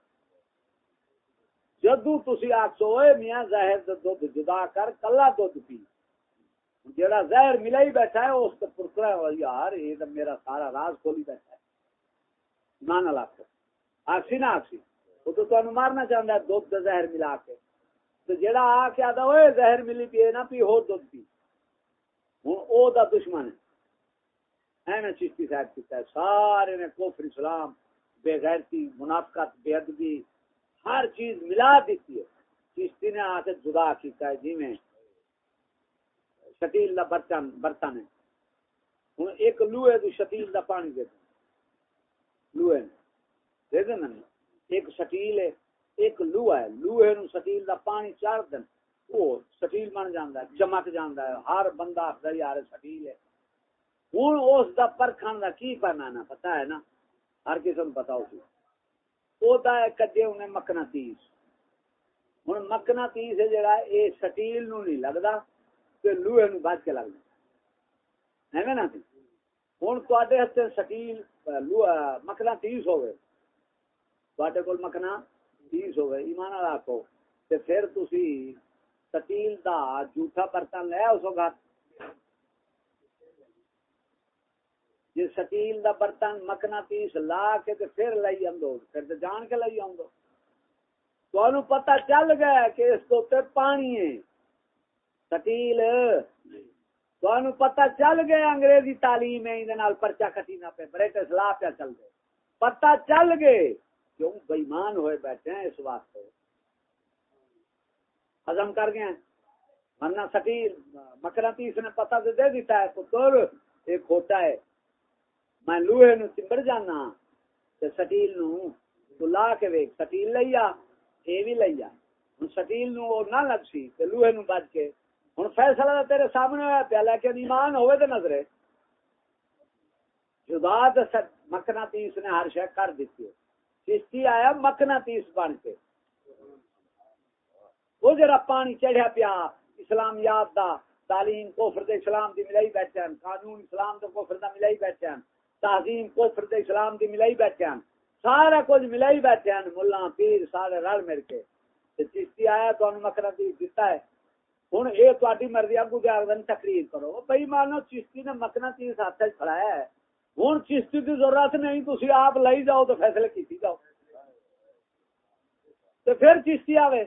جدو تسی آکسو اے میاں زہر دے دودھ جدا کر، کلا دودھ پی۔ جیڑا زہر ملا ہی بیٹھا ہے، اس کو پرکڑا ہے، یار، یہ تو میرا سارا راز کھولی بیٹھا ہے۔ ایمان نہ رکھو آکسی نہ آکسی وہ تو تمہیں مارنا چاہتا ہے دودھ دے زہر ملا کے۔ تو جیڑا آ کے آتا ہوئے زہر ملی پیے نہ پی ہو دودھ پی ہوں او دا دشمن ہے۔ ایویں چشتی صاحب کیتا ہے، سارے نے کوفر اسلام، بے غیرتی، منافقت، بے ادبی، ہر چیز ملا دیتی ہے۔ چشتی نے آ کے جدا کیتا ہے جی میں شکیل دا برتن برتن ہے۔ ہوں ایک لوہے تو شکیل دا پانی دے لوہے دے دے نا۔ ایک شکیل ہے، ایک لوہا ہے۔ لوہے نو شکیل دا پانی چار دن۔ وہ شکیل بن جاندا ہے، چمک جاندا ہے۔ ہر بندہ آخر یار شکیل ہے۔ ہوں اس دا پرکھن دا کی پیمانہ پتا ہے نا؟ ہر کسی کو پتا اسی وہ کدے انہیں مکنا تیس ہوں مکنا تیس ہے جڑا یہ سٹیل نو نہیں لگتا تو لوہے نو کے لگتا ہے نا ہوں تے سٹیل مکنا تیس ہوئے تے کول مکنا ایمان آخو تے پھر تسی سٹیل دا جھوٹا برتن لیا اس گھر۔ جی سٹیل دا برتن مکنا پیس لا کے تے پھر لئی آندو۔ پھر تے جان کے لئی آندو۔ تو پتہ چل گیا کہ اس کو تے پانی ہے۔ سٹیل تو پتہ چل گیا انگریزی تعلیم ہے اندے نال پرچا کٹی نہ پہ بریٹس لا پہ چل گئے پتہ چل گئے کیوں بےمان ہوئے بیٹھے ہیں اس واسطے ہزم کر گئے ورنہ سٹیل مکنا پیس نے پتہ تو دے دیتا ہے تو ایک ہوتا ہے میں لوہے نو چمبڑ جانا تے سٹیل نو تو لا کے ویک سٹیل لئی آ اے بھی لئی آ ہن سٹیل نو او نہ لگ سی تے لوہے نو بچ کے ہن فیصلہ تے تیرے سامنے ہوا پیا، لیکن ایمان ہوے تے نظرے۔ جدا تے مکنا تیس نے ہر شے کر دتی ہے۔ چشتی آیا مکنا تیس بن کے۔ وہ جرا پانی چڑھیا پیا، اسلام یاد دا، تعلیم کوفر دے اسلام دی ملائی بیٹھے ہیں قانون اسلام دے کوفر دا ملائی بیٹھے ہیں تعظیم کفر دے اسلام دی ملائی بیٹھے ہیں سارا کچھ ملائی بیٹھے ہیں ملا پیر، سارے رل مل کے۔ چشتی آیا، تو مکرا دیتا ہے۔ ہوں یہ تاری مرضی اگو دے دن تقریر کرو بھائی مانو چشتی نے مکنا تیس ہاتھ چڑھایا ہے ہوں چشتی کی ضرورت نہیں تھی آپ لائی جاؤ تو فیصلے کی جاؤ تو پھر چشتی آوے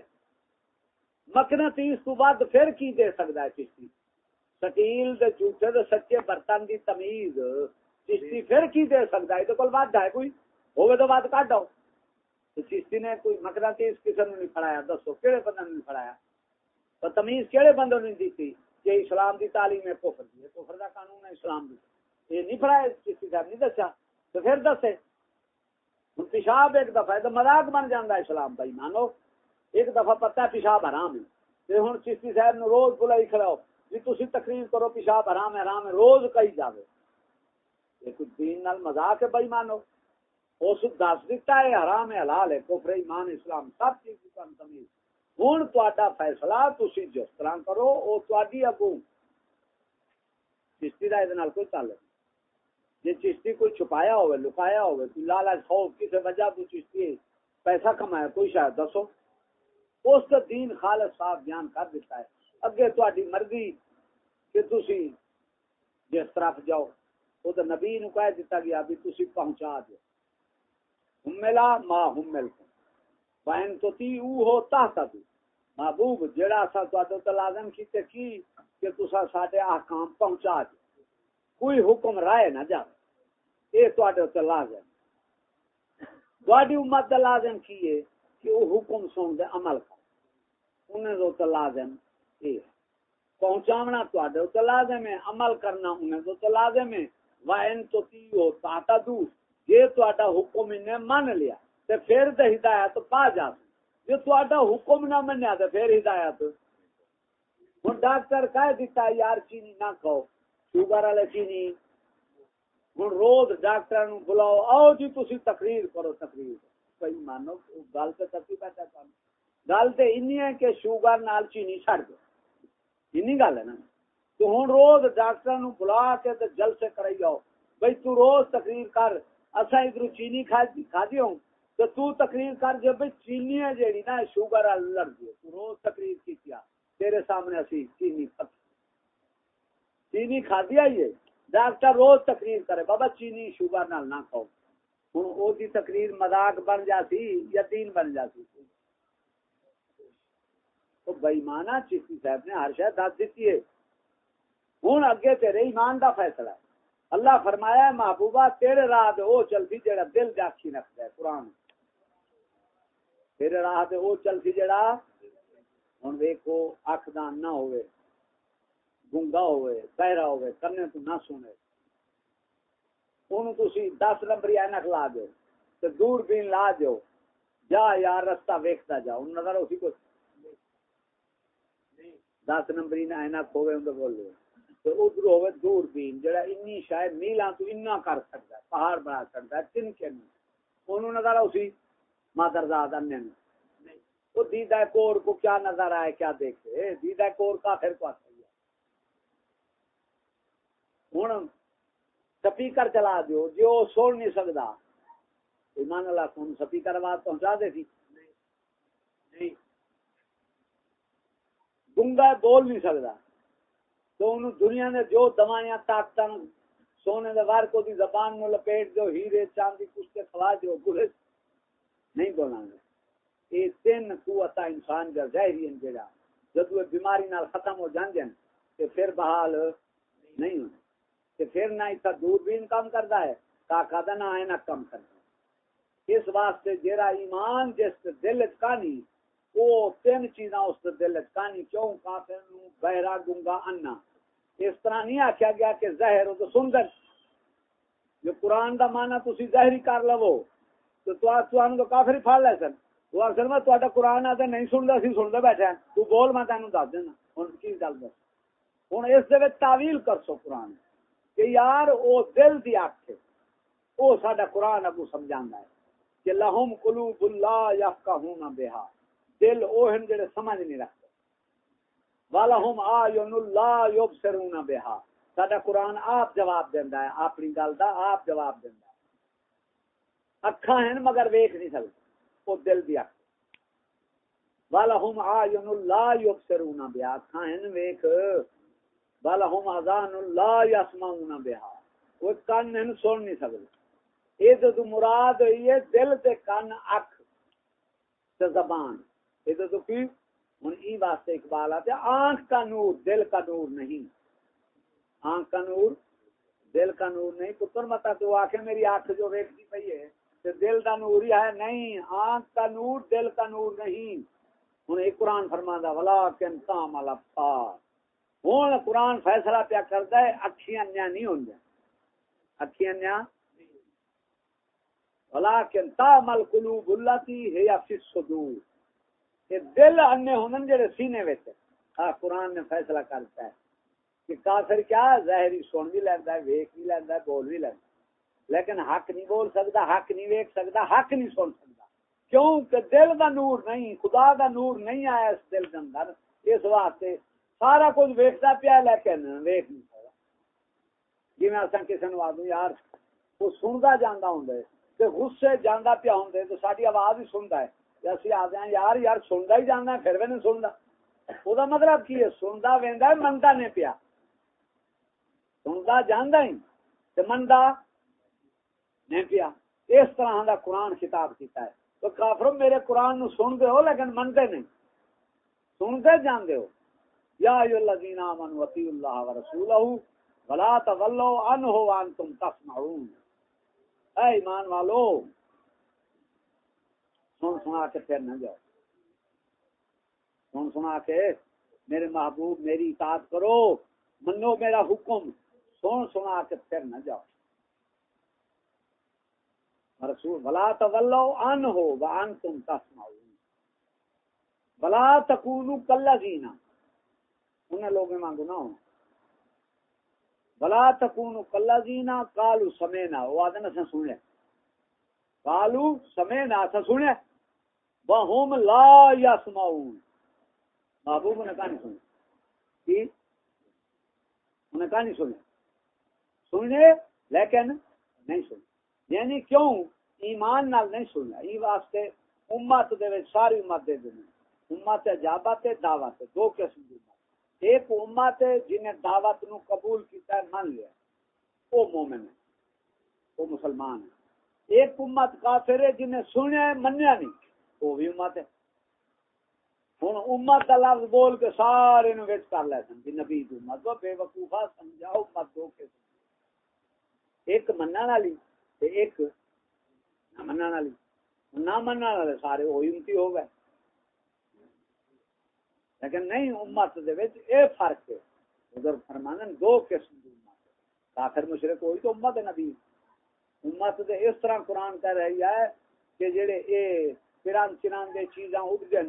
مکنا تیس تو بعد پھر کی دے سکتا ہے چشتی سٹیل دے جھوٹے دے سچے برتن دی تمیز چشتی پھر کی دے سکتا ہے تو کل بات ہے کوئی ہوگے تو بات کٹ آؤ تو چشتی نے کوئی مکرا تیز کسی نے نہیں پڑھایا دسو کہڑے بندے نے نہیں پڑھایا تو تمیز کہڑے بندوں نے دیتی کہ اسلام دی تعلیم ہے، کفر دی کفر دا قانون ہے، اسلام دی۔ یہ نہیں پڑھایا چشتی صاحب، نہیں دسا تو پھر دسے۔ ہوں پیشاب ایک دفعہ تو مذاق بن جانا اسلام بھائی مانو ایک دفعہ پتا پیشاب حرام ہے۔ ہوں چشتی صاحب نے روز بلائی کھڑاؤ۔ جی تھی تقریر کرو پیشاب حرام ہے حرام ہے، روز کئی جاوے۔ دین نال مذاق ہے بھائی مانو اس دس دیتا ہے، حرام ہے، حلال ہے، کفر ایمان اسلام، سب چیز کی تمیز۔ ہوں تا فیصلہ تھی جس طرح کرو وہ تاری اگو چشتی کا یہ کوئی تعلق جی چشتی کوئی چھپایا ہوئے لکایا ہوئے کوئی لالچ خوف کسی وجہ تو چشتی پیسہ کمایا، کوئی شاید دسو۔ اس کا دین خالص صاحب بیان کر دیتا ہے۔ اگے تاری مرضی کہ تھی جس طرف جاؤ۔ وہ تو نبی نو کہہ دیتا گیا بھی تسی پہنچا دو ہملا ما ہمل کو بہن تو تی او ہو تحت تو محبوب جڑا سا تو تو لازم کیتے کی کہ تسا ساڈے احکام پہنچا دو کوئی حکم رائے نہ جا اے تواڈے تے لازم۔ تواڈی امت دا لازم کیے کہ وہ حکم سن دے عمل کر۔ انہیں تو تے لازم اے۔ پہنچاونا تواڈے تے لازم ہے عمل کرنا انہیں تو تے لازم ہے وائن تو تیو تاتا دو جے تو آٹا حکم انہیں مان لیا تے پھر تے ہدایت پا جا جے تو حکم نہ منیا تے پھر ہدایت۔ ہن ڈاکٹر کہہ دیتا یار چینی نہ کھاؤ، شوگر والے چینی۔ ہن روز ڈاکٹر نو بلاؤ، آؤ جی تسی تقریر کرو، تقریر۔ کوئی مانو، گل تے تکی بیٹھا کام گل تے اینی ہے کہ شوگر نال چینی چھڑ دو۔ اینی گل ہے نا۔ تو ہوں روز ڈاکٹر نو بلا کے تے جل کرائی جاؤ بھائی تو روز تقریر کر اصا ادھر چینی کھا دی ہوں تو تو تقریر کر جو بھائی چینی ہے جیڑی نا، شوگر آل لڑ گئی تو روز تقریر کی کیا تیرے سامنے اسی چینی پت چینی کھا دیا یہ ڈاکٹر روز تقریر کرے، بابا چینی شوگر نال نہ کھاؤ۔ ہوں وہ دی تقریر مذاق بن جاتی یا دین بن جاتی؟ تو بےمانا چیشتی صاحب نے ہر شاید دس دیتی ہے۔ ہوں اگے تیرے ایمان دا فیصلہ ہے۔ اللہ فرمایا ہے، محبوبہ، تیرے راہ دے او چلتی جڑا دل جاکھی رکھتا ہے، قرآن تیرے راہ دے او چلتی جڑا ہوں ویکو اکھ دان نہ ہوئے گنگا ہوئے بہرا ہوئے کرنے تو نہ سنے۔ انہوں تسی دس نمبری اینک لا دو تو دور بین لا دو جا یار رستہ ویکھتا جا۔ ان نظر اسی کو دس نمبری اینک ہوئے ان بول لو ادھر ہوئے دور بین، جڑا انی شاید میلاں تو اتنا کر سکتا ہے، پہاڑ بنا سکتا ہے تن کے انہوں نظر اسی مادر زاد انہیں وہ دیدہ کور کو کیا نظر آئے، کیا دیکھے؟ دیدہ کور کا پھر کو آتا ہوں سپیکر چلا دیو جی جو سن نہیں سکتا۔ ایمان اللہ کون سپیکر آواز پہنچا دے سی گنگا بول نہیں سکتا۔ تو انہوں دنیا نے جو دوائیاں طاقت سونے دے وار کو دی زبان نو لپیٹ دو ہیرے، چاندی کچھ کے کھلا دیو، گلے نہیں بولنا گے یہ تین قوت انسان کا ظاہری ان جڑا جب وہ بیماری نال ختم ہو جان جن تے پھر بحال نہیں ہونا۔ تے پھر نہ اتنا دور بھی کام کرتا ہے، طاقت نہ آئے نہ کم کرتا ہے۔ اس واسطے جیرا ایمان جس دل چکانی وہ تین چیزاں اس دل چکانی کیوں؟ کافر نو بہرا گنگا انا اس طرح نہیں آخیا گیا کہ زہر ہو تو سندر۔ جو قرآن دا مانا تسی ظاہری کر لو۔ تو تو تو کافر ہی پھڑ لے سن۔ وہ اکثر میں تو قرآن آتا نہیں سنتا سی سنتا بیٹھا تو بول، میں تینوں دس دینا۔ ہوں کی گل دس؟ ہوں اس دے تعویل کر سو قرآن۔ کہ یار، او دل دی اکھ او ساڈا قرآن اگو سمجھا ہے۔ کہ لہم قلوب اللہ یفقہون بها دل او ہیں جڑے سمجھ نہیں رکھتے۔ والا ولہم آیون اللہ یبصرون بها ساڈا قرآن آپ جواب دیندا ہے، اپنی گل دا آپ جواب دیندا ہے۔ اکھاں ہیں مگر ویکھ نہیں سکتے او دل دی اکھ۔ ولہم آیون اللہ یبصرون بها۔ اکھاں ہیں ویکھ۔ ولہم اذان اللہ یسمعون بها۔ وہ کان ہیں سن نہیں سکتے یہ تو مراد ہوئی ہے دل تے کن اک تے زبان۔ یہ تو کی؟ ہوں ای واسطے اقبال آتے آنکھ کا نور، دل کا نور نہیں۔ آنکھ کا نور، دل کا نور نہیں۔ پتر متا تو آ میری آنکھ جو ویکتی پی ہے۔ تو دل کا نور ہی ہے نہیں، آنکھ کا نور، دل کا نور نہیں۔ ہوں ایک قرآن فرما دا ولا کن کام ہوں قرآن فیصلہ پیا کرتا ہے، اکھیاں نہیں ہوں اکھیاں ولكن تعمل قلوب التي هي في الصدور۔ یہ دل انے ہونن جڑے سینے وچ۔ ہاں قرآن نے فیصلہ کرتا ہے کہ کافر کیا ظاہری سن بھی لیندا ہے ویکھ بھی لیندا ہے، بول بھی لیندا لیکن حق نہیں بول سکتا، حق نہیں ویکھ سکتا، حق نہیں سن سکتا۔ کیوں کہ دل دا نور نہیں، خدا دا نور نہیں آیا اس دل دے اندر، اس واسطے سارا کچھ ویکھدا پیا، لیکن ویکھ نہیں سکتا جی میں اساں کسے نو آدوں یار، وہ سندا جاندا ہوندا ہے تے غصے جانا پیا ہوں تو ساری آواز ہی سنتا ہے۔ اسی آتے ہیں یار یار سنتا ہی جانا پھر بھی نہیں سنتا وہ مطلب کی ہے؟ سنتا وہدا منتا نہیں پیا۔ سنتا جانا ہی منتا نہیں پیا اس طرح دا قرآن خطاب کیتا ہے۔ تو کافر میرے قرآن نو سن دے ہو لیکن منتے نہیں۔ سنتے جان دے ہو۔ یا ایو الذین آمنوا اطیعوا اللہ ورسولہ۔ ولا تولوا عنه وانتم تسمعون۔ اے ایمان والو، سن سنا کے پھر نہ جاؤ۔ سن سنا کے میرے محبوب، میری اطاعت کرو۔ منو میرا حکم۔ سن سنا کے پھر نہ جاؤ۔ رسول بلا تولو ان ہو وان تم تسمعون. بلا تکونو کلا جینا انہیں لوگ مانگو نہ ہونا بلا تکون کلا جینا کالو سمینا وہ آدھے نسا سنے کالو سمینا سا سنے وہم لا یسمعون. محبوب نے کہا نہیں سنے کی؟ انہیں کہا نہیں سنے سنے لیکن نہیں سنے یعنی کیوں؟ ایمان نال نہیں سنیا ای واسطے امت دے ساری امت دے دیں امت جابت دعوت دو قسم دی ایک امت ہے جنہیں دعوت نو قبول کیتا ہے من لیا۔ وہ مومن ہے۔ وہ مسلمان ہے۔ ایک امت کافر ہے جنہیں سنیا ہے، منیا نہیں۔ وہ بھی امت ہے۔ ہوں امت کا لفظ بول کے سارے نو ویچ کر لے سن نبی امت۔ بے وقوفا سمجھاؤ امت دو کے ایک منع والی ایک نہ والی نہ والے سارے وہی امتی ہو گئے لیکن نہیں امت دے وچ اے فرق ہے ادھر فرمانن دو قسم دی امت کافر مشرک ہوئی تو امت نبی امت دے اس طرح قرآن کہہ رہی ہے کہ جڑے اے پیران چنان دے چیزاں اٹھ گئے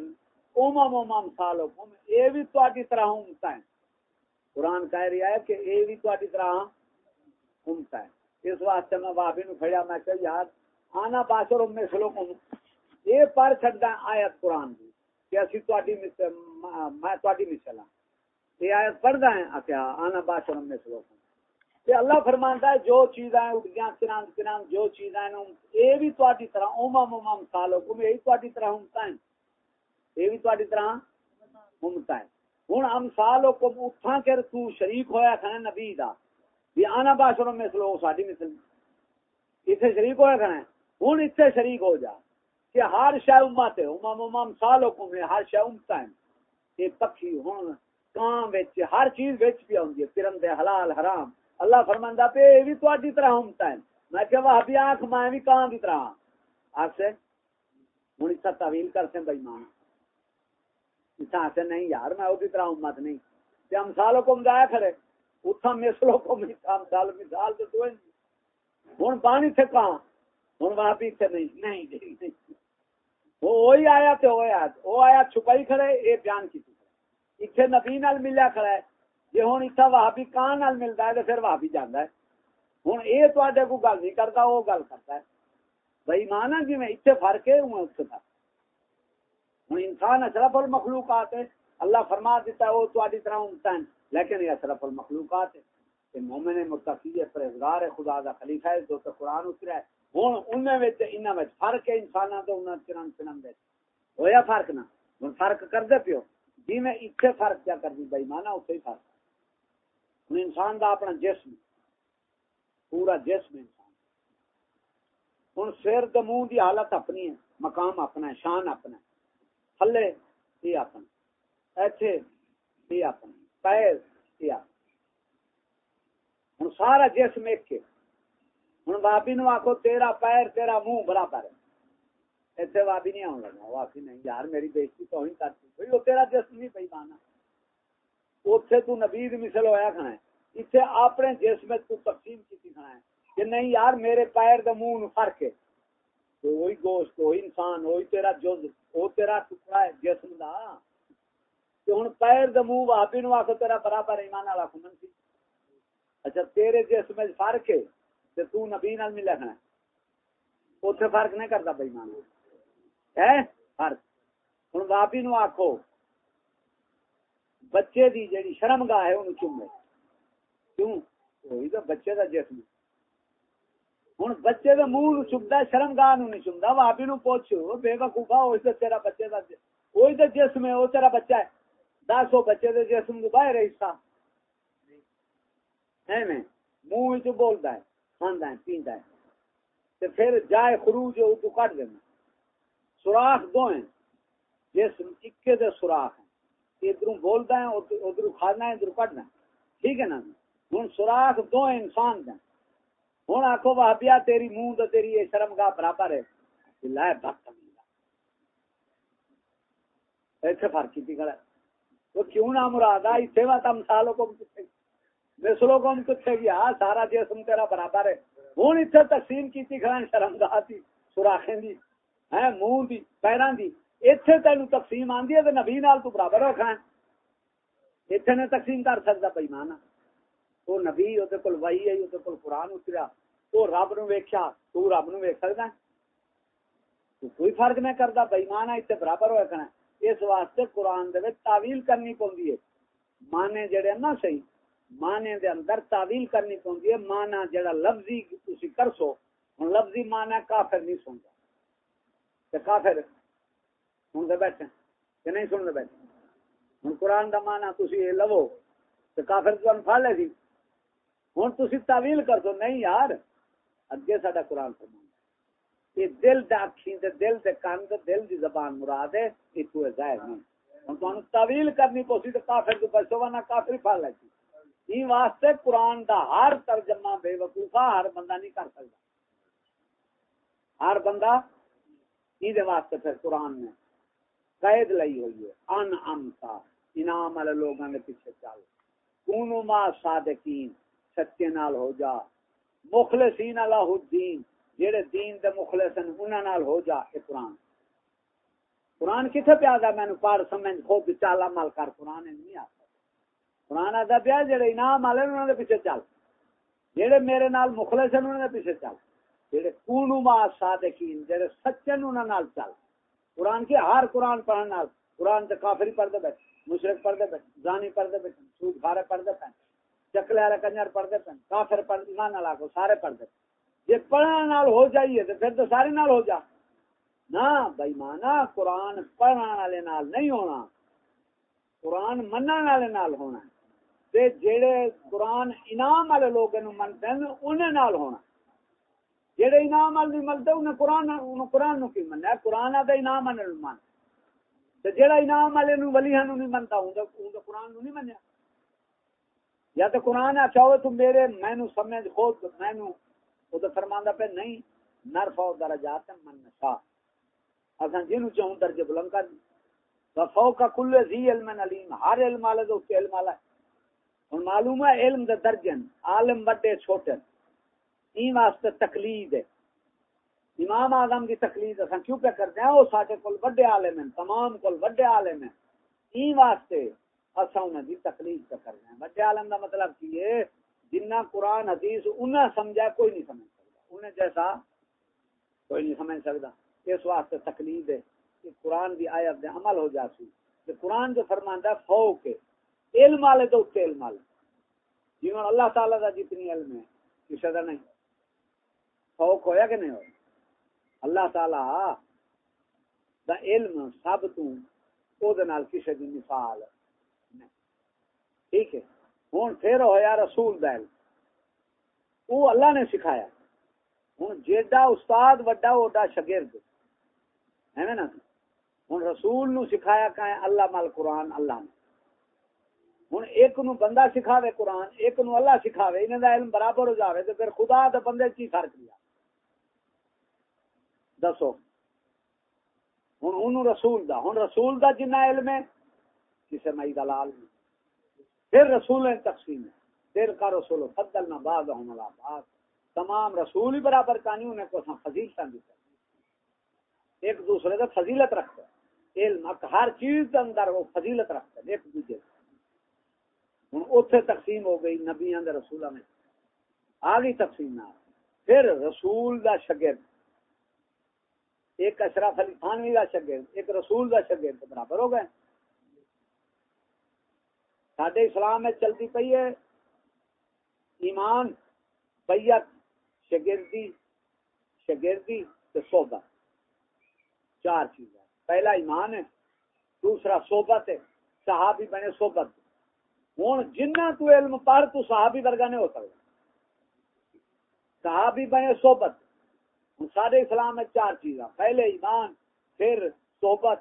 امم امم سالو اے بھی تواڈی طرح امت ہیں قرآن کہہ رہا ہے کہ یہ بھی تاری طرح گھومتا ہے اس واسطے میں بابی نو کھڑیا، میں کہ یار، آنا باشر میں سلو کم یہ پڑھ سکتا آیت قرآن کی کہ اسی میں تاری مثل ہاں۔ یہ آیت ہے؟ آنا باشر میں سلو اللہ ہے، جو چیزیں اٹھیاں کنان کنان، جو چیزیں بھی طرح امم امم سالو طرح بھی طرح کر تو شریک ہویا نبی دا۔ بھی آنا باشروں میں سلو ساری مثل اتنے شریک ہویا کھانا ہوں اتنے شریک ہو جا۔ کہ ہر شہ امت ہے امام امام سال حکم ہے، ہر شہ امت ہے۔ یہ پکھی ہوں کان وچ، ہر چیز وچ بھی آؤں پرندے حلال، حرام۔ اللہ فرماندا پہ یہ بھی تہاڈی طرح امت ہے۔ میں کہ وہ بھی آنکھ، میں بھی کان دی طرح۔ آکھ سے ہوں اس کا تعویل کرتے ہیں بھائی مان سے نہیں یار، میں اسی طرح امت نہیں۔ تے ہم سالوں کو مجایا کھڑے۔ اتھا مثلوں کو مثال مثال تو تو ہوں پانی تھے کہاں؟ ہوں وہاں بھی تھے نہیں۔ نہیں نہیں وہی آیا تو وہ آیا۔ وہ آیا چھپائی کھڑے یہ بیان کی اتنے نبی نال ملیا کھڑا ہے۔ کان نال ہے پھر ہے۔ کو گل نہیں گل ہے۔ بھائی مانا جی میں فرق ہے ہوں اتنے تک ہوں انسان اشرف المخلوقات ہے۔ اللہ فرما دیتا ہے وہ تاری طرح لیکن یہ اشرف المخلوقات ہے کہ مومن متقی ہے پرہزگار ہے، خدا دا خلیفہ ہے، جو تو قرآن اترا ہے۔ ہوں ان میں ان میں فرق ہے انسانوں تو انہوں چنن چنن دے۔ ہویا فرق نہ؟ ہوں فرق کر دے پیو۔ جی میں اتنے فرق کیا کر دی بھائی مانا اتنے ہی فرق۔ ہوں انسان دا اپنا جسم، پورا جسم انسان ہوں سر دمو دی حالت اپنی ہے، مقام اپنا ہے، شان اپنا ہے۔ تھلے یہ اپنا ایتھے یہ اپنا پیر یہ ہوں سارا جسم ایک کے ہوں بابی نو آخو تیرا پیر تیرا منہ برابر ہے۔ اتنے بابی نہیں آن لگا وہ آخی نہیں یار، میری بےزتی تو ہی کرتی بھائی وہ تیرا جسم نہیں پی پانا اتنے تو نبید مثل ہویا کھنا ہے۔ اتنے اپنے جسم تو تقسیم کی کھنا ہے۔ کہ نہیں یار، میرے پیر دے منہ فرق ہے۔ وہی گوشت وہی انسان وہی تیرا جز وہ تیرا ٹکڑا ہے جسم دا۔ پیر نو تیرا برابر ایمان والا اچھا تیرے جسم فرق ہے تے تو نبی نال مل لکھنا اوتھے فرق نہیں کرتا ہے؟ فرق۔ نو بچے دی شرم گاہ ہے کیوں؟ وہی تو بچے دا جسم۔ ہوں بچے کے منہ چمتا شرم گاہ نہیں چمتا بابی نو پوچھ بے وقوفا وہ تیرا بچے کا وہی تو جسم ہے وہ تیرا بچہ ہے۔ دس وہ بچے کے جسم کو باہر حصہ ہے میں۔ منہ چ بولتا ہے کھانا ہے پیندا ہے پھر جائے خروج ادو کٹ دینا سوراخ دو ہیں۔ جسم اکے دے سوراخ ہیں۔ ادھر بولتا ہے ادھر کھانا ہے ادھر کٹنا ہے ٹھیک ہے نا۔ ہوں سوراخ دو انسان دیں۔ ہوں آخو بابیا تیری منہ تو تیری یہ شرم گاہ برابر ہے۔ لائے بخت ایسے فرق کی کھڑا وہ کیوں نہ مراد آئی سیوا تم سالوں کو مسلوں کو کتنے گیا ہاں، سارا جسم تیرا برابر ہے۔ ہوں اتنے تقسیم کی کھڑا شرم گاہ کی سوراخیں دی ہے منہ دی پیروں دی۔ اتنے تین تقسیم آدھی ہے تو نبی نال تو برابر رکھا ہے اتنے نے تقسیم کر سکتا بھائی مانا وہ نبی وہ کول وہی ہے وہ کول قرآن اتریا۔ وہ رب نو ویکیا تو رب نو ویک سکتا تو کوئی فرق نہیں کرتا بےمان ہے اتنے برابر ہوا کرنا اس واسطے قرآن دے تعویل کرنی پوندی ہے۔ مانے جڑے نا صحیح مانے دے اندر تعویل کرنی پوندی ہے۔ مانا جڑا لفظی تسی کر سو ہن لفظی مانا کافر نہیں سنتا تے کافر ہن دے بیٹھے کہ نہیں سن دے بیٹھے ہن قرآن دا مانا تسی اے لو تے کافر تو پھڑ لے سی۔ ہوں تھی تعویل کر دو نہیں یار، اگے سا قرآن فرما یہ دل دکھی دل دے کن دل دی زبان مراد ہے یہ تو ظاہر نہیں۔ ہوں تو تعویل کرنی پوسی تو کافر تو بچو ورنہ کافر پھڑ لے سی واسطے قرآن دا ہر ترجمہ بے وقوفا ہر بندہ نہیں کر سکتا۔ ہر بندہ یہ واسطے پھر قرآن نے قید لئی ہوئی ہے۔ ان امتا انعام والے لوگوں کے پیچھے چل۔ کونو ما صادقین، سچے نال ہو جا۔ مخلصین اللہ الدین جڑے دین دے مخلص ہیں، انہاں نال ہو جا اے قرآن۔ قرآن کتے پہ آگا میں پار سمجھ خود چالا مال کر قرآن نہیں آتا۔ قرآن آتا پیا جڑے انعام والے انہوں نے پیچھے چل۔ جڑے میرے نال مخلص ہیں انہوں نے پیچھے چل۔ جڑے کونو ما صادقین جڑے سچے انہوں نال چل۔ قرآن کی ہر قرآن پڑھن نال، قرآن تے کافری پڑھتے بیٹھے، مشرق پڑھتے بیٹھے، زانی پڑھتے بیٹھے سود کھارے پڑھتے پہ چکلے والے کنجر پڑھتے پہ کافر پڑھتے نہ نہ لاکو سارے پڑھ پڑھتے جی پڑھنے نال ہو جائیے تو پھر تو سارے نال ہو جا۔ نہ، بھائی مانا، قرآن پڑھنے والے نال نہیں ہونا۔ قرآن منن والے نال ہونا۔ تے جڑے قرآن انعام والے لوگ منتے ہیں، انہیں نال ہونا۔ جڑے انعام والے نہیں منتے، انہیں قرآن انہیں قرآن نو کی مننا قرآن آتا انعام والے نو من تے جڑا انعام والے نو ولی نو نہیں منتا ہوں تو قرآن نو نہیں منیا۔ یا تو قرآن اچھا ہو تو میرے، میں نو سمجھ، خود میں نو وہ تو فرماندا پہ نہیں نرفع درجات من نشا اساں جنوں چاہوں درجے بلند کر فوق کل ذی علم علیم، ہر علم والے تو علم والا ہے۔ ہن معلوم ہے علم دے درجن، عالم بڑے چھوٹے۔ این واسطے تقلید ہے۔ امام اعظم کی تقلید اساں کیوں پہ کرتے ہیں؟ او ساڈے کول بڑے عالم ہیں، تمام کول بڑے عالم ہیں۔ این واسطے اساں انہاں دی تقلید پہ کرتے ہیں۔ بڑے عالم دا مطلب کی ہے؟ جنہ قرآن حدیث انہیں سمجھا کوئی نہیں سمجھ سکتا۔ انہیں جیسا کوئی نہیں سمجھ سکتا۔ اس واسطے تقلید ہے کہ قرآن کی آیت دے عمل ہو جاتی کہ قرآن جو فرماندا ہے فو کے علم والے تو اتنے علم والے۔ جنہوں اللہ تعالیٰ کا جتنی علم ہے کسی کا نہیں۔ فوق ہویا کہ نہیں ہو اللہ تعالی دا علم سب تو او دے نال کسی دی مثال نہیں۔ ٹھیک ہے؟ ہوں پھر ہویا رسول دا علم او اللہ نے سکھایا۔ ہوں جیڈا استاد وڈا اوڈا شاگرد۔ ہے نا ہوں رسول نو سکھایا کہ اللہ مال قرآن اللہ نے۔ ہوں ایک نو بندہ سکھاوے قرآن، ایک نو اللہ سکھاوے، انہیں دا علم برابر ہو جاوے تو پھر خدا دے بندے کی فرق لیا دسو۔ ہوں انہوں رسول دا، ہوں رسول دا جنہ علم ہے، کسے مئی دلال میں پھر رسول تقسیم پھر کا رسول فضل نہ بعد ہوں بعد تمام رسول ہی برابر کہانی انہیں کو فضیلت دیتا ایک دوسرے کا فضیلت رکھتا ہے علم ہر چیز کے اندر وہ فضیلت رکھتا ہے ایک دوسرے ہوں اتنے تقسیم ہو گئی نبیا رسولہ میں۔ آ گئی تقسیم نہ پھر رسول دا شگرد۔ ایک اشرف علی خانوی کا شگرد، ایک رسول دا شگرد برابر ہو گئے۔ سڈے اسلام میں چلتی پی ہے۔ ایمان بیت شگردی شگردی صحبت۔ چار چیزیں پہلا ایمان ہے، دوسرا صحبت ہے، صحابی بنے صحبت۔ ہوں جنہ تو علم پڑھ تو صحابی ورگا نہیں ہو سکتا صحابی بنے صحبت۔ ہوں سارے اسلام میں چار چیزاں۔ پہلے ایمان، پھر صحبت،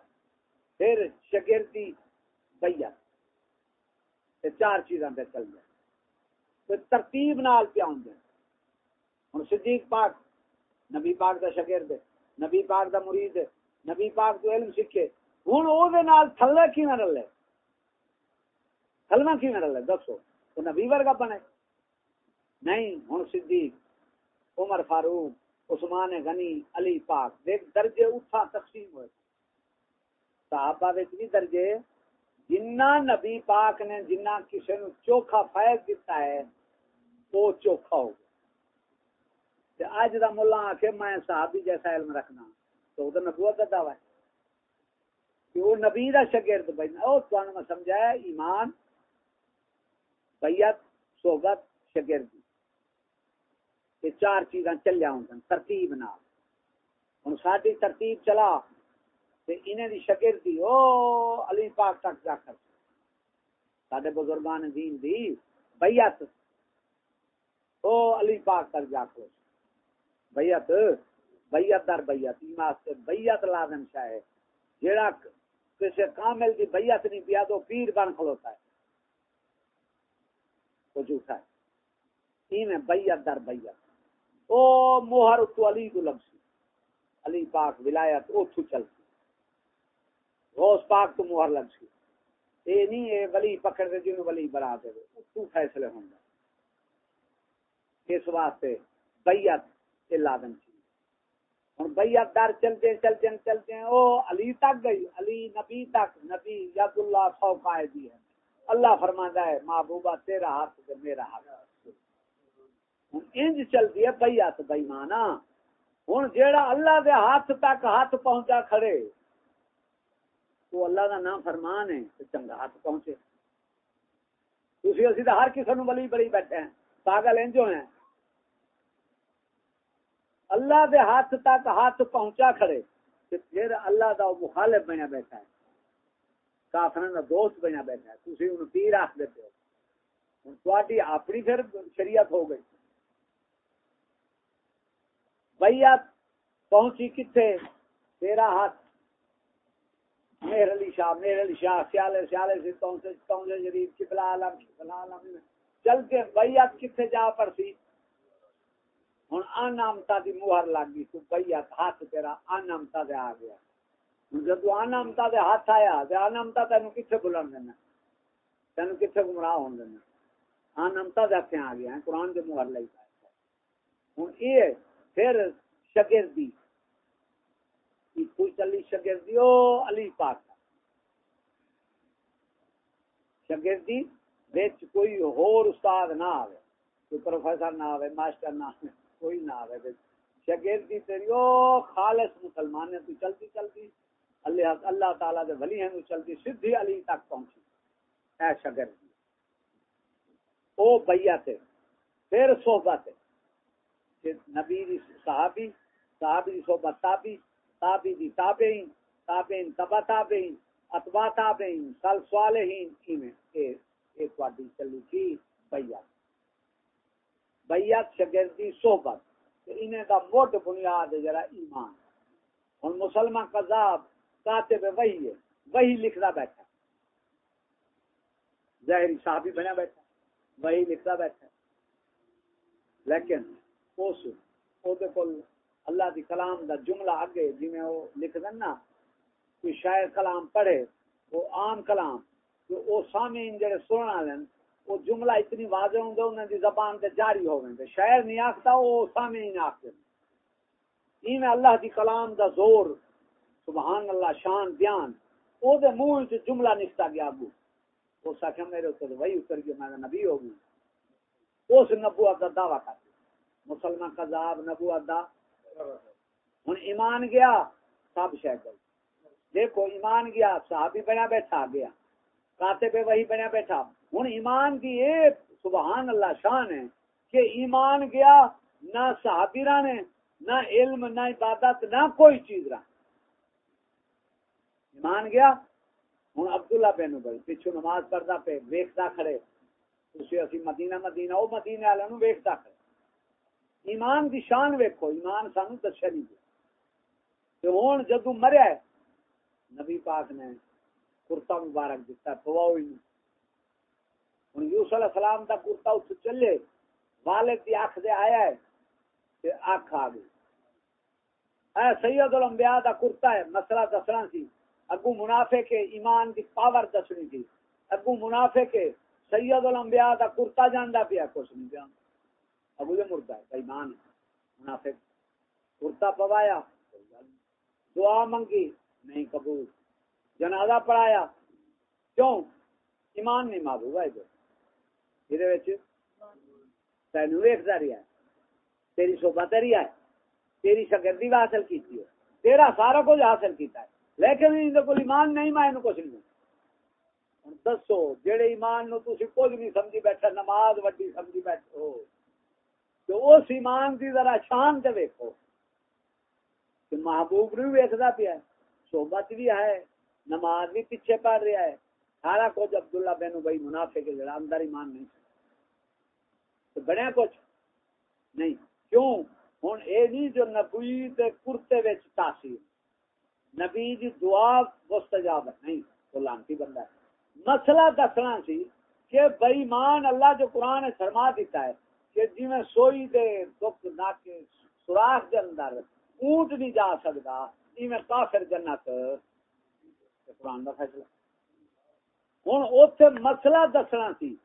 پھر شگردی بیت یہ چار چیزاں پہ چل جائے تو ترتیب نال پہ آؤں ہوں صدیق پاک، نبی پاک دا شگرد نبی پاک دا مرید ہے، نبی پاک تو علم سیکھے۔ ہوں وہ تھلے کی نہ رلے؟ تھلوا کی نہ رلے؟ دسو تو نبی ورگا بنے۔ نہیں ہوں صدیق، عمر فاروق، عثمان غنی، علی پاک، دیکھ درجے اٹھا تقسیم ہوئے۔ صحابہ بھی درجے جنہ نبی پاک نے جنہ کسی نو چوکھا فیض دیتا ہے، وہ چوکھا ہو گیا۔ اج دا ملا آ کے میں صحابی جیسا علم رکھنا، تو وہ نبوت کا دعوی ہے۔ کہ وہ نبی کا شگرد بننا وہ تمہیں میں سمجھایا، ایمان بیت صحبت شگردی یہ چار چیزاں چلیا ہوں ترتیب نال۔ ہوں ساری ترتیب چلا۔ تے انہیں دی شگردی او علی پاک تک جا کر۔ سارے بزرگان دین دی بیت او علی پاک تک جا کر۔ بیت بیعت در بیعت۔ واسطے بیعت لازم شاہ جیڑا کسی کامل دی بیعت نہیں پیا تو پیر بن کھلوتا ہے۔ وہ جھوٹا ہے۔ این بیعت در بیعت۔ او موہر تو علی کو لگسی علی پاک ولایت او تو چلسی غوث پاک تو موہر لگسی اے نہیں، اے ولی پکڑ دے، جنہوں ولی بنا دے۔ تو فیصلے ہوں گا اس واسطے بیعت اے لازم چیز ہوں بھیا در چلتے چلتے چلتے ہیں۔ او علی تک گئی، علی نبی تک۔ نبی ید اللہ سو قائدی ہے اللہ فرماندا ہے، محبوبہ تیرا ہاتھ تے میرا ہاتھ انج چلتی ہے بئی ہاتھ بئی مانا ہوں جیڑا اللہ دے ہاتھ تک ہاتھ پہنچا کھڑے وہ اللہ دا نام فرمان ہے تو چنگا ہاتھ پہنچے۔ تھی اسی تو ہر کسی نو بلی بڑی بیٹھے ہیں، پاگل انجو ہیں۔ اللہ دے ہاتھ تک ہاتھ پہنچا کھڑے پھر اللہ دا مخالف بنیا بیٹھا ہے۔ کافر کا دوست بنیا بیٹھا ہے۔ تھی ان پیر آخ دیتے ہو۔ تھی اپنی پھر شریعت ہو گئی۔ بیعت پہنچی کتنے تیرا ہاتھ مہر علی شاہ مہر علی شاہ، سیالے سیالے سے تونسے تونسے جریب چپلا عالم چپلا عالم۔ چل کے بیعت کتنے جا پڑسی ہن انامتا دی مہر لگ گئی تو بیعت، ہاتھ تیرا انامتا دے آ گیا۔ جدو انامتا دے ہاتھ آیا تے انامتا تینو کتنے بلن دینا؟ تینو کتنے گمراہ ہون دینا؟ انامتا دے ہاتھ آ گیا قرآن دے مہر لئی ہن یہ پھر شگردی کوئی چلی شگردی، او علی پاک۔ شگردی بیچ کوئی ہور استاد نہ آوے، کوئی پروفیسر نہ آوے، ماسٹر نہ آوے، کوئی نہ آوے۔ شگردی تیری، او خالص مسلمان تو چلتی چلتی، اللہ اللہ تعالی دے ولی ہیں تو چلتی سیدھی علی تک پہنچی۔ اے شگردی، او بیعت پھر صحبت ہے نبی صحابی صحابی صحبت تابی تابی دی تابعین تابعین تبا تابعین اتبا تابعین سل صالحین ایویں اے اے تواڈی چلی کی؟ بیعت۔ بیعت، شاگردی، صحبت۔ انہیں دا موٹ بنیاد ہے جرا ایمان ہن مسلمان قذاب کاتب وہی ہے۔ وہی لکھدا بیٹھا۔ ظاہری صحابی بنا بیٹھا۔ وہی لکھدا بیٹھا۔ لیکن، اس، او دے کول اللہ دی کلام دا جملہ اگے جی میں وہ لکھ دینا کوئی شاعر کلام پڑھے، وہ عام کلام تو وہ سامعین جڑے سننا لین وہ جملہ اتنی واضح ہوندے انہاں دی زبان تے جاری ہوویں شاعر نہیں آکھتا، وہ سامعین آکھتے ہیں۔ میں اللہ دی کلام دا زور، سبحان اللہ، شان بیان او دے منہ وچ جملہ نکتا گیا ابو۔ وہ ساکھا میرے اوپر وہی اتر گیا میں نبی ہو گئی اس نبوت دا دعویٰ کرتا مسلمان قذاب نبوت دا ہن ایمان گیا، سب شے دیکھو، ایمان گیا، صحابی بنا بیٹھا، گیا۔ کاتب وہی بنا بیٹھا۔ ہن ایمان کی ایک سبحان اللہ شان ہے کہ ایمان گیا، نہ صحابی نے نہ علم، نہ عبادت، نہ کوئی چیز رہا ایمان گیا؟ ہوں عبداللہ بن بھائی پچھو نماز پڑھتا پہ ویکتا کھڑے۔ اسی اسی مدینہ مدینہ وہ مدینے والے ویکتا کھڑے۔ ایمان دی شان ویکو ایمان سانو دسیا نہیں گیا ہوں جدو مریا ہے نبی پاک نے کرتا مبارک دیتا پواؤ ہی نہیں ہوں یوس علیہ السلام کا کرتا اتو چلے، والد کی اکھ دے آیا ہے پھر اکھ آ گئی۔ اے سید الانبیاء دا کرتا ہے، مسئلہ دسنا سی۔ اگو منافع کے ایمان دی پاور دسنی تھی اگو منافع کے سید الانبیاء دا کرتا جانا پیا، کچھ نہیں جانتا ابو یہ مردہ ہے ایمان منافق کرتا پوایا دعا منگی نہیں قبول۔ جنازہ پڑھایا، کیوں؟ ایمان نہیں محبوب ہے جو۔ یہ تین ویکتا رہا ہے۔ تیری صحبت رہی ہے۔ تیری شگردی بھی حاصل کی ہے۔ تیرا سارا کچھ حاصل کیتا ہے۔ لیکن ان کو ایمان نہیں، میں کچھ نہیں دسو جہے ایمان نو تھی کچھ نہیں سمجھی بیٹھا نماز وڈی سمجھی بیٹھے۔ ہو تو اس ایمان کی ذرا شان سے ویکو کہ محبوب بھی ویکتا پیا صحبت بھی ہے، نماز بھی پیچھے پڑ رہا ہے۔ سارا کچھ عبداللہ بین بھائی منافع کے جڑا اندر ایمان نہیں تو بنیا کچھ۔ نہیں، کیوں؟ ہوں یہ نہیں جو نبی کرتے تاثیر۔ نبی دی دعا مستجاب نہیں تو لانتی بندہ ہے۔ مسئلہ دسنا سی کہ بئی مان اللہ جو قرآن فرما دیتا ہے کہ جی میں سوئی دے دکھ نہ کے سوراخ دے اندر اونٹ نہیں جا سکتا جی میں کافر جنت۔ قرآن کا فیصلہ۔ ہوں اتنے مسئلہ دسنا سی۔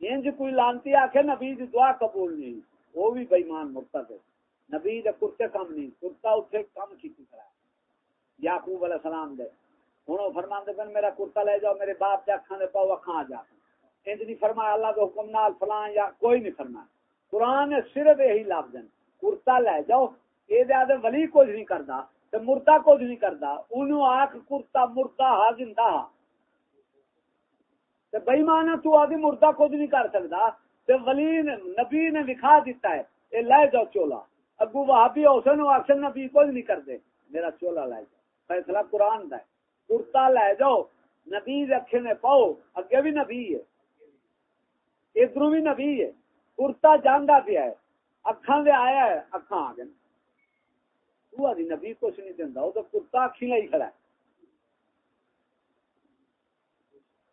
انج کوئی لانتی آخ نبی دی دعا قبول نہیں۔ وہ بھی بےمان مرتب ہے۔ نبی دے کرتے کم نہیں۔ کرتا اتنے کم کی کرا یاقوب علیہ السلام دے۔ ہوں فرمان دے میرا کرتا لے جاؤ، میرے باپ جا کھانے پاؤ کھا جا۔ انج نہیں فرمایا، اللہ کے حکم نال فلان یا کوئی نہیں فرمایا۔ قرآن صرف یہی لفظ ہیں۔ کرتا لے جاؤ۔ یہ دے ولی کچھ نہیں کرتا تے مردہ کچھ نہیں کرتا انہوں آکھ کرتا مردہ ہا زندہ ہا۔ تے بے مانا تو آدھی مردہ کچھ نہیں کر سکتا تے ولی نے نبی نے لکھا دیتا ہے، اے لے جاؤ چولا۔ ابو وہابی حسن اکثر نبی کچھ نہیں کرتے میرا چولا لے جاؤ۔ فیصلہ قرآن دا ہے۔ کرتا لے جاؤ۔ نبی رکھے نے پاؤ۔ اگے بھی نبی ہے۔ ادھر بھی نبی ہے۔ کرتا جانا پیا ہے اکھان دے آیا ہے اکھان آ گئے۔ تو آدھی نبی کچھ نہیں دینا وہ تو کرتا اکھی لائی کھڑا ہے۔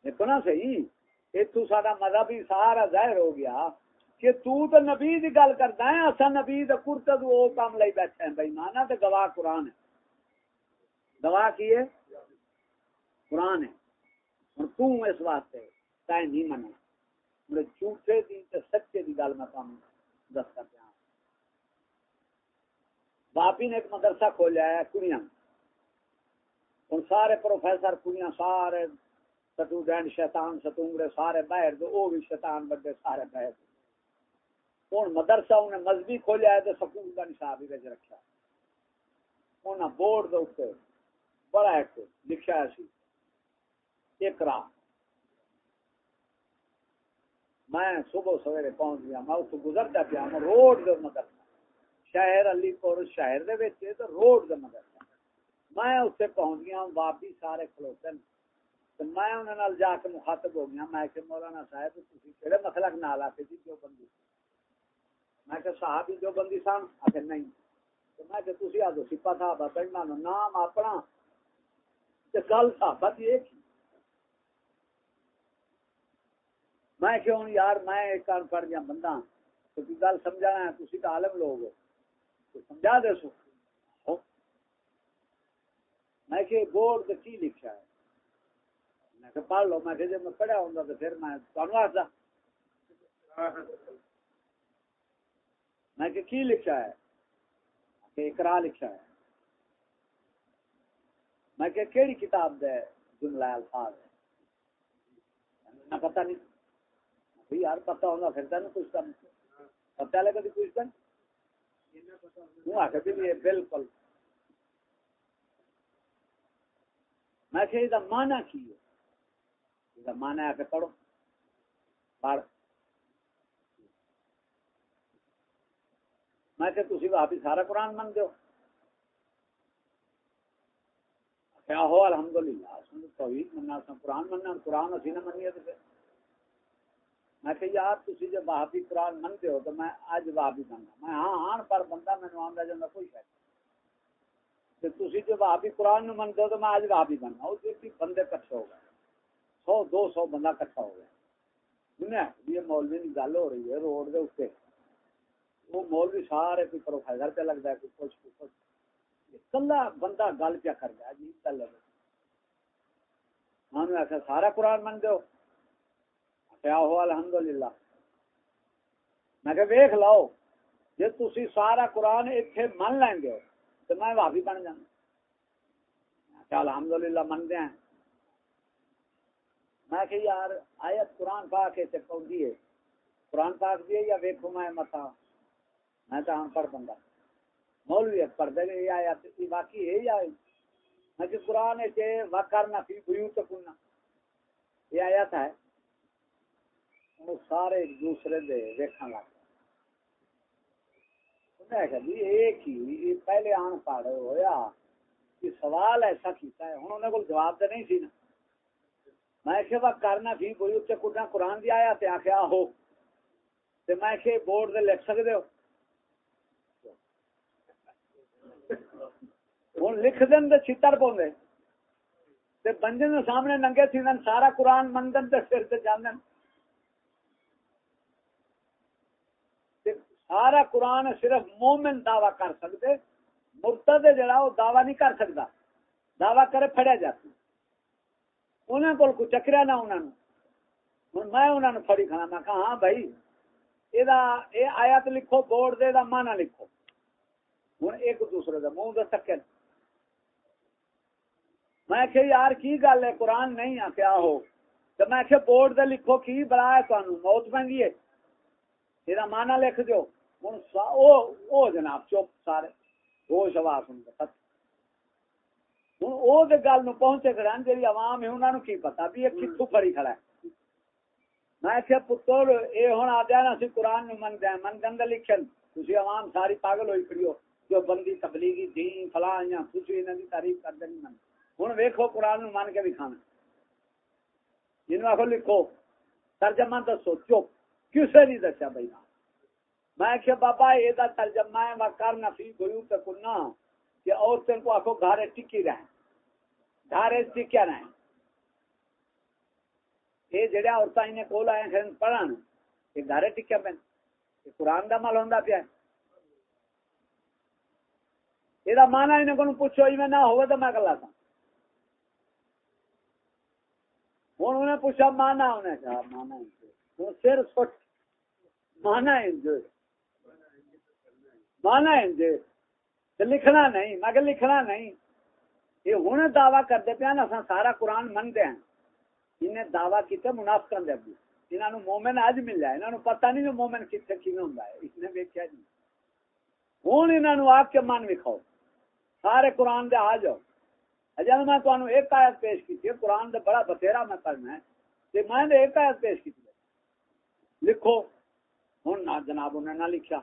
دیکھو نا صحیح اتو سارا مذہبی سارا ظاہر ہو گیا کہ تو تو نبی دی گل کرتا ہے اصا نبی دا کرتا تو وہ کام لائی بیٹھے ہیں۔ بھائی مانا تو گواہ قرآن ہے۔ گواہ کی ہے؟ قرآن ہے۔ اور تو اس واسطے تائیں نہیں منا میرے جھوٹے دی تے سچے دی گل میں کام دس کر دیا۔ باپی نے ایک مدرسہ کھولیا ہے، کڑیاں۔ ہوں سارے پروفیسر کڑیاں، سارے سٹوڈینٹ شیطان ستونگڑے سارے باہر دو وہ بھی شیطان بڑے سارے باہر ہوں مدرسہ انہیں مذہبی کھولیا ہے تو سکول کا نصاب ہی رکھا انہیں بورڈ دے بڑا ایک لکھا سی۔ اقرا۔ میں صبح سویرے پہنچ گیا، میں اتو گزرتا پیا، میں روڈ دے مدرسہ شہر علی پور شہر دے وچ تے روڈ دے مدرسہ میں اتنے پہنچ گیا واپی سارے کھلوتے تو میں انہوں نے جا کے مخاطب ہو گیا، میں کہ مولانا صاحب تھی کہڑے مسلک نال آتے جی جو بندی میں کہ صحابی جو بندی سن؟ آخر نہیں۔ تو میں کہ تھی آدھو سپا صاحب پڑھنا نام اپنا، تے گل صحابت یہ کی میں کیوں یار؟ میں ایک کار پڑھ گیا بندہ۔ تو کی گل سمجھانا ہے تھی تو عالم لوگ ہو۔ تو سمجھا دے سو۔ میں کہ بورڈ کی لکھا ہے؟ میں کہ پڑھ لو۔ میں کہ جب میں پڑھا ہوں تو پھر میں تمہیں آتا میں کہ کی لکھا ہے؟ کہ اقرا لکھا ہے۔ میں کہ کیڑی کتاب دے جملہ الفاظ ہے؟ نہ پتہ نہیں۔ بھی یار پتا ہونا پھر تین کچھ کم۔ پتا لگا بھی کچھ کم۔ بالکل۔ میں کہ یہ مانا کی ہے؟ مانا ہے کہ پڑھو۔ پڑھ۔ میں کہ تھی آپ سارا قرآن من دو کیا ہو الحمدللہ سن توحید مننا قرآن مننا، قرآن اسی نہ منیے تو پھر۔ میں کہ یار جی، تھی جب وہابی قرآن منتے ہو تو میں اج وہابی بننا میں ہاں ہاں پر بندہ مینو آدھا جانا کوئی شاید تھی جب وہابی قرآن منتے ہو تو میں اج وہابی بننا اس بندے کٹھے ہو گئے۔ سو، دو سو بندہ کٹھا ہو گیا۔ یہ مولوی کی گل ہو رہی ہے روڈ دے اتنے وہ مولوی سارے کوئی پروفیسر پہ لگتا ہے، کوئی کچھ کوئی کچھ۔ کلا بندہ گل پیا کر گیا جی گل میں آخر سارا قرآن من دو کیا ہو، الحمدللہ۔ میں کہ ویکھ لاؤ جی تھی سارا قرآن اتنے من لیں گے تو میں بھابی بن جانا۔ کیا الحمدللہ، من دیا میں کہ یار، آیت قرآن پاک سے پہنچی ہے؟ قرآن پاک بھی یا ویکو میں متا میں تو ہم ہاں، پڑھ بندہ۔ مولوی پڑھ دے یہ آیت باقی ہے یا میں کہ قرآن ہے وکر فی بیوت یہ آیت ہے۔ وہ سارے ایک دوسرے دے دیکھنے لگ جی ایک ہی پہلے آن پڑھ ہویا کہ سوال ایسا کیتا ہے ہوں انہوں نے جواب تو نہیں سی نا میں کہ وہ کرنا بھی کوئی اتنے کٹنا قرآن دی آیا تے آخیا ہو تے میں کہ بورڈ دے لکھ سکتے ہو ہوں لکھ دین تے چھتر پوندے تے بندے دے سامنے ننگے تھی سارا قرآن مندن تے سر تے جانن سارا قرآن صرف مومن دعوی کر سکتے مرتد جڑا وہ دعوی نہیں کر سکتا، دعوی کرے پھڑیا جاتا انہوں کو کوئی چکریا نہ انہوں نے ہوں میں انہوں نے فری کھانا میں کہا ہاں بھائی یہ آیت لکھو، بورڈ دے دا مانا لکھو۔ ہوں ایک دوسرے کا منہ دس سکے۔ میں کہ یار کی گل ہے؟ قرآن نہیں آ کیا ہو۔ تو میں کہ بورڈ دے لکھو، کی بلا ہے تانوں؟ موت پہنگی ہے۔ تیرا مانا لکھ دیو۔ ہن او او جناب چپ سارے ہوش آواز او دے گل نو پہنچے کرن جڑی عوام ہے انہاں نو کی پتہ؟ بھی یہ کتھوں کھڑا ہے۔ میں کہ پتر اے ہن آ جانا سی قرآن نو من دے من لکھن تسی عوام ساری پاگل ہوئی کھڑی ہو جو بندی تبلیغی دین فلاں یا انہاں دی تعریف کر دینی من ہن ویکھو قرآن نو من کے دکھانا جنوں آخو لکھو ترجمہ دسو چپ۔ کسے نہیں دسیا بھائی میں کہ بابا، یہ دا ترجمہ ہے وکر نفی گیو تے کنا کہ عورتیں کو آخو گھر ٹکی رہیں۔ گھر ٹکیا رہیں۔ یہ جڑا عورتیں انہیں کول آئے ہیں پڑھن، یہ گھر ٹکیا پہ قرآن دا مل ہوندا پیا یہ مانا انہیں کو پوچھو میں نہ ہوئے تو میں کلا تھا ہوں انہیں پوچھا مانا انہیں کہا مانا ہوں سر سٹ مانا مانا لکھنا نہیں، مگر لکھنا نہیں۔ یہ ہوں دعوی کرتے پیا نا سارا قرآن منگتے ہیں۔ انہیں دعوی کیتے منافقہ دے ابو انہوں مومن اج ملیا انہوں نے پتہ نہیں مومن کتنے کی ہوں اس نے ویکیا نہیں جی۔ ہوں انہوں آپ کے من وکھاؤ۔ سارے قرآن دے آ جاؤ۔ جب میں تو ایک آیت پیش کی قرآن دے بڑا بتھیرا میں پڑھنا ہے۔ کہ میں ایک آیت پیش کی لکھو۔ ہوں نہ جناب انہیں نہ لکھا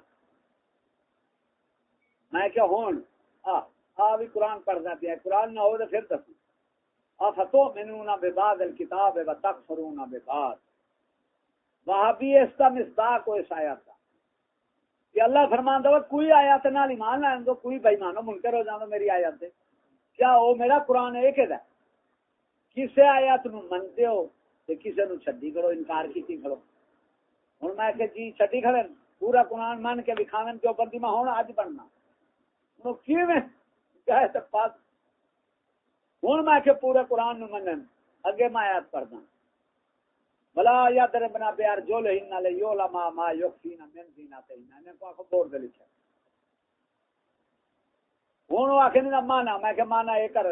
میں کیا ہوں آ آ بھی قرآن پڑھنا پیا قرآن نہ ہو تو پھر دسو آ فتو مینو نہ بے باد الکتاب ہے تک فرو نہ بے باد وہاں بھی اس کا مصداق کو اس آیات کا۔ کہ اللہ فرمان دو کوئی آیات نہ ایمان لائن دو، کوئی بھائی مانو منکر ہو جانا میری آیات دے۔ کیا وہ میرا قرآن ایک ہے؟ کسے آیا تم منتے ہو کہ کسے نو چھڈی کرو، انکار کی تھی کرو۔ ہوں میں کہ جی چھڈی کھڑے پورا قرآن من کے دکھاون کے اوپر دی میں ہوں اج بننا۔ ہوں؟ میں کہ پورے قرآن نو منن، اگے میں آیات پڑھنا۔ بلا یا در بنا پیار جو لے لے یو لما ما یکفینا من دینا تینا نے کو دے لکھا ہوں آخ مانا، میں کہ مانا یہ کر۔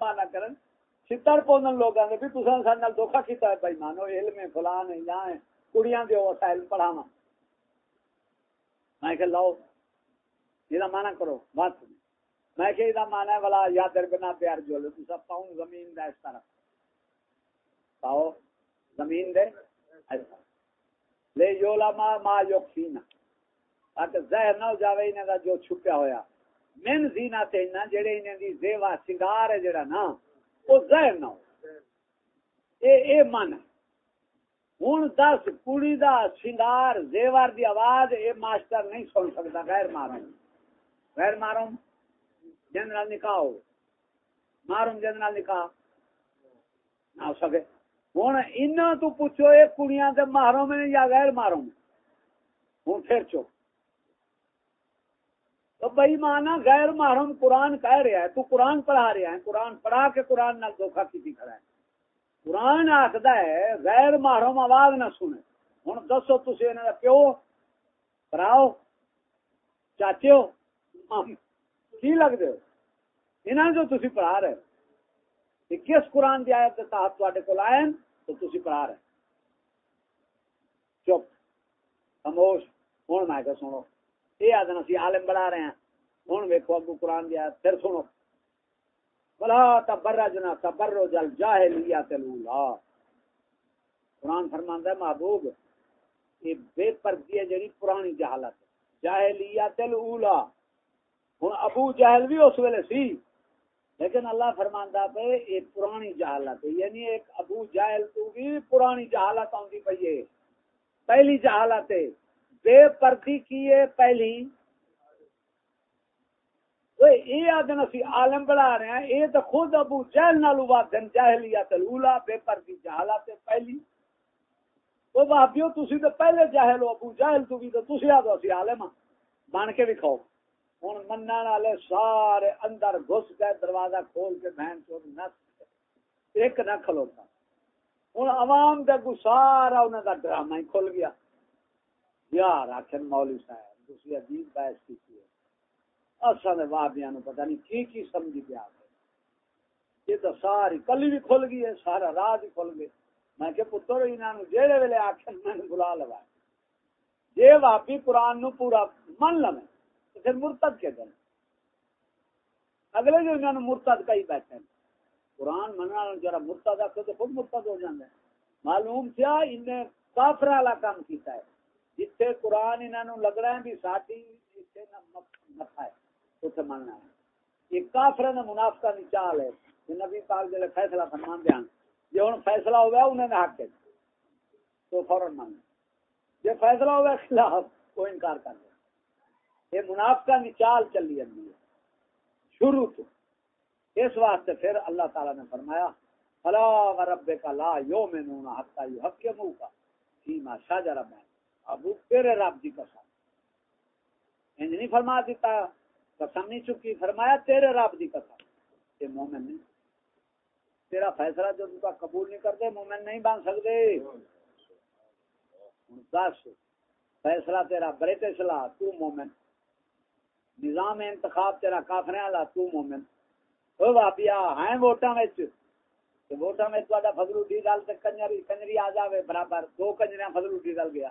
مانا کرن؟ چھتر بھی تصا سارے دھوکھا کیتا ہے، بھائی مانو، علم فلان ہے یہاں ہے، کڑیاں دے وسائل پڑھاوا میں کہ لاؤ یہ مانا کرو، بات میں کہ یہ مانا ہے، والا یا در بنا پیار جو لو تو سب پاؤں زمین دا اس طرح پاؤ زمین دے ایسا لے یولا ما ما یکفینا تاکہ زہر نہ ہو جاوے انہیں دا جو چھپیا ہویا۔ من زینا تینا جڑے انہیں دی زیوہ سنگار ہے، جڑا نا، وہ زہر نہ ہو۔ اے اے من ہوں دس کڑی دا سنگار زیور دی آواز اے ماسٹر نہیں سن سکتا، غیر ماروں غیر ماروں جنرل نکاح ہو۔ ماروں جنرل نکاح۔ نہ ہو سکے۔ ہوں ان تو پوچھو یہ کڑیاں تے مارو میں یا غیر مارو ہوں پھر چو تو بھائی مانا، غیر محرم قرآن کہہ رہا ہے، تو قرآن پڑھا رہا ہے۔ قرآن پڑھا کے قرآن نہ دھوکھا کی کھڑا ہے۔ قرآن آخد ہے، غیر محرم آواز نہ سنے۔ ہوں دسو تھی یہاں کا پیو، پراؤ چاچے ہو کی لگتے ہو؟ انہوں جو تھی پڑھا رہے ہو۔ کس قرآن کی آیت کے تحت تے کو آئے تو تھی پڑھا رہے چپ، خاموش ہوں میں کہ سنو۔ یہ آدھنا سی عالم بڑھا رہے ہیں۔ ہوں ویکو اگو قرآن کی آیت، پھر سنو۔ بلا تبرجنا تبرج الجاہلیت الاولا قرآن فرماندا ہے محبوب، یہ بے پردی ہے جڑی پرانی جہالت جاہلیت الاولا ہن ابو جہل بھی اس ویلے سی، لیکن اللہ فرماندا پہ یہ پرانی جہالت ہے۔ یعنی ایک ابو جہل تو بھی پرانی جہالت آندی پئی ہے۔ پہلی جہالت ہے۔ بے پردی کی ہے پہلی۔ یہ آدن اسی عالم بڑھا رہے ہیں یہ تو خود ابو جہل نالو وادن جہلیت الاولا بے پردی جہالت پہلی وہ بھابیو تسی تو پہلے جہل ہو ابو جہل تو بھی تو تسی آدھو اسی عالم بن کے بھی کھاؤ ہوں من والے سارے اندر گھس گئے دروازہ کھول کے بہن چور نس ایک نہ کھلوتا ہوں عوام دے کا سارا انہوں کا ڈرامہ ہی کھل گیا یار آخر مولوی صاحب دوسری عجیب بحث کی اصل وابیا نو نہیں کی کی سمجھ پیا یہ تو ساری کلی بھی کھل گئی ہے، سارا راہ بھی کھل میں کہ پتر ویلے میں بلا واپی قرآن نو پورا من تو پھر مرتد کے دن۔ اگلے جو مرتد کئی بیٹھے قرآن مننا جرا مرتد آخر تو خود مرتد ہو جاندے۔ معلوم کیا انہیں کافر والا کام کیتا ہے۔ جتھے قرآن انہوں لگ رہا ہے بھی ساتھی جتھے نفع ہے اتنے مننا ہے۔ یہ کافر نے منافقہ کی چال ہے۔ نبی پاک جلے فیصلہ فرمان دیان جی ہوں فیصلہ ہوا انہیں نے حق تو فوراً مان۔ جی فیصلہ ہوا خلاف، وہ انکار کر دے۔ یہ منافقہ کی چال چلی جاتی ہے۔ شروع تو۔ اس واسطے پھر اللہ تعالی نے فرمایا، فلا رب کا لا یو میں نونا حقا یو حق کے منہ کا فیما شاجر میں ابو تیرے رب جی قسم۔ انج نہیں فرما دیتا قسم نہیں چکی، فرمایا، تیرے رب جی قسم۔ یہ مومن نہیں۔ تیرا فیصلہ جو کا قبول نہیں کرتے، مومن نہیں بن سکتے۔ دس، فیصلہ تیرا برٹش لا تو مومن۔ نظام انتخاب تیرا کافر والا، تو مومن۔ او باپیا ہیں ووٹاں وچ؟ تے ووٹاں وچ تہاڈا فضل دی گل تے کنجری کنجری آ جاوے، برابر۔ دو کنجریاں فضل دی گل گیا۔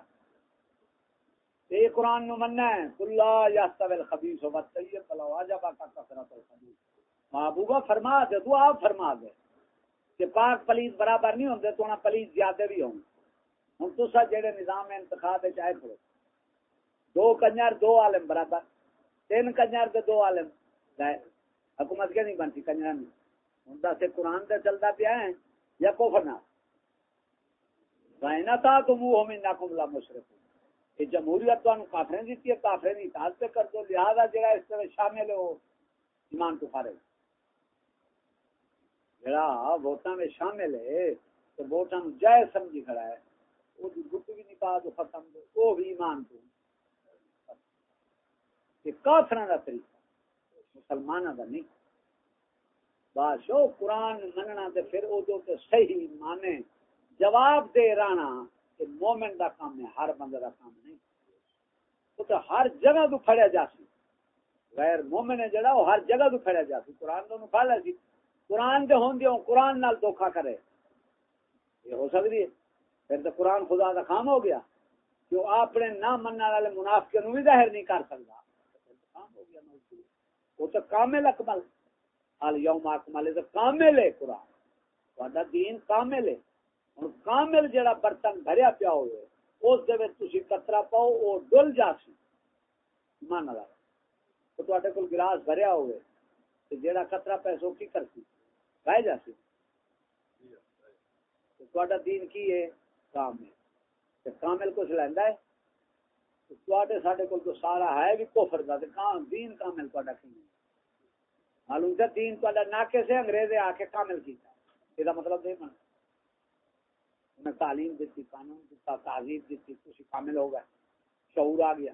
اے قرآن نو مننا ہے کلا یستوی الخبیث والطیب، فلو عجبا کا کثرت الخبیث۔ محبوبہ فرما دے تو آپ فرما دے کہ پاک پلیز برابر نہیں ہوندے، تو پلیز زیادہ بھی ہوں۔ ہوں تو جڑے نظام انتخاب چاہے کھڑو دو کنجر، دو عالم برابر۔ تین کنجر دے دو عالم۔ گئے حکومت کے نہیں بنتی کنجر میں ہوں دس قرآن تے چلتا پیا ہے یا کوفر نہ تھا تو منہ ہو منا کملا مشرف یہ جمہوریت تو کافریں دیتی ہے، کافریں نہیں تاز پہ کر دو۔ لہٰذا جگہ اس طرح شامل ہو، ایمان تو فارغ جڑا ووٹاں میں شامل ہے، تو ووٹاں جائز سمجھی کھڑا ہے۔ وہ دی گٹ بھی نہیں پا تو ختم دے وہ بھی ایمان تو۔ یہ کافراں دا طریقہ، مسلماناں دا نہیں۔ باشو قرآن مننا تے پھر او دو تے صحیح مانے، جواب دے رانا۔ کہ مومن دا کام ہے، ہر بندے دا کام نہیں۔ وہ تو ہر جگہ تو پھڑیا جا سی۔ غیر مومن ہے جڑا، وہ ہر جگہ تو پھڑیا جا سی۔ قرآن تو پھڑ لیا سی۔ قرآن دے ہوں دیوں قرآن نال دھوکا کرے۔ یہ ہو سکتی ہے۔ پھر تو قرآن خدا کا کام ہو گیا۔ جو اپنے نہ مننے والے منافق نو بھی ظاہر نہیں کر سکتا۔ وہ تو کامل اکمل۔ حال یوم اکمل ہے تو کامل ہے قرآن۔ تھوڑا دین کامل ہے۔ ہوں کامل جڑا برتن بھریا پیا ہوئے، اس دے تھی کترا پاؤ وہ ڈل جا سی۔ من لگا تو تے کول گلاس بھریا ہوئے جڑا کترا پیسوں کی کرتی رہ جاتی دین کی ہے؟ کام ہے کامل کچھ لینا ہے؟ سڈے کو تو سارا ہے بھی کوفر کا دین کامل تا معلوم ہے دین تا ناکے سے انگریز آ کے کامل کیتا۔ یہ مطلب نہیں بنا انہیں تعلیم دیتی، قانون دیتا تہذیب دیتی کچھ کامل ہو گئے شعور آ گیا۔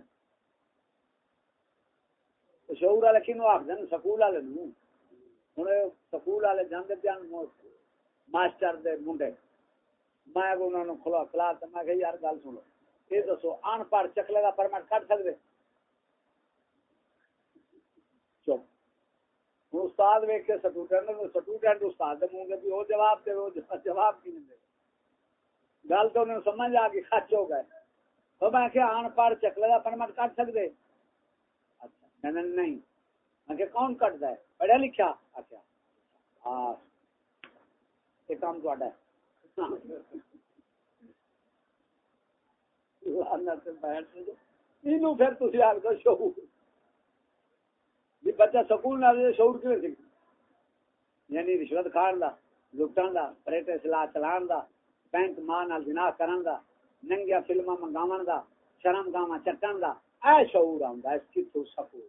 شعور والے کنو آخر سکول والے ہوں سکول والے جانے پیان ماسٹر دے منڈے۔ میں انہوں نے کھلا کلا میں کہ یار گل سنو۔ یہ دسو ان پڑھ چکلے کا پرمٹ کٹ سکتے چپ۔ استاد ویک کے سٹوڈنٹ سٹوڈنٹ استاد دے منہ بھی وہ جواب دے وہ جواب کی نہیں دے؟ گل تو انہیں سمجھ آ گئی خچ ہو گئے۔ تو میں کہ ان پڑھ چکلے کا پرمٹ کٹ سکتے اچھا نہیں۔ میں کہ کون کٹتا ہے؟ پڑھیا لکھا اچھا ہاں یہ کام تا بچہ سکول شعور کیوں یعنی رشوت کھان دا لٹن دا، پریٹے سلا چلان دا۔ بینک ماں نال جناح کرن دا ننگیا فلما منگاون دا، شرم گاواں چٹن دا، اے شعور آندا اس کی تو سکول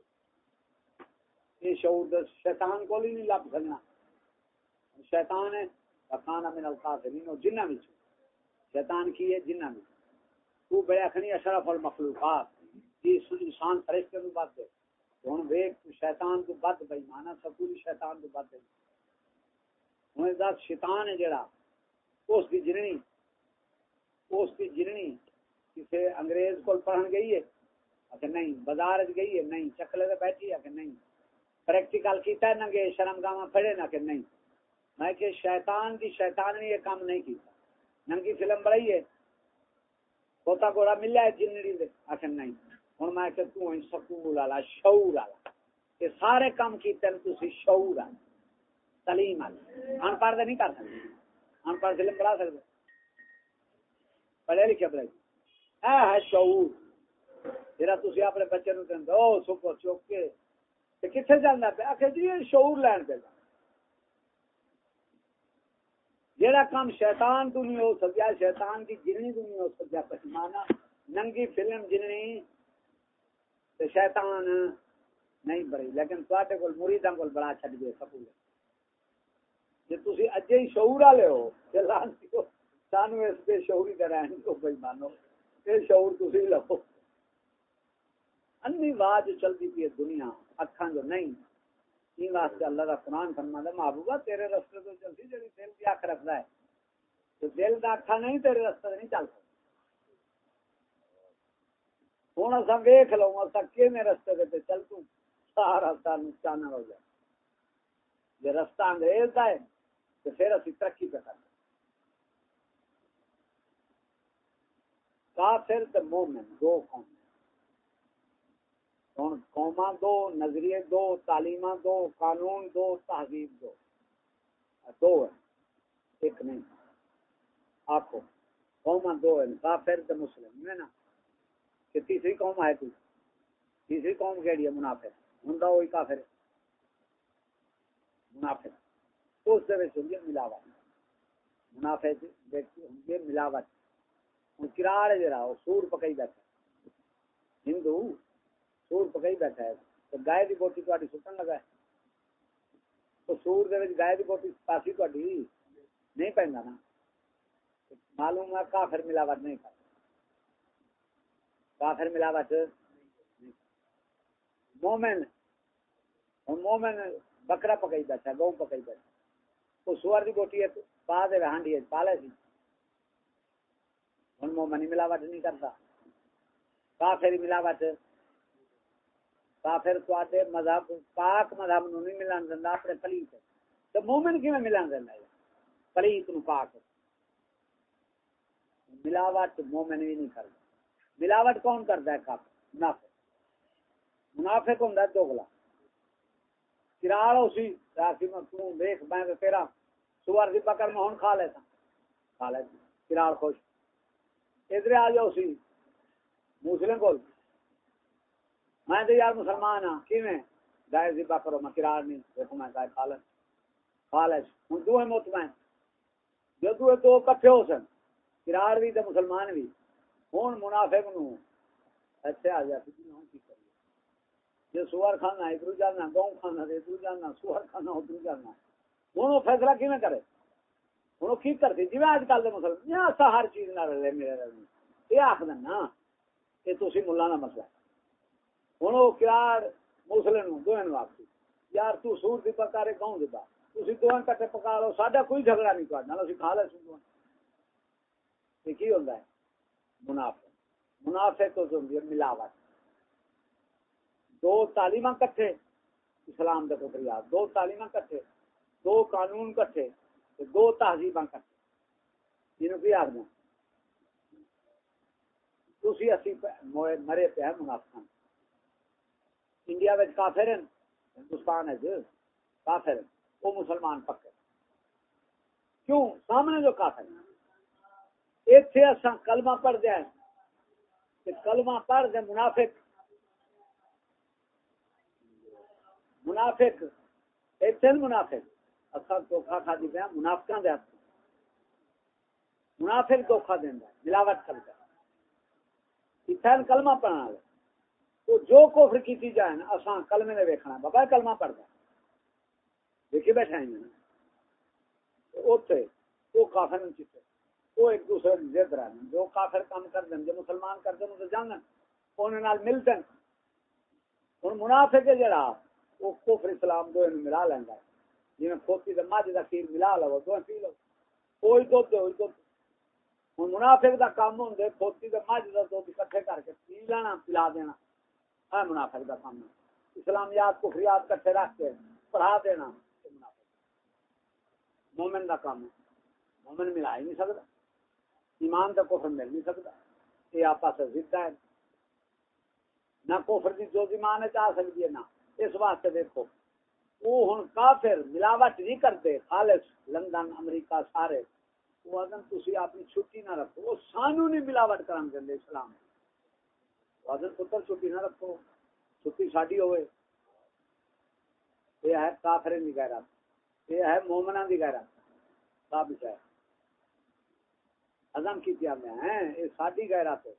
یہ شعور شیطان کو نہیں لب سکنا۔ شیطان ہے کھانا من القافرین جنہ میں شیطان کی ہے، جنہ میں تو بڑے اخنی اشرف المخلوقات۔ یہ انسان فرشتے نو بات ہے۔ ہن ویک شیطان تو بد بے ایمان سکولی شیطان تو بد ہے۔ ہن دا شیطان ہے جڑا۔ اس دی جننی، اس دی جننی کسے انگریز کول پڑھن گئی ہے۔ کہ نہیں بازار گئی ہے، نہیں، چکلے تے بیٹھی ہے کہ نہیں۔ پریکٹیکل کیتا ہے نہ کہ شرم گاواں پڑھے نہ کہ نہیں۔ میں کہ شیطان کی شیطان نے یہ کام نہیں کیتا۔ ننگی فلم بڑی ہے۔ کوتا گوڑا ملیا ہے جنڑی دے آخر نہیں۔ ہوں میں کہ تو ان سکول والا، شعور والا۔ یہ سارے کام کیتے ہیں، تسی شعور والا، تعلیم والا۔ ان پڑھ نہیں کر سکتے۔ ان پڑھ فلم بڑھا سکتے پڑھے لکھے پڑھے اے ہے شعور۔ جرا تسی اپنے بچے نو کہندے او سکو چوک کے کتنے جانا پہ جی شعور لین پہ جیڑا کام شیطان تو نہیں ہو سکیا، شیطان کی جننی تو نہیں ہو سکیا پشمانا ننگی فلم جننی۔ تے شیطان نہیں بڑی لیکن تواڈے کول، مریداں کول بڑا چھڈ گئے سکول جے تسی اجے ہی شعور والے ہو تے سانو اس پہ شعوری دے رہن کو بھائی مانو۔ اے شعور تسی لو۔ انی واج چلدی پئی دنیا، اکھاں جو نہیں۔ این واسطے اللہ کا قرآن فرما دے محبوبہ تیرے رستے تو چلتی جی دل کی اکھ رکھتا ہے۔ تو دل کا اکھا نہیں، تیرے رستے نہیں چل سکتا ہوں اصا ویخ لو اصا کہ رستے دے چل تو؟ سارا سال نقصان ہو جائے۔ جی رستہ انگریز کا ہے تو پھر اسی ترقی پہ کرنا کافر تے مومن دو قوم ہوں قوما دو، نظریے دو تعلیم دو، قانون دو، تہذیب دو۔ دو ہے ایک نہیں۔ آخو قوما دو ہے کافر تو مسلم، ہے نا؟ کہ تیسری قوم ہے کوئی؟ تیسری قوم کہڑی ہے؟ منافع ہوں وہی کافر منافع اس ہوں ملاوٹ۔ منافع ہوں ملاوٹ۔ ہوں کراڑ جڑا سور پکائی بیٹھا۔ ہندو، سور پکائی بیٹھا ہے۔ تو گائے کی بوٹی تاری سٹن لگا ہے۔ تو سور دے گائے کی بوٹی پاسی تاری نہیں پہنتا نا۔ معلوم ہے کافر ملاوٹ نہیں کرتا۔ کافر ملاوٹ مومن مومن بکرا پکائی بیٹھا گو پکائی بیٹھا وہ سور کی بوٹی ہے پا دے ہانڈی ہے پا لے سی ہوں مومن ملاوٹ نہیں کرتا۔ کافر ملاوٹ۔ کافر تے مذہب، پاک مذہب نو نہیں ملان دیندا، اپنے پلیت۔ تے مومن کیویں ملان دیندا ہے؟ پلیت نو پاک۔ ملاوٹ مومن بھی نہیں کردا۔ ملاوٹ کون کردا ہے؟ کافر۔ منافق۔ منافق ہوندا ہے دوگلا کراڑ اسی راکی میں تو دیکھ میں تیرا۔ سوار دی پکڑ میں ہن کھا لیتا کھا لیتا کراڑ خوش۔ ادھر آ جاؤ سی مسلم کول۔ میں تو یار مسلمان ہاں۔ کی میں گائے ذبح کرو، میں کرار نہیں۔ دیکھو میں گائے پالن پالش ہوں دو ہے مطمئن جو دو دو کٹھے ہو سن۔ کرار بھی تو مسلمان بھی ہوں منافق نو۔ اچھے آ جاتی تھی ہوں کی کریے؟ جو سوار کھانا ادھر جانا، گاؤں کھانا ادھر جانا سوار کھانا ادھر جانا۔ ہوں وہ فیصلہ کی میں کرے ہوں کی کرتی جی میں آج کل کے مسلمان یہ ہر چیز نہ رہے میرے یہ آخ دینا یہ تھی ملا نہ مسئلہ ہوں وہ پیار مسلم دونوں واپسی یار تو سور دی پکارے کون دیتا تھی دونوں کٹے پکا لو ساڈا کوئی جھگڑا نہیں کرنا اسی کھا لے سو یہ کی ہوتا ہے منافع منافع تو جو ملاوٹ دو تعلیم کٹھے اسلام دے پتر دو تعلیم کٹھے دو قانون کٹھے دو تہذیب کٹھے جنہوں کی آدمی تھی اسی مرے پہ ہے منافع انڈیا کافر ہیں، ہندوستان ہے کافر ہیں۔ وہ مسلمان پکے کیوں؟ سامنے جو کافر ہیں۔ ایک تھے اصا کلمہ پڑھ دیا کہ کلمہ پڑھ دے منافق۔ منافق ایک تھے منافق۔ اصا دھوکھا کھا دی پیا دے منافق دھوکھا ملاوٹ کرتا کلمہ پڑھنا لے تو جو کفر کیتی جائے نا اساں کلمے نے ویکھنا بابا کلمہ پڑھدا دیکھی بیٹھے ہیں نا اوتھے وہ کافر نہیں وہ ایک دوسرے جو کافر کام کر دیں جو مسلمان کر دیں تو جانن انہاں نال ملدن ہن منافق جڑا وہ کفر اسلام دو ملا لیندا ہے جی کھوتی تے ماجھ دا کھیر ملا لو دو پی لو کوئی تو کوئی تو ہن منافق دا کام ہوندے کھوتی تے ماجھ دا دودھ اکٹھے کر کے پی لینا پلا دینا ہے منافق کا سامنا اسلامیات کو فریاد رکھ کے پڑھا دینا منافق مومن کا کام مومن ملا ہی نہیں سکتا ایمان کا کوفر مل نہیں سکتا یہ آپس ضد ہے نہ کوفر کی جو ایمان ہے چاہ سکتی ہے نہ اس واسطے دیکھو وہ ہوں کافر، ملاوٹ نہیں کرتے، خالص لندن، امریکہ سارے۔ وہ آدم تھی اپنی چھٹی نہ رکھو، وہ سانو نہیں ملاوٹ کرن دیں اسلام۔ آدم پتر چھٹی نہ رکھو، چھٹی ساڈی ہوئے۔ یہ ہے کافر کی غیرت۔ یہ ہے مومنا کی غیرت۔ ثابت ہے۔ ازم کی کیا میں ہیں؟ یہ ساڈی غیرت ہے۔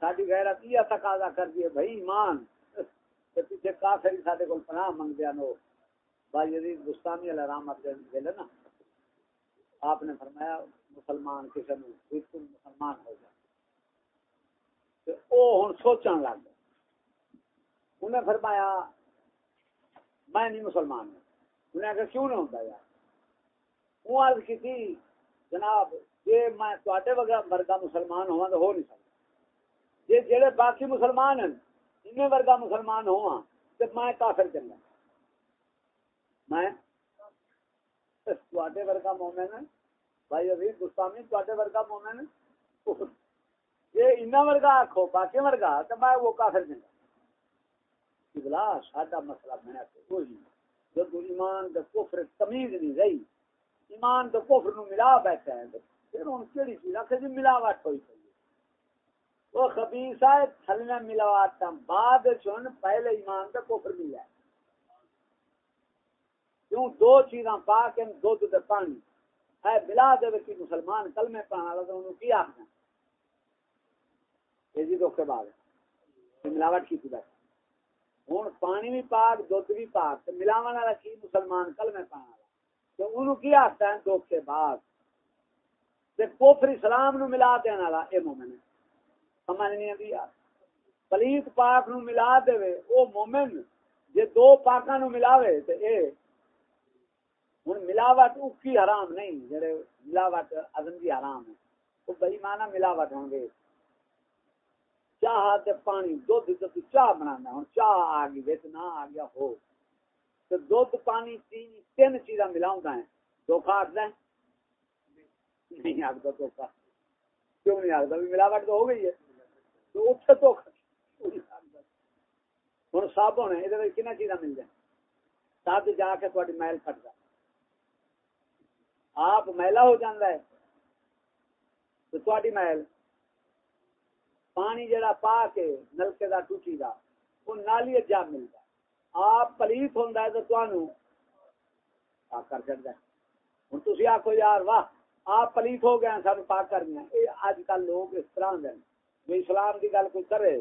ساڈی غیرت یہ تقاضا کر دیے بھائی، ایمان۔ پیچھے کافر سارے کو پناہ منگ دیا نو بھائی یزید گستامی علیہ رحمت دے نا؟ آپ نے فرمایا مسلمان کسی نے بالکل مسلمان ہو جائے۔ وہ ہوں سوچن لگ گیا انہیں فرمایا، میں نہیں مسلمان ہوں۔ انہیں آخر کیوں نہیں ہوتا یار؟ وہ عرض کی تھی جناب یہ میں تے وغیرہ ورگا مسلمان ہوا تو ہو نہیں سکتا یہ جڑے باقی مسلمان ہیں ان ورگا مسلمان ہوا تو میں کافر چنگا میں؟ تے ورگا مومن ہے بھائی ابھی گستامی تے ورگا مومن ہے یہ ان ورگا آخو باقی ورگا تو میں وہ کافر چنگا بلا ساڈا مسئلہ میں وہی جب ایمان کا کفر تمیز نہیں رہی، ایمان تو کفر نو ملا بیٹھا ہے پھر ہوں کہڑی چیز آخر جی ملاوٹ ہوئی پی وہ خبیصہ تھلنا ملاوٹ بعد چن پہلے ایمان کا کفر ملا۔ ہے کیوں دو چیزاں پا کے دو دے پانی۔ ہے ملا دے کہ مسلمان کل میں پانا والا تو انہوں کی آخنا؟ یہ جی دکھ کے بعد۔ ملاوٹ کی تھی۔ بیٹھا ہوں پانی بھی پاک دھد بھی پاک ملاو والا کی مسلمان کل میں پانا والا تو انہوں کی آختا ہے دکھ کے بعد؟ کوفر اسلام نو ملا دینا والا اے مومن۔ ہے سمجھ نہیں آتی یار پلیت پاک نو ملا دے او مومن، جے دو پاکاں نو ملاوے تے اے، ہن ملاوٹ اکی حرام نہیں، جڑے ملاوٹ ازم دی حرام ہے۔ او بھائی مانا ملاوٹ ہوں گے۔ چاہ تے پانی، دودھ تے چاہ بنانا، ہن چاہ آ گئی وچ نہ آ گیا ہو۔ تے دودھ، پانی، تین تین چیزاں ملاوندا ہے۔ دھوکا آکھدا ہے؟ نہیں آکھدا دھوکا۔ کیوں نہیں آکھدا؟ بھی ملاوٹ تو ہو گئی ہے۔ تو اتنے تو ہوں صابن ہے یہ کن چیزاں مل جائیں۔ تب جا کے تھوڑی محل پٹ جائے آپ میلا ہو جاتا ہے تو تھوڑی محل پانی جڑا پا کے نلکے کا ٹوٹی کا وہ نالی جا ملتا آپ پلیت ہوں تو تمہوں کر چڑھتا ہے ہوں تھی آخو یار، واہ، آپ پلیت ہو گئے سب پاک کر دیا یہ اج کل لوگ اس طرح دیں بھی اسلام کی گل کوئی کرے،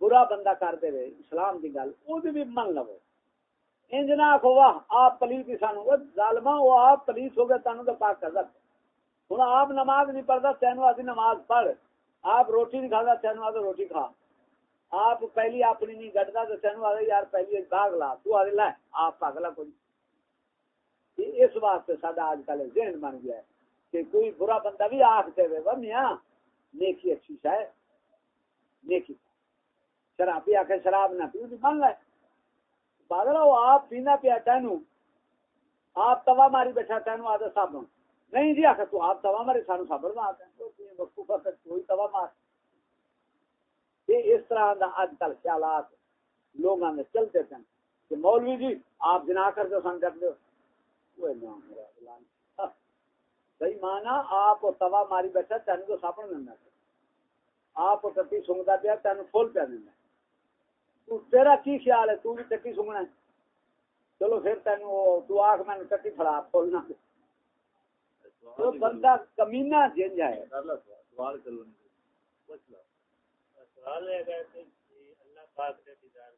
برا بندہ کر دے اسلام کی گل وہ بھی من لو۔ انج نہ آخو واہ، آپ پلیت سانو۔ ظالما وہ آپ پلیت ہو گئے تینوں تو پاک کر دے۔ ہوں آپ نماز نہیں پڑھتا تینوں آدھی نماز پڑھ۔ آپ روٹی نہیں کھاتا تینوں آدھے روٹی کھا۔ آپ پہلی اپنی نہیں گڈتا تو تینوں آدھے یار، پہلی داغ لا۔ تو آدھے لے، آپ پاگلا کوئی اس واسطے ساڈا آج کل ذہن بن گیا ہے کہ کوئی برا بندہ بھی آخ دے میاں، نیکی اچھی ہے نیکی شراب پی آخر شراب نہ پیو پی من لے۔ بادل آپ پینا پیا تینو۔ آپ توا ماری بیٹھا تینو آدھا صابن۔ نہیں جی آخر تو آپ توا مارے سانو صابن نہ آتا کوئی توا مار۔ یہ اس طرح دا اج کل خیالات لوگوں میں چلتے تھے۔ کہ مولوی جی آپ جنا کر دو سن کر دو۔ ہاں۔ صحیح مانا آپ توا ماری بیٹھا تین تو صابن ملنا آپ ٹکی سونگتا پیا تین فل پیا دینا تیرا کی خیال ہے؟ تو بھی ٹکی سونگنا ہے۔ چلو پھر تین تو آخ میں ٹکی فڑا فولنا تو بندہ کمینا جن جائے۔ سوال چلو سوال ہے اللہ پاک کا دیدار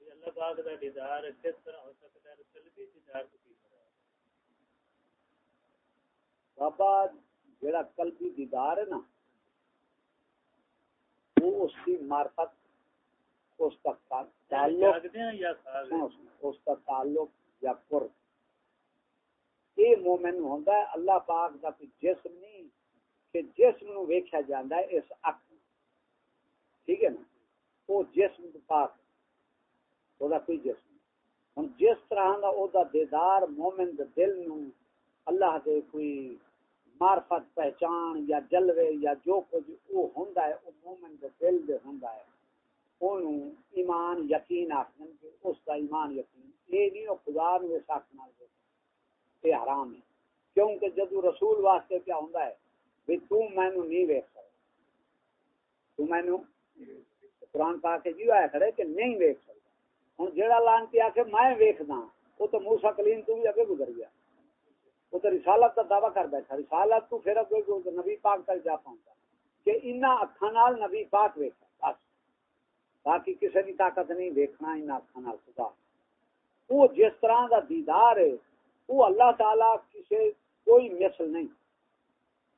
اللہ پاک کا دیدار کس طرح ہو سکتا ہے؟ قلبی دیدار کی طرح۔ بابا جڑا قلبی دیدار ہے نا وہ اس کی معرفت اس کا تعلق اس کا تعلق یا قرب۔ یہ مومن ہے اللہ پاک کا کوئی جسم نہیں کہ جسم نو ویکھیا جاندا ہے اس اکھ ٹھیک ہے نا؟ وہ جسم پاک کوئی جسم ہوں جس طرح دا او دا دیدار مومن دے دل نو اللہ دے کوئی معرفت، پہچان یا جلوے یا جو کچھ او ہوندا ہے او مومن دے دل دے ہوندا ہے۔ اونوں ایمان یقین آکھن کہ اس دا ایمان یقین، اے نہیں، او خدا نو ساتھ نال دے اے حرام ہے۔ کیونکہ جدو رسول واسطے کیا ہوندا ہے بھی تو مینو نہیں ویکھ سکدا۔ تو مینو قرآن پاک جی آیا کھڑے کہ نہیں ویکھ سکدا۔ ہوں جہاں لانتی آ کے میں ویکھدا ہاں، وہ تو موسا کلیم تو بھی اگے گزر گیا وہ تو رسالت کا دعویٰ کر بیٹھا۔ رسالت تو پھر نبی پاک تک جا پہنچا کہ ان اکھا نال نبی پاک ویکھا بس۔ باقی کسی کی طاقت نہیں ویکھنا ان اکھا نال خدا۔ وہ جس طرح کا دیدار ہے، وہ اللہ تعالی کسی کوئی مثل نہیں۔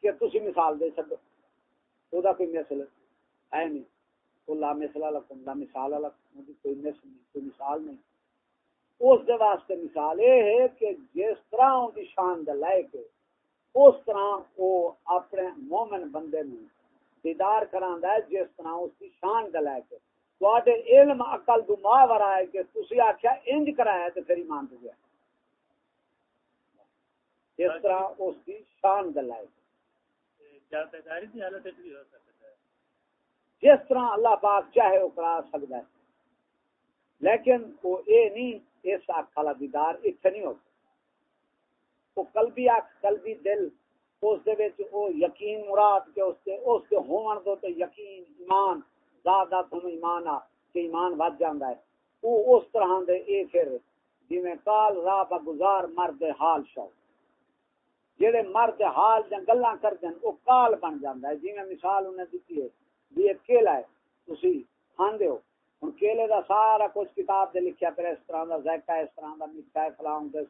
کہ تھی مثال دے سکو وہ کوئی مثل ہے نہیں۔ وہ لا مثلا لکم لا مثال لکم کوئی مثل نہیں، کوئی مثال نہیں۔ اس دے واسطے مثال یہ ہے کہ جس طرح ان کی شان دے لائق ہے اس طرح وہ اپنے مومن بندے میں دیدار کراندا ہے جس طرح اس کی شان دے لائق ہے۔ تواڈے علم عقل دو ماورا ہے کہ تسی آکھیا انج کرایا تے پھر ایمان دے گیا۔ جس طرح اس کی شان دے لائق جس طرح اللہ پاک چاہے وہ کرا سکتا ہے۔ لیکن وہ اے نہیں اس اکھ والا دیدار اتنے نہیں ہوتا وہ قلبی اکھ قلبی دل، اس دے وچ او یقین مراد کے اس کے اس کے ہون دو تے یقین، ایمان، زیادہ تم ایمان آ کہ ایمان ود جاندا ہے۔ وہ اس طرح دے اے پھر جویں کال را گزار مرد حال شو جڑے مرد حال جن گلاں کر دین او کال بن جاندا ہے۔ جویں مثال انہیں دتی ہے بھی ایک کیلا ہے، تسی کھاندے ہو۔ ہن کیلے دا سارا کچھ کتاب دے لکھیا پھر اس طرح دا ذائقہ اس طرح دا میٹھا ہے فلاں دے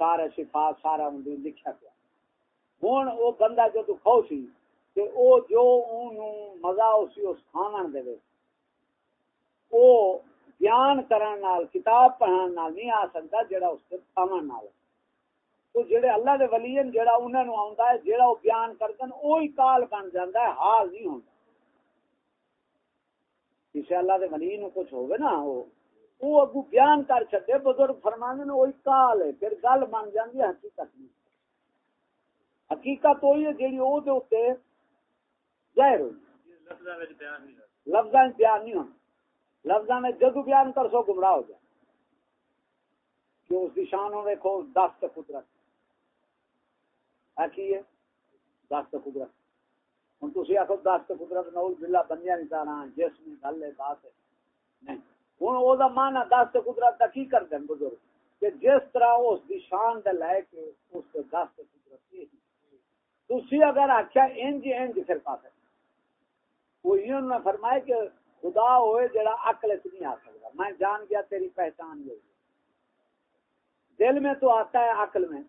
سارے صفات، سارا ہن لکھیا پیا۔ ہن او بندہ جو تو کھاؤ سی کہ او جو اونوں مزہ اسی اس کھانن دے وچ۔ او بیان کرن نال، کتاب پڑھن نال نہیں آ سکدا جڑا اس تے کھاون نال۔ تو جڑے اللہ دے ولی ہیں جڑا انہاں نو آوندا ہے جڑا او بیان کردن، اوہی کال بن جاندا ہے، حال نہیں ہوندا۔ کسی اللہ دے ولی نو کچھ ہوگا نا وہ وہ اگو بیان کر چھڈے بزرگ فرمانے نے وہی کال ہے پھر گل بن جاندی ہے حقیقت حقیقت ہے جیڑی او دے اوتے ظاہر ہوئی۔ لفظاں بیان نہیں ہونا۔ لفظاں میں جدو بیان کر سو گمراہ ہو جائے کہ اس کی شان ہو دیکھو دست قدرت۔ ہے؟ دست قدرت۔ ہوں تھی دس قدرت نول بلا بنیا جس میں گل ہے، بات ہے۔ نہیں۔ دس قدرت کی کر بزرگ؟ کہ جس طرح اس شان دے لے کے اس دس قدرت اگر انج انج پھر کہ خدا ہوئے جڑا عقل سے نہیں آ سکتا میں جان گیا تیری پہچان یہ دل میں تو آتا ہے عقل میں۔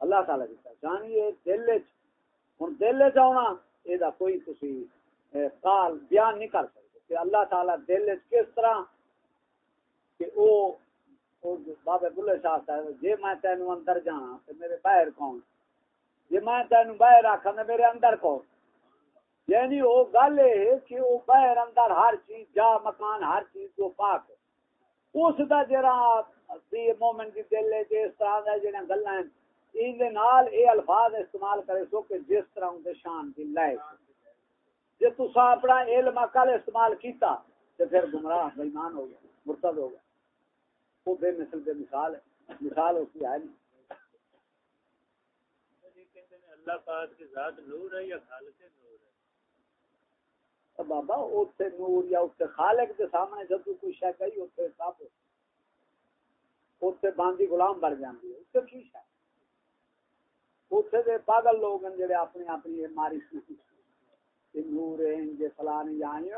اللہ تعالی کی پہچان یہ دل ہوں دل چنا یہ کوئی تھی کال بیان نہیں کر سکتے۔ کہ اللہ تعالی دل کس طرح؟ کہ او بابے بلے شاہ صاحب جی میں تینوں اندر جانا تو میرے باہر کون؟ جی میں تینوں باہر آخا تو میرے اندر کون؟ یعنی وہ گل ہے کہ وہ باہر اندر ہر چیز، جا مکان، ہر چیز کو پاک اس کا جرا مومن کی دل ہے جس طرح جہاں گلا نال اے الفاظ استعمال کرے سو کہ جس طرح ان شان کی لائے جی تسا اپنا علم عقل استعمال کیتا تو پھر گمراہ بےمان ہو گیا مرتد ہو گیا وہ بے مثل بے مثال ہے۔ مثال اس کی ہے نہیں اللہ پاک کی ذات نور ہے یا خالق نور ہے؟ بابا نور یا خالق کے سامنے جب کوئی شہ کہی باندھی غلام بن ہے۔ کی اتنے دے پاگل لوگ ہیں جڑے اپنی اپنی ماری نور آئی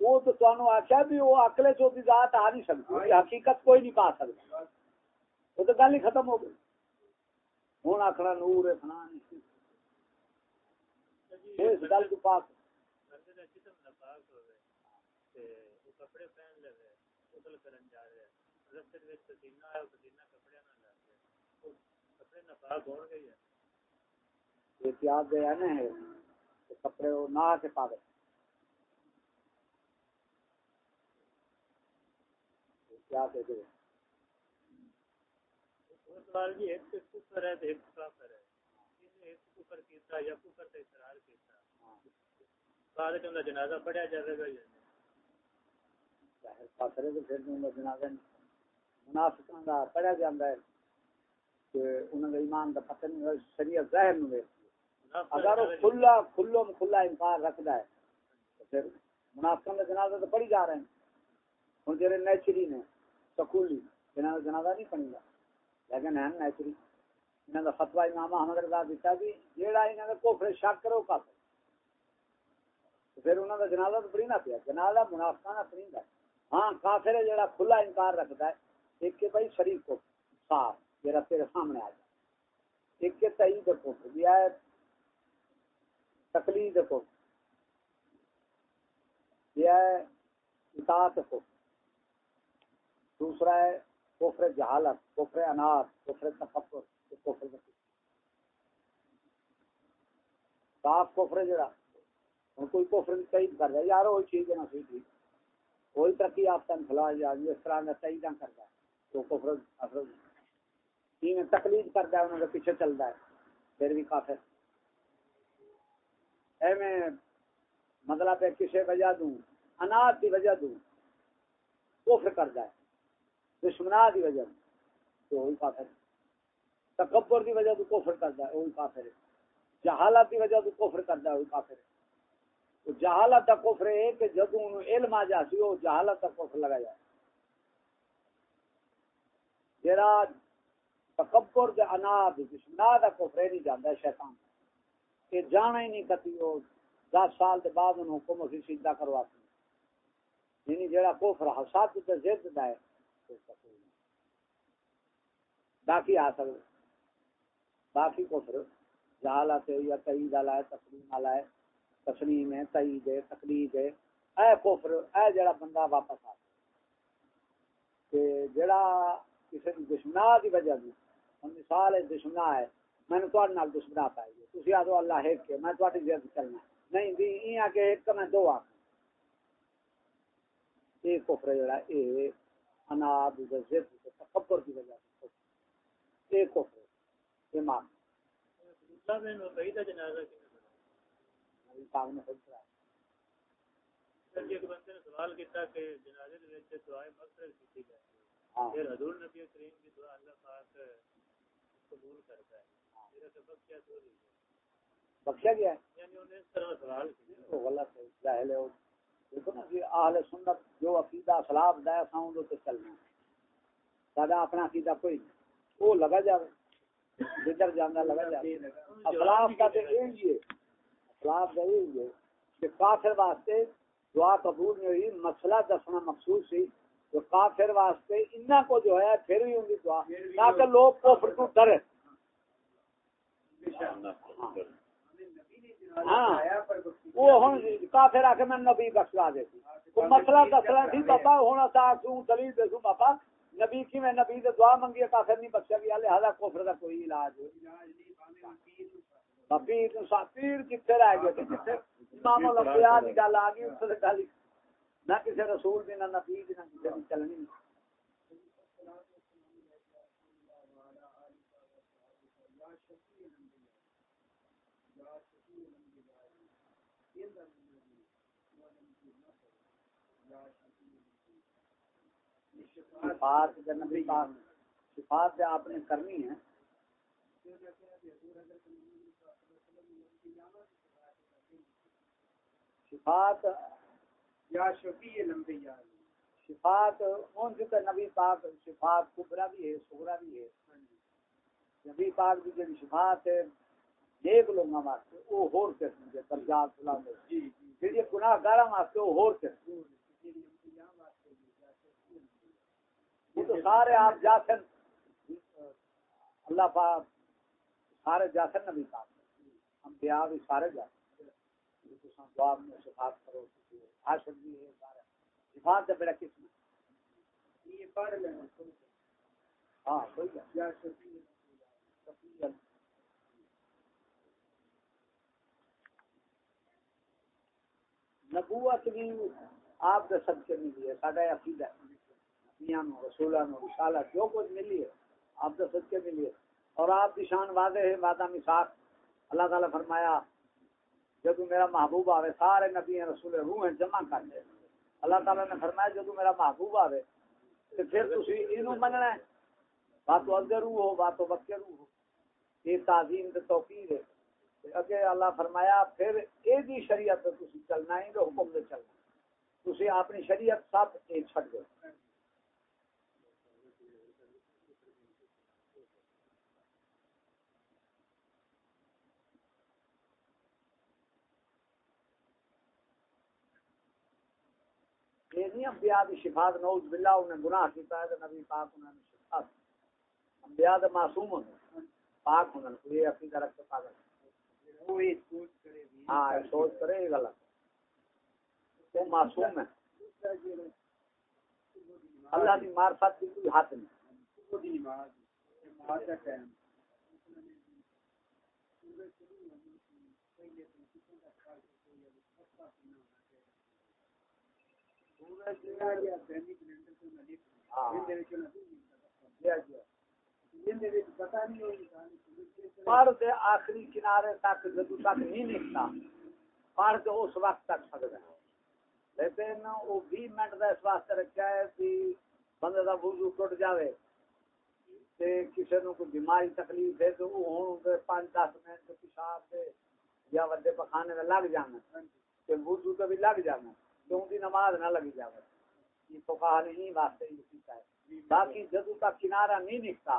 وہ تو تمہیں آخیا بھی وہ اکلے چوتھی ذات آ نہیں سکتی۔ حقیقت کوئی نہیں پا سکتا۔ وہ تو گل ہی ختم ہو گئی۔ ہوں آخنا نور ہے فلانی اس گل کو پاس کپڑے پہن لے غسل کرن جا رہے رستے وچ پسینہ ہے پسینہ کپڑے نہ لگ کپڑے ناپاک ہون گے احتیاط دے رہنے ہیں کپڑے وہ نہ کے پا دے۔ کیا کہتے ہیں سوال جی ایک کفر ہے ایک کافر ہے۔ ایک کفر کیتا یا کفر تے اقرار کیتا بعد اوندا جنازہ پڑھیا جاوے گا یا کافر ہے تو پھر اوندا جنازہ منافقاں دا پڑھیا جاندا ہے کہ انہاں دا ایمان دا پتہ نہیں شریعت ظاہر ویکھ اگر وہ کھلا کھلو کھلا انکار رکھدا ہے، تو پھر منافقاں دا جنازہ تو پڑھی جا رہے ہیں۔ ہن جڑے نیچری نے، سکولی انہاں دا جنازہ نہیں پڑھندا لیکن ہیں نیچری۔ انہاں دا فتوی امام احمد رضا دیتا بھی جیڑا انہاں دا کفر شک کرو کافر پھر انہاں دا جنازہ تو پڑھنا پیا۔ جنازہ منافقاں دا پڑھندا ہاں کافر ہے جیڑا کھلا انکار رکھدا ہے۔ ایک کہ بھائی شریف کو صاف جیڑا تیرے سامنے آ جائے۔ ایک کے تائید کو دیا ہے تقلید کو۔ دیا ہے اطاعت کو۔ دوسرا ہے کفر جہالت، کفر انار، کفر تفکر، کفر صاف کفر جڑا۔ ہوں کوئی کفر تعید کر رہا ہے یار وہی چیز ہے نا سی ٹھیک۔ کوئی ترقی یافتہ فلاح یا جی، اس طرح کا تعید نہ کرتا ہے۔ تو کفر اثر تقلید کرتا ہے، انہوں نے پیچھے چلتا ہے۔ پھر بھی کافر۔ اے مطلب ہے کسی وجہ دوں، اناج کی وجہ دوں، کفر کرتا ہے دشمنا کی وجہ دوں، تو وہی کافر تکبر کی وجہ تو کفر کرتا ہے وہی کافر ہے۔ جہالت کی وجہ تو کفر کرتا ہے وہی کافر ہے۔ تو جہالت کا کفر ہے کہ جب انہوں علم آ جاتی وہ جہالت کا کفر لگا جائے۔ جرا تکبر کے اناد دشمنا کا کفر نہیں جانا شیطان۔ کہ جانا ہی نہیں کتی وہ دس سال کے بعد انہوں حکم اسی سیدھا کرواتی یعنی جڑا کفر حسات تے زد دا ہے باقی آ حاصل باقی کفر، جہالت ہے یا تعید والا ہے، تسلیم والا ہے، تسلیم ہے تعید ہے، تقلید ہے۔ اے کفر، اے جڑا بندہ واپس آ کہ جڑا کسی دشمنا کی وجہ دی مثال ہے دشمنا ہے۔ میں نے تھوڑے نال دشمنا پائی گئی تھی آدھو اللہ ایک کے میں تھوڑی زد چلنا۔ نہیں بھی این آ کے ایک میں دو آ یہ کفر جڑا اے اناد زد تکبر کی وجہ سے یہ کفر یہ مان اللہ میں وہی دا جنازہ کی نبی پاک نے خود کرایا۔ پھر ایک بندے نے سوال کیتا کہ جنازے دے وچ دعائیں مغفرت کیتی جائے ہاں۔ پھر حضور نبی کریم کی دعا اللہ پاک قبول کرتا ہے۔ بخشا گیا ہے؟ یعنی سنت جو عقیدہ تے چلنا سادہ اپنا عقیدہ کوئی نہیں۔ وہ لگا جاوے۔ جدھر جانا لگا جاوے۔ اخلاف کا تو یہی ہے۔ اخلاف کا یہی ہے۔ کہ کافر واسطے دعا قبول نہیں ہوئی مسئلہ دسنا مخصوص سی۔ تو کافر واسطے انہاں کو جو ہے پھر بھی ان کی دعا۔ تاکہ لوگ کفر کو ڈرے۔ ہاں وہ ہن کافر آ کے میں نبی بخشوا دے مسئلہ دسنا سی بابا ہونا تھا کیوں دلیل دے سوں بابا، نبی کی میں نبی سے دعا منگی کافر نہیں بخشا گیا، لہذا کفر کا کوئی علاج پیر پیر کتنے رہ گئے امام الانبیاء گل آ گئی اس گل نہ کسی رسول دی، نہ نبی دی، نہ کسی چلنی۔ نہیں شفاعت کے نبی پاک شفاعت آپ نے کرنی ہے۔ شفاعت یا شفیع الانبیاء۔ شفاعت ان تو نبی پاک شفاعت کبرا بھی ہے سغرا بھی ہے۔ نبی پاک کی جو شفاعت ہے نیک لوگوں واسطے وہ ہور قسم کے درجات بلند ہے پھر یہ گناہ گاراں واسطے وہ ہور قسم تو سارے آپ جاسن اللہ پاک سارے جاسن نبی پاک ہم بیا بھی سارے جاسن دعا میں شفاعت کرو عاشق بھی ہے سارے۔ شفاعت کا بڑا قسم یہ پڑھ لینا ہاں کوئی نہیں۔ نبوت بھی آپ کے سب سے ملی ہے سارا عقیدہ میاں نو رسولہ نو رسالہ، جو کچھ ملی ہے، آپ تو سچ کے ملی ہے اور آپ کی شان واضح ہے وعدہ مساق اللہ تعالیٰ فرمایا جب میرا محبوب آوے، سارے نبی ہیں، رسول روح ہیں، جمع کر دے اللہ تعالیٰ نے فرمایا جب میرا محبوب آوے، تو پھر تسی اینو مننا ہے۔ بات ادھر روح ہو، بات وقت روح ہو۔ یہ تعظیم تے توقیر ہے۔ اگے اللہ فرمایا، پھر اے دی شریعت تے تسی چلنا ہے تو حکم دے چلنا۔ تسی اپنی شریعت سب اے چھڈ دو۔ انبیاء دی شفاعت نعوذ باللہ انہیں گناہ کیتا ہے نبی پاک انہوں نے شفاعت انبیاء دے معصوم ہونے پاک ہونے کوئی عقیدہ رکھ کے پاگل ہاں سوچ کرے یہ غلط۔ وہ معصوم ہے۔ اللہ دی معرفت کی کوئی حد نہیں۔ پڑھ دے آخری کنارے تک، جدو تک نہیں نکتا پڑھ کے اس وقت تک سکتا ہے۔ لیکن وہ بھی منٹ کا اس واسطے رکھا ہے کہ بندے کا وضو ٹوٹ جاوے۔ تے کسی نو کوئی بیماری تکلیف ہے تو وہ ہوں پانچ دس منٹ پیشاب سے یا وڈے پخانے میں لگ جانا۔ تے وضو تو بھی لگ جانا۔ تو ان کی نماز نہ لگی جاوے یہ تو کہا نہیں واسطے یہ کیتا ہے باقی جدو تک کنارہ نہیں نکتا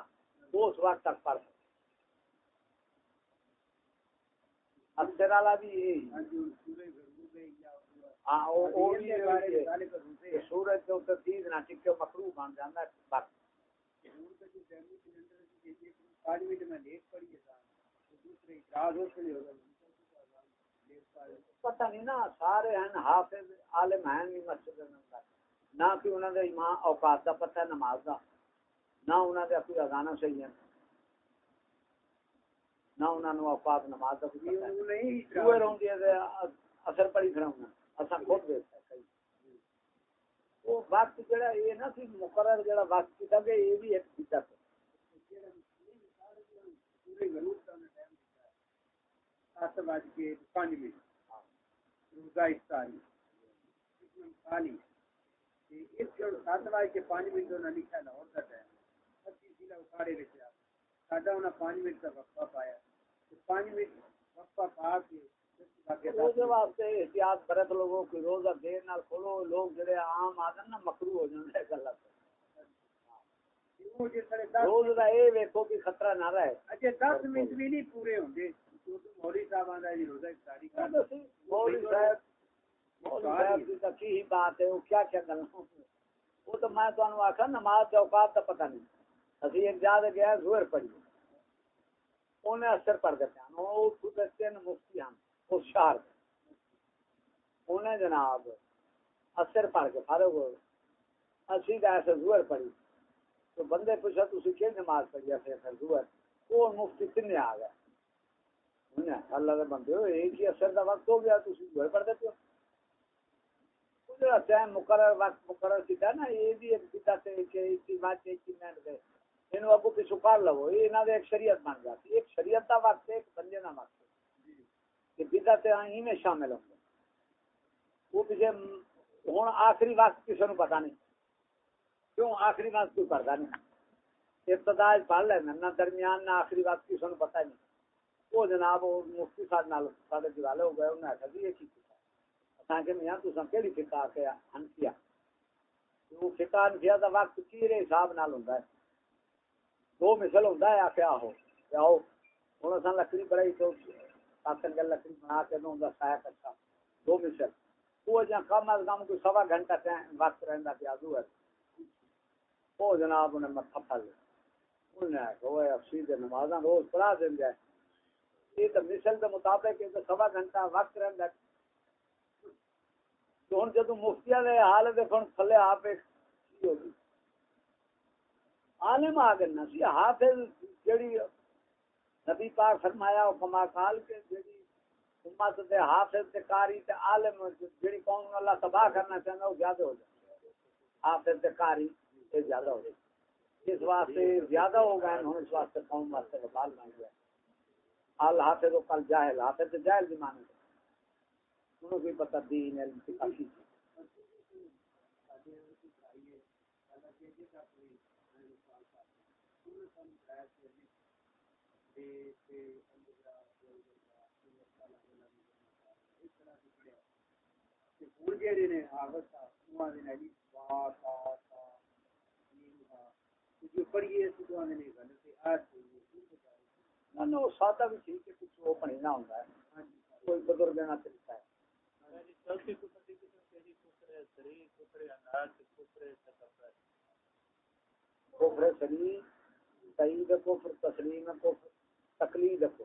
اس وقت تک پڑھ سکتے اکثر والا بھی یہی ہاں وہ بھی سورج نہ ٹکے بن جانا ہے پتہ نہیں نا سارے ہیں حافظ عالم ہیں نہیں مسجد نہ کہ انہوں نے ایمان اوقات کا پتہ ہے نماز کا نہ انہوں نے کوئی صحیح ہے نہ انہوں نے اوقات نماز کا کوئی پتہ ہے۔ اثر پڑی کھڑا اساں خود دیکھتا ہے وہ وقت جڑا یہ نہ سی مقرر جڑا وقت کہ یہ بھی ایک بدعت ہے۔ سات بج کے پانچ منٹ روزہ افطاری خالی اس سات بج کے پانچ منٹ لکھا لاہور کا ٹائم پچیس ضلع اکھاڑے میں ساڈا انہیں پانچ منٹ کا وقفہ پایا۔ پانچ منٹ وقفہ پا کے واسطے احتیاط برت لوگوں کی روزہ دیر نال کھولو۔ لوگ جڑے عام آدم نا مکرو ہو جاندے غلط روز دا اے ویکھو کہ خطرہ نہ رہے۔ اچھا منٹ بھی نہیں پورے ہوندے۔ مولوی صاحب آندا جی روزہ افطاری کر مولوی صاحب مولوی صاحب کی تو کی بات ہے وہ کیا کیا کرنا وہ تو میں تو آخا نماز اوقات پتہ نہیں۔ اسی ایک جا گیا زہر پڑھی اثر مفتی اس شہر جناب اثر پڑھ کے فارغ ہو اسی کا ایسے زہر پڑھی تو بندے پوچھا کہ نماز پڑھی؟ ایسے زہر۔ وہ مفتی آ گئے۔ اللہ کے بندے ہو ایک ہی اثر کا وقت ہو گیا تھی زہر پڑھ دیتے ہو ٹائم مقرر، وقت مقرر نا، یہ بھی ایک بات ایک منٹ دے ابو لو۔ یہ ایک شریعت بن جاتی۔ ایک شریعت وقت ایک بندے وقت کہ بدعت ہی میں شامل ہوں۔ وہ پیچھے آخری وقت کسی نے پتا نہیں۔ کیوں آخری وقت کوئی پڑھتا نہیں۔ ابتدا پڑھ لینا نہ درمیان، نہ آخری وقت کسی نے پتا نہیں۔ وہ جناب مفتی صاحب سارے دیوالے ہو گئے انہیں آخر جی یہ کی کہ میاں تساں کیڑی فقہ کے ہنفیا وہ فقہ ہنفیا دا وقت کیرے حساب نال ہوندا ہے دو مثل ہوندا ہے آکھیا ہو آؤ ہن اساں لکڑی بڑائی تو پاکن گل لکڑی بنا کے نوں دا سایہ کٹا دو مثل وہ جہاں کم از کم کوئی سوا گھنٹہ ٹائم وقت رہندا پیا دو ہے وہ جناب نے متھا پھل انہیں آخیا وہ افسی دے نمازاں روز پڑھا دیں جائے یہ تو مثل کے مطابق سوا گھنٹہ وقت رہندا ہے۔ تو ہوں جدو مفتی والے حال دیکھو تھلے آپ عالم آ گئے نا سی حافظ جڑی نبی پاک فرمایا کما کال کے جڑی امت دے حافظ تے قاری تے عالم جڑی قوم اللہ تباہ کرنا چاہندا، وہ زیادہ ہو جائے حافظ تے قاری یہ زیادہ ہو گئی اس واسطے زیادہ ہو گئے ہوں اس واسطے قوم واسطے وبال بن گیا ال ہاتھے تو کل جاہل ہاتھے تو جاہل بھی مانے انہوں کو پتہ، دین، علم کی کافی تھی نے آغاز تھا انہوں نے جو پڑھیے سدھوا نے غلط ہے آج نہ نہ وہ سادہ بھی ٹھیک ہے کچھ وہ پڑھنا ہوتا ہے۔ کوئی ہے۔ کفر شریف کفر، تسلیم کفر، تقلید کفر۔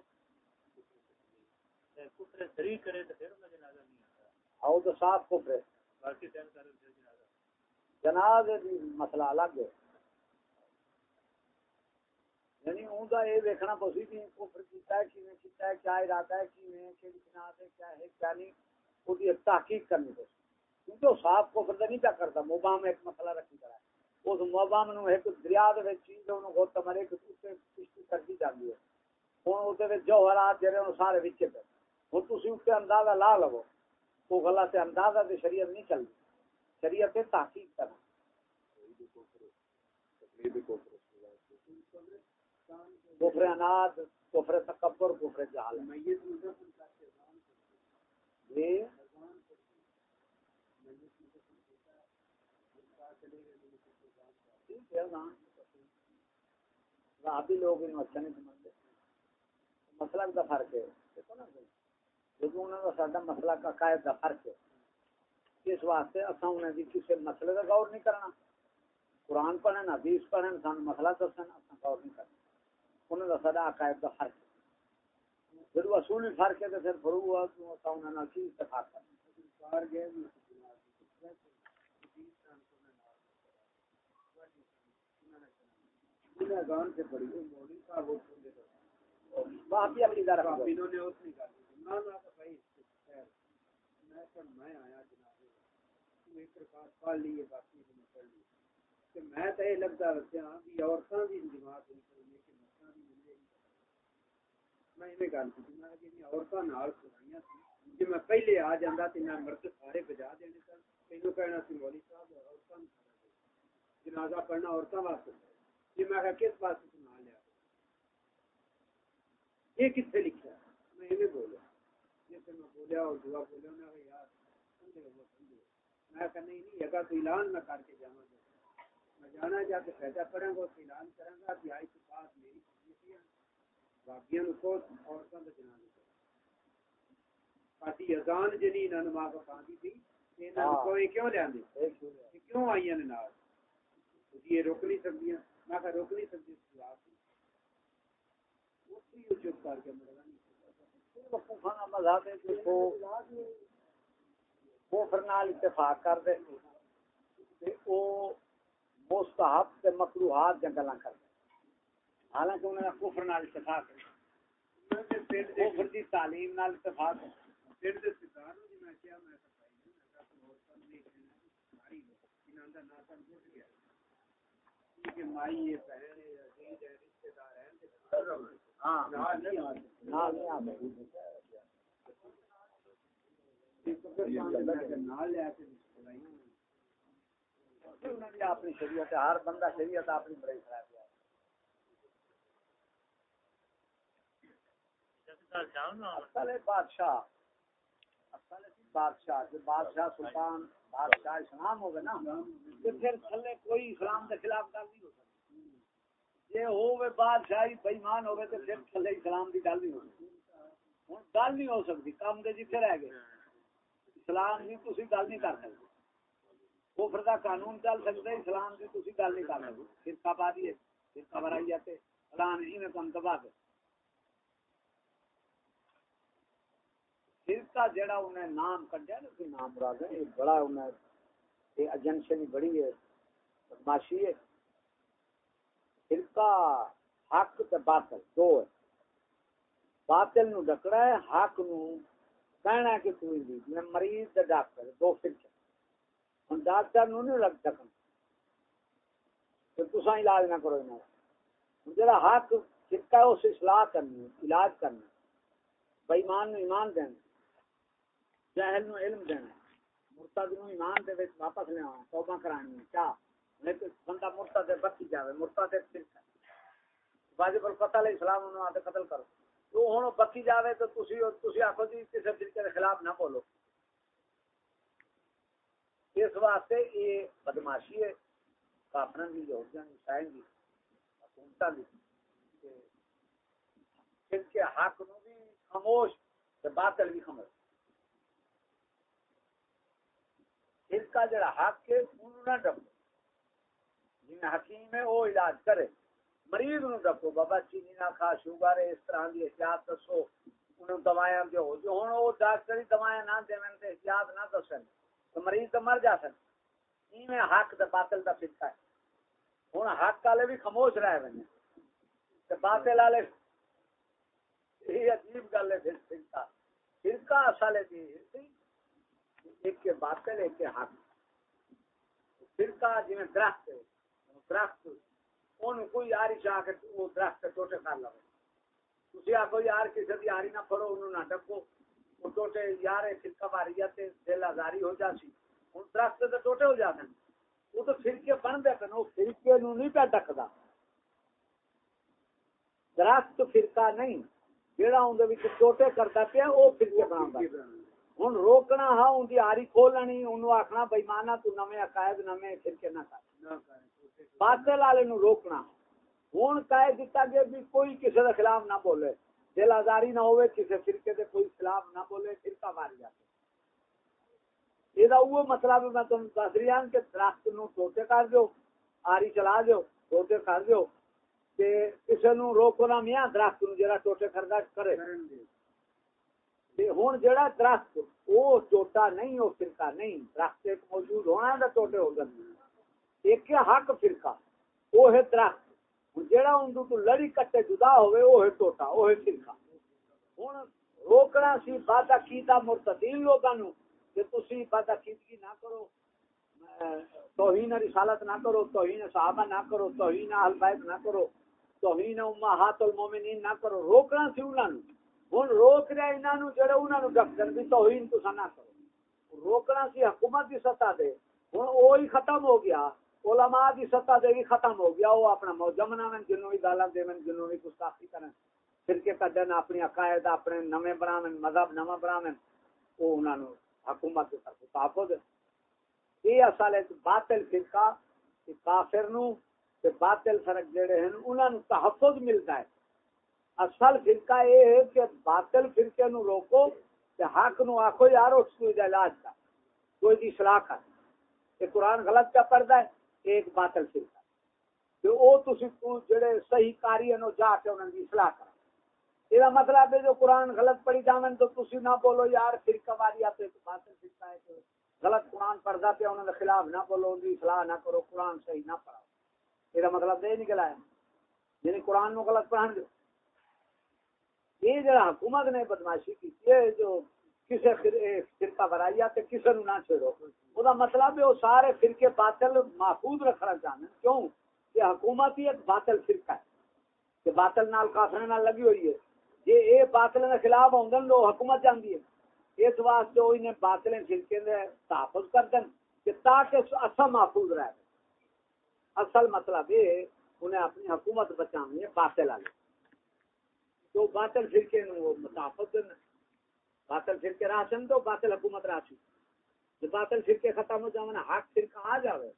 کفر شریف کرے تو پھر جنازہ نہیں آتا تو صاف کفر ہے۔ باقی جنازہ مسئلہ الگ ہے۔ یعنی اون دا دیکھنا پسی کہ کفر کیتا ہے، کیویں کیتا ہے، کیا ارادہ ہے، کیویں، کیڑی بنا تے، کیا ہے، کیا نہیں تحقیق کرنی پسی۔ کیونکہ نہیں پیا کرتا مبام ایک مسئلہ رکھی کرا ہے۔ اس مبام نو ایک دریا دے وچ چیز اونوں ایک کشتی کرتی جاندی ہے۔ ہن وچ جوہرات جڑے اون سارے وچ ہن تسی اندازہ لا لو، وہ غلط اندازہ شریعت نہیں چلدی۔ شریعت تے تحقیق کرنا۔ کفر اناد، کفر تکبر، کفر جہال جی؟ لوگ انہوں اچھا نہیں سمجھتے۔ مسئلہ کا فرق ہے۔ دیکھو نا انہوں نے مسئلہ کا قائد کا فرق ہے، اس واسطے اصا انہیں بھی کسی مسئلے کا غور نہیں کرنا۔ قرآن پڑھن، حدیث پڑھن سان مسئلہ دسن اصا غور نہیں کرنا۔ انہوں نے ساڈا عقائد کا فرق ہے۔ پھر وہ اصولی فرق ہے تو پھر وہ اصا انہوں نے کی اتفاق اپنی انہوں نے اس تو میں کہ میں آیا جناب۔ تو ایک رکعت پڑھ لی ہے باقی میں پڑھ لی۔ کہ میں تو یہ لگتا رکھیا بھی عورتاں دی جماعت نہیں کرنی کہ مرداں دی ملے میں یہ گل کی میں کہ عورتاں نال سنائیاں سی میں پہلے آ جاندا تے میں مرد سارے بجا دینے سن تینوں کہنا سی مولوی صاحب عورتاں جنازہ پڑھنا عورتاں واسطے میں کس سنا لیا یہ لکھا میں جیسے میں بولیا اور دعا بولیا یار سمجھے وہ سمجھے میں نہیں نہیں اگر تو اعلان نہ کر کے جانا میں جانا جا کے فائدہ پڑھیں گا اعلان کریں گا کہ آئی کے پاس میری خوشی باقیوں کو عورتوں اذان جنی نے ماں کو پاندی تھی کوئی کیوں کیوں نال؟ یہ روک نہیں میں روک نہیں چپ کر کے مذہب کفر نال اتفاق کر دے۔ او مستحب تے مکروہات جنگلاں کر دے۔ حالانکہ انہوں نے کفر نال اتفاق ہے۔ کفر دی تعلیم نال اتفاق ہے۔ دے ستار میں کیا میں ہیں ہاں۔ اپنی شریعت ہر بندہ شریعت اپنی بڑائی کرا اصل بادشاہ۔ اصل بادشاہ۔ بادشاہ سلطان، بادشاہ اسلام ہوگا نا، تو پھر تھلے کوئی اسلام کے خلاف گل نہیں ہو سکتی۔ بادشاہی بےمان ہوگا تو پھر تھلے اسلام کی گل نہیں ہو سکتی۔ ہوں گل نہیں ہو سکتی کام دے جتنے رہ گئے۔ اسلام کی تھی گل نہیں کر سکتے۔ کفر کا قانون چل سکتا ہے، اسلام کی تھی گل نہیں کر سکتے۔ فرقہ پا دیے فرقہ برائی جاتے فلان ہی میں کم تباہ کر فرقہ جڑا انہیں نام کڈیا نا، کوئی نام مراد ہے، یہ بڑا انہیں، یہ ایجنسی بڑی ہے، بدماشی ہے۔ فرقہ حق تے باطل، دو ہے۔ باطل نو ڈکڑا ہے، حق نو کہنا کہ تو ہی میں مریض تے ڈاکٹر، دو فرقے۔ ہن ڈاکٹر نو نہیں لگ سکن تو تسا علاج نہ کرو انہوں جڑا حق، فرقہ اس اصلاح کرنی، علاج کرنا بےمان نو ایمان دینا۔ جاہل نو علم دینا مرتد نو ایمان دے وچ واپس لے آنا توبہ کرانی ہے کیا لیکن بندہ مرتد دے بچ جاوے، مرتد دے فرقہ باجی پر پتہ علیہ السلام انہوں آتے قتل کرو۔ تو ہوں بکی جاوے تو تسی تسی آخو جی کسی فرقے کے خلاف نہ بولو۔ اس واسطے یہ بدماشی ہے۔ کافرن کی یہودیاں کی شاہن کی حکومتاں کی ان کے حق نو بھی خاموش تے باطل بھی خاموش۔ ان کا جڑا حق ہے، انہوں نہ ڈپو جن حکیم ہے، وہ علاج کرے۔ مریض نو ڈپو بابا چینی نہ کھا، شوگر ہے، اس طرح دی احتیاط دسو۔ انہوں دوائیاں دیو جو ہن وہ ڈاکٹری دوائیاں نہ دیون تے احتیاط نہ دسن۔ تو مریض تو مر جا سن میں حق تے باطل دا فرقہ ہے۔ ہن حق والے بھی خاموش رہ ونے تے باطل والے یہ عجیب گل ہے پھر فرقہ۔ فرقہ اصل ہے ایک کے باطل ایک کے حق فرقہ جی میں درخت درخت ان کوئی یاری چاہ کے وہ درخت ٹوٹے کر لو تھی آخو یار کسی کی یاری نہ پڑھو انہوں نہ ڈکو۔ وہ ٹوٹے، یار فرقہ ماری ہے دل آزاری ہو جاسی ہوں درخت تو ٹوٹے ہو جاتے ہیں وہ تو فرقے بن دے پہ وہ فرقے نو نہیں پہ ڈکتا درخت فرقہ نہیں جہاں اندر ٹوٹے کرتا پیا، وہ فرقے بنا ہوں روکنا ہاں ان کی آری کھولنی، انہوں آخنا بےمانا تو نویں عقائد، نویں فرقے نہ کر۔ باطل والے نو روکنا۔ ہوں کہہ دیتا گیا بھی کوئی کسی کے خلاف نہ بولے۔ دل آزاری نہ ہوئے کسی فرقے کے کوئی خلاف نہ بولے، فرقہ ماری جاتے یہ وہ مطلب میں تم دس رہی ہوں کہ درخت نو ٹوٹے کر دو آری چلا دو ٹوٹے کر دو کہ کسی نو روکو نہ میاں، درخت نو جڑا ٹوٹے کردا کرے۔ ہوں جڑا درخت وہ ٹوٹا نہیں وہ فرقہ نہیں۔ درخت ایک موجود ہونا ہے ٹوٹے ہو جاتے ایک حق فرقہ وہ ہے درخت۔ جڑا اندو تو لڑی کٹے جدا ہوئے وہ ہے ٹوٹا وہ ہے فرقہ۔ ہوں روکنا سی بات کیتا مرتدین لوگوں کہ تسی بات کیتگی نہ کرو توہین رسالت نہ کرو، توہین صحابہ نہ کرو، توہین اہل بیت نہ کرو، توہین امہات المومنین نہ کرو۔ روکنا سی انہاں نو۔ ہوں روک رہا انہوں جڑے انہوں نے ڈاکٹر بھی توہین تو نہ کرو روکنا سی حکومت کی سطح دے ہوں وہی ختم ہو گیا علماء کی سطح دے بھی ختم ہو گیا وہ اپنا موجہ مناو جنوں بھی گالا دے جنوں بھی گستاخی کرن فرقے کڈن اپنی عقائد اپنے نویں بناو مذہب نواں بناو وہ انہوں نے حکومت کی طرف تحفظ یہ اصل ہے باطل فرقہ کافر نو باطل فرق جڑے ہیں انہوں نے تحفظ ملتا ہے اصل فرقہ یہ ہے کہ باطل فرقے نو روکو کہ حق نو آخو یار اس کو علاج کا کوئی دی اصلاح کر کہ قرآن غلط کا پڑھتا ہے ایک باطل فرقہ تو او تسی تو جڑے صحیح کاری ہیں جا کے انہوں کی اصلاح کر یہ مطلب ہے جو قرآن غلط پڑھی جاویں تو تسی نہ بولو یار فرقہ واری آپ ایک باطل فرقہ ہے کہ غلط قرآن پڑھتا پہ انہوں کے خلاف نہ بولو ان کی اصلاح نہ کرو قرآن صحیح نہ پڑھاؤ یہ مطلب یہ نکلا ہے یعنی قرآن نو غلط پڑھان دو یہ جڑا حکومت نے بدماشی کی یہ جو کسے فرقہ برائی تے کسے نو نہ چھڑو وہ مطلب ہے وہ سارے فرقے باطل محفوظ رکھنا چاہتے کیوں؟ کہ حکومت ہی ایک باطل فرقہ ہے۔ کہ باطل نال کافر نال لگی ہوئی ہے۔ یہ اے باطل کے خلاف آدھن لو حکومت جاندی ہے۔ اس واسطے وہ انہیں باطل فرقے دے تحفظ کر دیں کہ تاکہ اصل محفوظ رہے۔ اصل مطلب یہ انہیں اپنی حکومت بچانی ہے باطل والے۔ تو باطل فرقے متافت باطل فرقے راشن تو باطل حکومت راشن۔ جو باطل فرقے ختم ہو جائے حق فرقہ آ جائے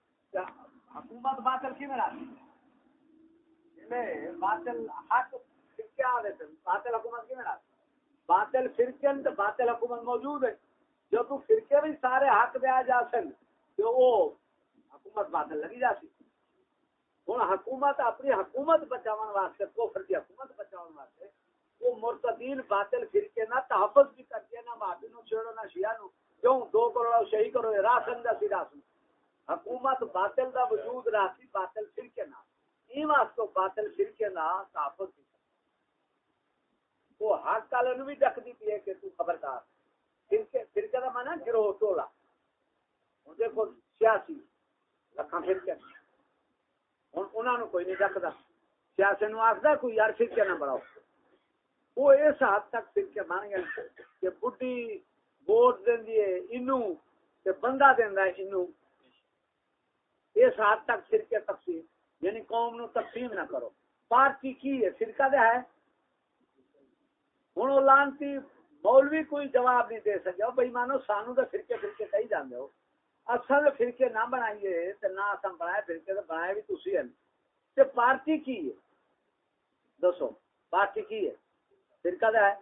حکومت باطل کی میں راشن۔ باطل، حق فرقے آ گئے باطل حکومت کی میں راشن۔ باطل فرقے تو باطل حکومت موجود ہے۔ جو تو فرقے بھی سارے حق دیا جا سن، تو وہ حکومت باطل لگی جا سی ہوں حکومت اپنی حکومت بچاؤ واسطے کوفر کی حکومت بچاؤ واسطے وہ مرتدین باطل پھر کے نہ تحفظ بھی کر کے نہ بابی نو چھوڑو، نہ شیعہ نو کیوں دو کروڑ صحیح کرو راسن دا سی راسن حکومت باطل دا وجود راسی باطل پھر کے نہ۔ ای واسطے باطل پھر کے نہ تحفظ بھی وہ حق والے نو بھی ڈک دی پی ہے کہ تو خبردار۔ پھر کے پھر کے دا مانا گروہ ٹولا۔ ہوں دیکھو سیاسی لکھاں پھر کے انہوں نے کوئی نہیں ڈکتا۔ سیاسی نو آخر کوئی یار فرقے نہ بڑھاؤ۔ وہ اس حد تک فرقے بن گئے کہ بڈی ووٹ دینی ہے انو تے بندہ دینا ہے انو اس حد تک فرقے تقسیم یعنی قوم نو تقسیم نہ کرو۔ پارٹی کی ہے، فرقہ دے ہے۔ ہوں لانتی مولوی کوئی جواب نہیں دے سکے۔ بھائی مانو، سانو تو فرقے فرقے کہی جانے ہو۔ اصل فرقے نہ بنائیے تے نہ اصل بنائے فرقے تو بنائے بھی تھی ہیں تے پارٹی کی ہے؟ دسو، پارٹی کی ہے؟ فرقہ دا ہے۔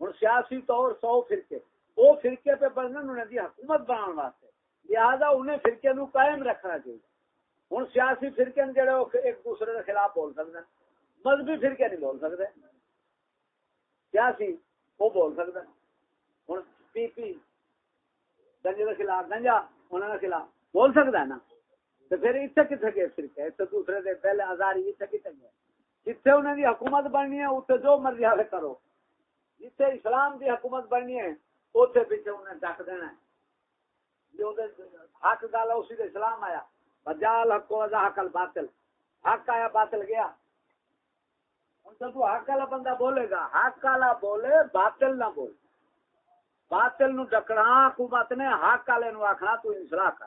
ہوں سیاسی طور سو فرقے۔ وہ فرقے پہ بننا انہوں نے حکومت بنا واسطے۔ لہٰذا انہیں فرقے نو قائم رکھنا چاہیے۔ ہوں سیاسی فرقے جڑے ایک دوسرے کے خلاف بول سکتے مذہبی فرقے نہیں بول سکتے سیاسی وہ بول سکتا ہوں پی پی گنجے کے خلاف، گنجا انہوں کے خلاف بول سکتا ہے نا۔ تو پھر اتنے کتنے گئے فرقے؟ اتنے دوسرے دے، پہلے آزاری اتنے کتنے گئے جتنے انہوں کی حکومت بننی ہے اتنے جو مرضی آگے کرو۔ جتنے اسلام کی حکومت بننی ہے اتنے پیچھے انہیں ڈک دینا ہے۔ جو حق گالا اسی دے اسلام آیا۔ بجال حق کو حقل باطل۔ حق آیا، باطل گیا۔ جب حق والا بندہ بولے گا، حق والا بولے، باطل نہ بول باطل نو ڈکنا، حکومت نے حق والے نو آخنا تو انسلاح کر۔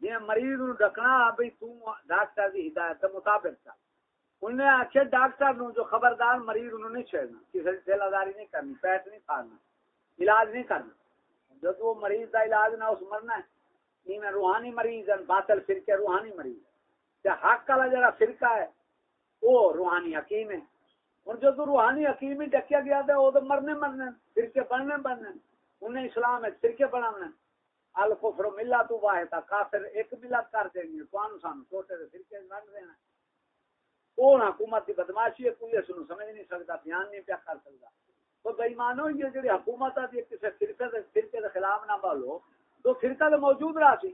جی مریض نو ڈکنا بھائی تو ڈاکٹر کی ہدایت کے مطابق چل انہیں آخیا ڈاکٹر نو جو خبردار مریض نو نہیں چھیڑنا کسی سیلا داری نہیں کرنی پیٹ نہیں پھاڑنا علاج نہیں کرنا۔ جب وہ مریض کا علاج نہ اس مرنا ہے میں روحانی مریض ہے باطل فرقے روحانی مریض ہے حق والا جڑا فرقہ ہے؟ وہ روحانی حکیم ہے۔ ہوں جو روحانی حکیم ہی ڈکیا گیا تھا، وہ تو مرنے مرنے فرقے بننے بننے انہیں اسلام ہے فرقے بنانے الکفر ملا تو واحد کافر ایک ملت کر دیں گے۔ تو سان چھوٹے فرقے بن دینا وہ حکومت کی بدماشی ہے، کوئی اس کو سمجھ نہیں سکتا بیان نہیں پیا کر سکتا۔ تو بے مانو یہ جی حکومت ہے یہ کسی فرقے دے فرقے کے خلاف نہ بولو تو فرقہ تو موجود رہا سی۔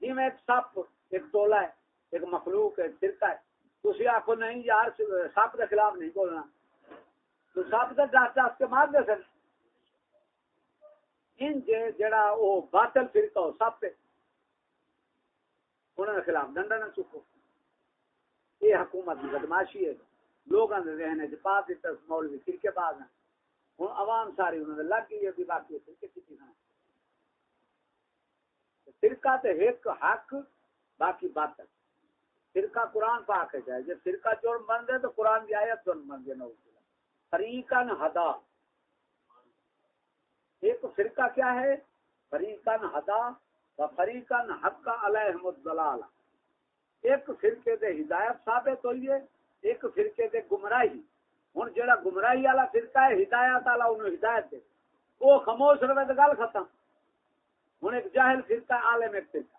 جی میں ایک سپ، ایک ٹولا ہے، ایک مخلوق ہے فرقہ ہے۔ تھی آخو نہیں یار، سپ کے خلاف نہیں بولنا۔ تو سپ تو دس دس کے مار دے سن۔ ان جے جڑا وہ باطل فرقہ ہو سپ انہوں نے خلاف ڈنڈا نہ چکو یہ حکومت کی بدماشی ہے۔ لوگوں نے رہنے پا دیتا مولوی فرقے باز ہیں۔ ہوں عوام ساری انہوں نے لگ گئی ہے باقی فرقے کسی ہیں۔ فرقہ تو ایک حق، باقی باطل۔ فرقہ قرآن پاک ہے جائے۔ جب فرقہ جرم بن دے تو قرآن کی آیت جرم بن دے نو۔ فریقن ہدا۔ ایک فرقہ کیا ہے؟ فریقن ہدا و فریقن حق علیہم الضلال ایک فرقے دے ہدایت ثابت ہوئی ہے، ایک فرقے دے گمراہی۔ ہن جڑا گمراہی والا فرقہ ہے، ہدایت والا انہوں ہدایت دے۔ وہ خاموش رہے تو گل ختم۔ ہن ایک جاہل فرقہ عالم ایک فرقہ۔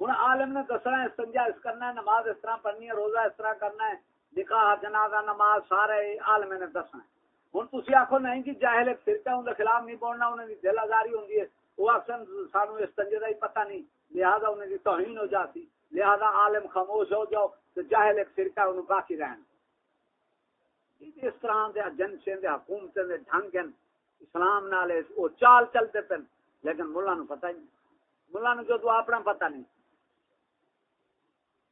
ہوں عالم نے دسنا ہے سنجا اس کرنا ہے، نماز اس طرح پڑھنی ہے، روزہ اس طرح کرنا ہے، نکاح، جنازہ، نماز، سارے عالم نے دسنا ہے۔ ہوں تھی آخو نہیں کہ جاہل ایک فرقہ ان کے خلاف نہیں بولنا انہیں بھی دل آزاری ہوں وہ اکثر سانو اس سنجے کا ہی پتہ نہیں، لہذا انہیں کی توہین ہو جاتی۔ لہذا عالم خاموش ہو جاؤ تو جاہل ایک فرقہ انہوں باقی رہن۔ اس طرح دے جنسیں دے حکومتیں دے، ڈھنگ اسلام نالے وہ چال چلتے پن۔ لیکن ملا نو پتہ ہی نہیں۔ ملا نو جو تو اپنا پتہ نہیں۔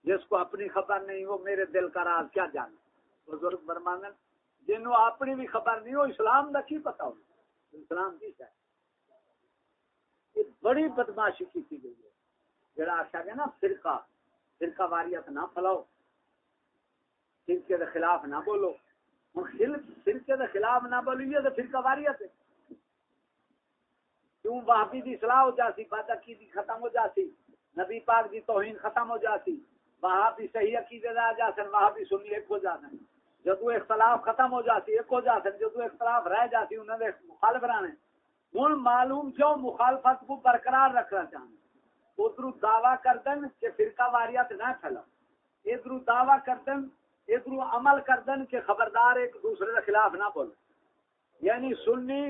جس کو اپنی خبر نہیں، وہ میرے دل کا راز کیا جانا بزرگ برمانن جنہوں اپنی بھی خبر نہیں ہو اسلام کا کی پتا ہو اسلام کی ہے یہ بڑی بدماشی کی گئی ہے۔ جڑا آخیا گیا نا، فرقہ۔ فرقہ واریت نہ پھیلاؤ، فرقے کے خلاف نہ بولو۔ ہوں فرقے کے خلاف نہ بولیے تو فرقہ واریت ہے۔ کیوں وہابی دی اصلاح ہو جاتی بادہ کی ختم ہو جاتی نبی پاک دی توہین ختم ہو جاتی وہاں بھی صحیح عقیدے دار جا سن وہاں بھی سنی ایک ہو جا سن جدو اختلاف ختم ہو جاتی ایک ہو جا سن جدو اختلاف رہ جاتی انہوں نے مخالف رہنے ہوں معلوم کیوں مخالفت کو برقرار رکھنا چاہتے ادھر دعوی کردن کہ فرقہ واریت نہ پھیلا ادھر دعوی کر دن ادھر عمل کردن کہ خبردار ایک دوسرے کے خلاف نہ بولے یعنی سنی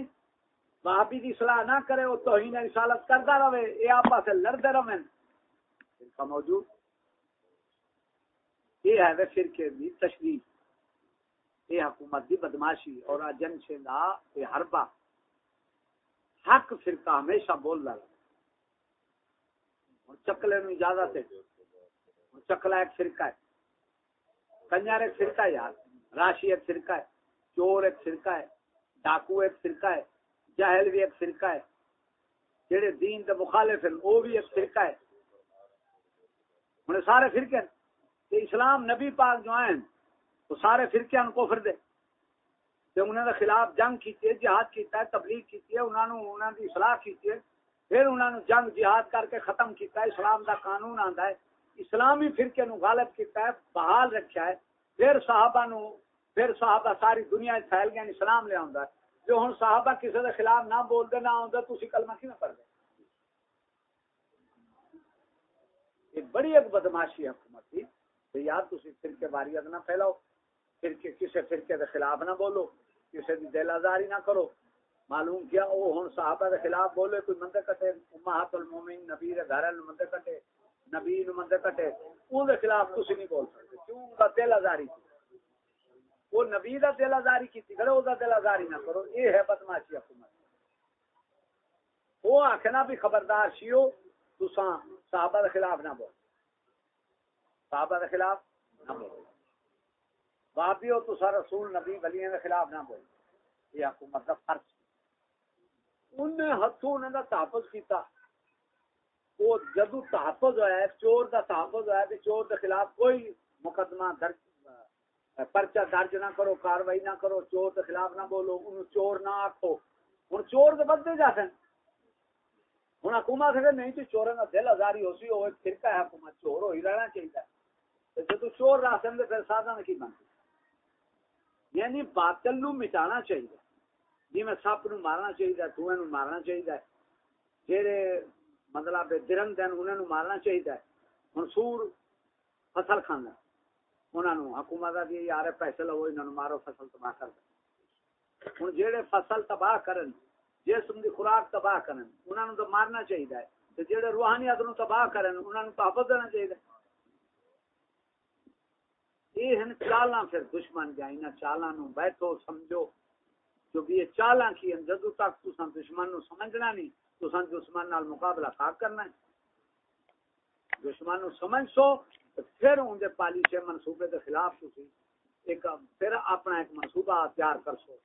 وہابی کی صلاح نہ کرے وہ توہین رسالت کرتا رہے یہ آپس لڑتے رہے۔ فرقہ موجود۔ یہ ہے وہ فرقے دی تشریح۔ یہ حکومت دی بدماشی اور جن سے یہ حربہ۔ حق فرقہ ہمیشہ بول رہا چکلے نو اجازت ہے چکلا ایک فرقہ ہے۔ کنجر ایک فرقہ ہے یار، راشی ایک فرقہ ہے، چور ایک فرقہ ہے، ڈاکو ایک فرقہ ہے جہل بھی ایک فرقہ ہے۔ جہے دین کے مخالف ہیں، وہ بھی ایک فرقہ ہے۔ انہیں سارے فرقے کہ اسلام نبی پاک جو ہیں، وہ سارے فرقے ان کو دے۔ تے انہوں نے خلاف جنگ کیتی ہے، جہاد کیتا ہے، تبلیغ کیتی ہے انہوں نے انہوں نے اصلاح کیتی ہے۔ پھر انہوں نے جنگ جہاد کر کے ختم کیتا ہے، اسلام دا قانون آندا ہے۔ اسلامی فرقے نو غالب کیتا ہے، بحال رکھا ہے۔ پھر صحابہ نو پھر صحابہ ساری دنیا پھیل گئے، اسلام لے آندا ہے۔ جو ہن صحابہ کسی دے خلاف نہ بول دے نہ آندا، تسی کلمہ کی پڑھ دے ایک بڑی ایک بدماشی حکومت تھی کہ یار تسی فرقے واریت نہ پھیلاؤ۔ فرقے کسی فرقے دے خلاف نہ بولو کسی دی دل آزاری نہ کرو۔ معلوم کیا او ہن صحابہ دے خلاف بولے، کوئی مندے کٹے امہات المومنین، نبی دے گھر مندے کٹے، نبی نو مندے کٹے اون دے خلاف تسی نہیں بول سکتے، کیوں؟ ان کا دل آزاری تھی۔ وہ نبی دا دل آزاری کیتی کرے او دا دل آزاری نہ کرو اے ہے بدماشی حکومت۔ وہ آکھنا بھی خبردار شیو، تساں صحابہ دے خلاف نہ بول صحابہ دے خلاف نہ بول بابیو تسا رسول نبی ولیاں دے خلاف نہ بول یہ حکومت دا فرض انہیں ہتھوں انہوں دا تحفظ کیتا۔ وہ جدو تحفظ ہوا ہے، چور دا تحفظ ہوا ہے کہ چور دے خلاف کوئی مقدمہ درج پرچہ درج نہ کرو، کاروائی نہ کرو، چور کے خلاف نہ بولو ان چور نہ آخو ہوں چور تو بدتے جا سن۔ حکومت ہے نہیں جی تو چوروں کا دل ہزاری ہو سی فرقہ ہے حکومت، چور ہو ہی رہنا چاہیے جب چور رہ سکتے پھر سادہ کی بنتی یعنی باطل نو مٹانا چاہیے جی میں سپ نو مارنا چاہیے دھوئے نو مارنا چاہیے جہے مطلب درنگ دن انہوں مارنا چاہیے ہوں سور فصل کھانا انہوں حکومت دی یار پیسے لو انہوں مارو، فصل تباہ کر ہوں جہے فصل تباہ کرن، جسم دی خوراک تباہ کرن انہوں نے تو مارنا چاہیے جہے روحانیت نو تباہ کرن انہوں نے تحفظ دینا چاہیے یہ ہیں چالاں پھر دشمن جائیں چالاں نو بیٹھو، سمجھو۔ کیونکہ یہ چالاں کی ہیں جدو تک تساں دشمن نو سمجھنا نہیں تساں دشمن نال مقابلہ خاک کرنا ہے۔ دشمن نو سمجھ سو پھر ان دے پالیسی منصوبے دے خلاف تسی ایک پھر اپنا ایک منصوبہ تیار کر سو،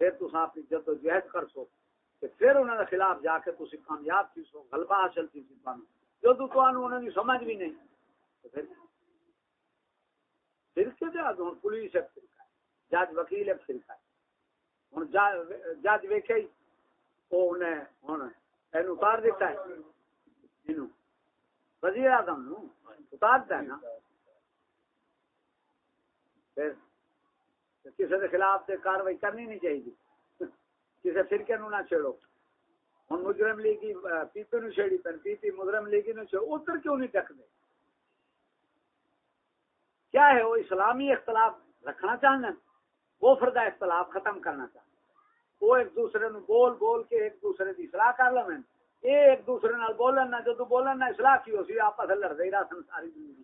پھر تسا اپنی جد و جہد کر سو کہ پھر انہوں نے خلاف جا کے تسی کامیاب تھی سو، غلبہ حاصل تھی سی پانو جو تو تو انہوں نے سمجھ بھی نہیں پھر پھر کے دے آدھوں پولیس ایک فرقہ ہے جاج وکیل ایک فرقہ ہے۔ ہوں جاج ویکھے وہ انہیں ہوں اینو اتار دیتا ہے وزیر اعظم نو اتارتا ہے نا پھر کسی کے خلاف سے کاروائی کرنی نہیں چاہیے کسی فرقے نو نہ چھیڑو ہوں مجرم لیگی پیپی نو چھیڑی پن پیپی مجرم لیگی نو چھیڑو ادھر کیوں نہیں ٹک دے کیا ہے وہ اسلامی اختلاف رکھنا چاہنا وہ فردا اختلاف ختم کرنا چاہنا وہ ایک دوسرے نو بول بول کے ایک دوسرے کی اصلاح کر لو ایک دوسرے نال بولن نہ، جدو بولن نہ اصلاح کی ہو ہوسی آپس لڑتے ہی رہا ساری زندگی۔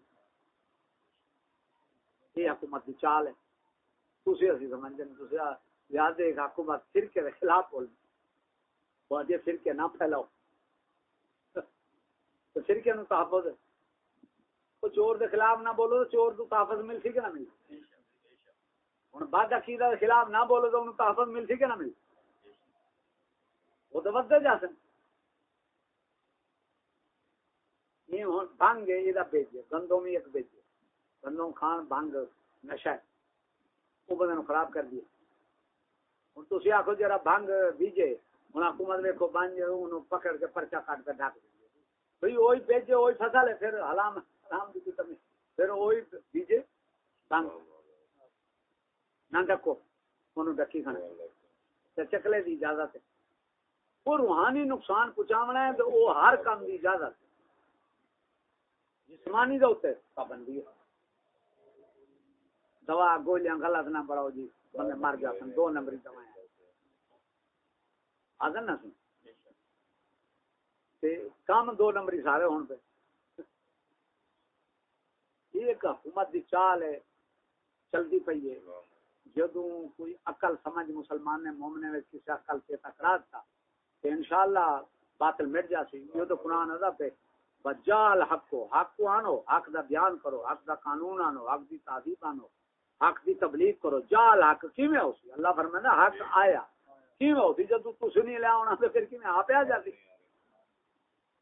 یہ حکومت کی چال ہے۔ تھی اسی سمجھتے ہیں یاد ایک حکومت فرقے کے خلاف بول۔ وہ جی فرقے نہ پھیلاؤ۔ تو فرقے نو تحفظ وہ چور دے خلاف نہ بولو تو چور تو تحفظ مل سی کہ نہ مل؟ ہوں بعد عقیدہ خلاف نہ بولو تو انہوں تحفظ مل سی کہ نہ مل؟ وہ تو بدتے جا سکتے بنگ یہ بیجے جی، گندم ایک بیجے جی۔ گندم کھان بنگ نشا ہے وہ بندے خراب کر دیا۔ ہوں تھی آخو جرا بنگ بیجے۔ ہوں حکومت ویکو بنج پکڑ کے پرچا کٹ کے ڈک بھائی وہی بیجے وہی فصل ہے، پھر حلام، حرام کی کمی پھر وہی بیجے بنگ نہ ڈکو، انہوں ڈکی کھانا۔ چکلے دی اجازت ہے۔ وہ روحانی نقصان پہنچاونا ہے، تو وہ ہر کام دی اجازت جسمانی دے اوتے پابندی ہے۔ دوا گولیاں غلط نہ بڑھاؤ جی بندے مر گیا سن دو نمبری دوائیں۔ آدھن نہ سن تے کام دو نمبری سارے ہون پہ ایک حکومت دی چال ہے، چلتی پئی ہے۔ جدوں کوئی عقل، سمجھ مسلمان نے مومنے میں کسی عقل سے تکرار تھا کہ انشاءاللہ باطل مٹ جاسی، یہ تو قرآن ادب ہے۔ بجال حق کو حق کو آنو، حق دا بیان کرو، حق دا قانون آنو، حق دی تعظیم آنو، حق دی تبلیغ کرو۔ جال حق کیویں ہو سی؟ اللہ فرمانا حق آیا۔ کیویں ہو سی؟ جب تو سنی لے آنا تو پھر کیویں؟ آپ آ جاتی۔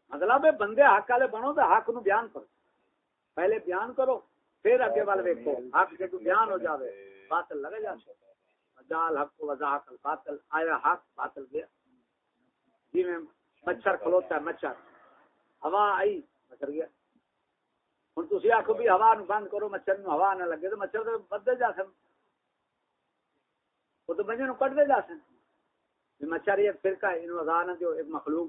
مطلب بندے حق والے بنو تو حق نو بیان کرو۔ پہلے بیان کرو، پھر اگے والے دیکھو حق کے بیان ہو جاوے، باطل لگے جا جال حق کو، وضاحت باطل آیا حق، باطل گیا۔ جی میں مچھر کھلوتا ہے، مچھر۔ ہوا آئی، مچھر گیا۔ ہوں تھی آخو بھی ہوا نو بند کرو، مچھر نو ہوا نہ لگے تو مچھر تو بدے جا سن وہ تو بندے نو کٹتے جا سن مچھر ایک فرقہ ہے، انہوں وضاح نہ دیو ایک مخلوق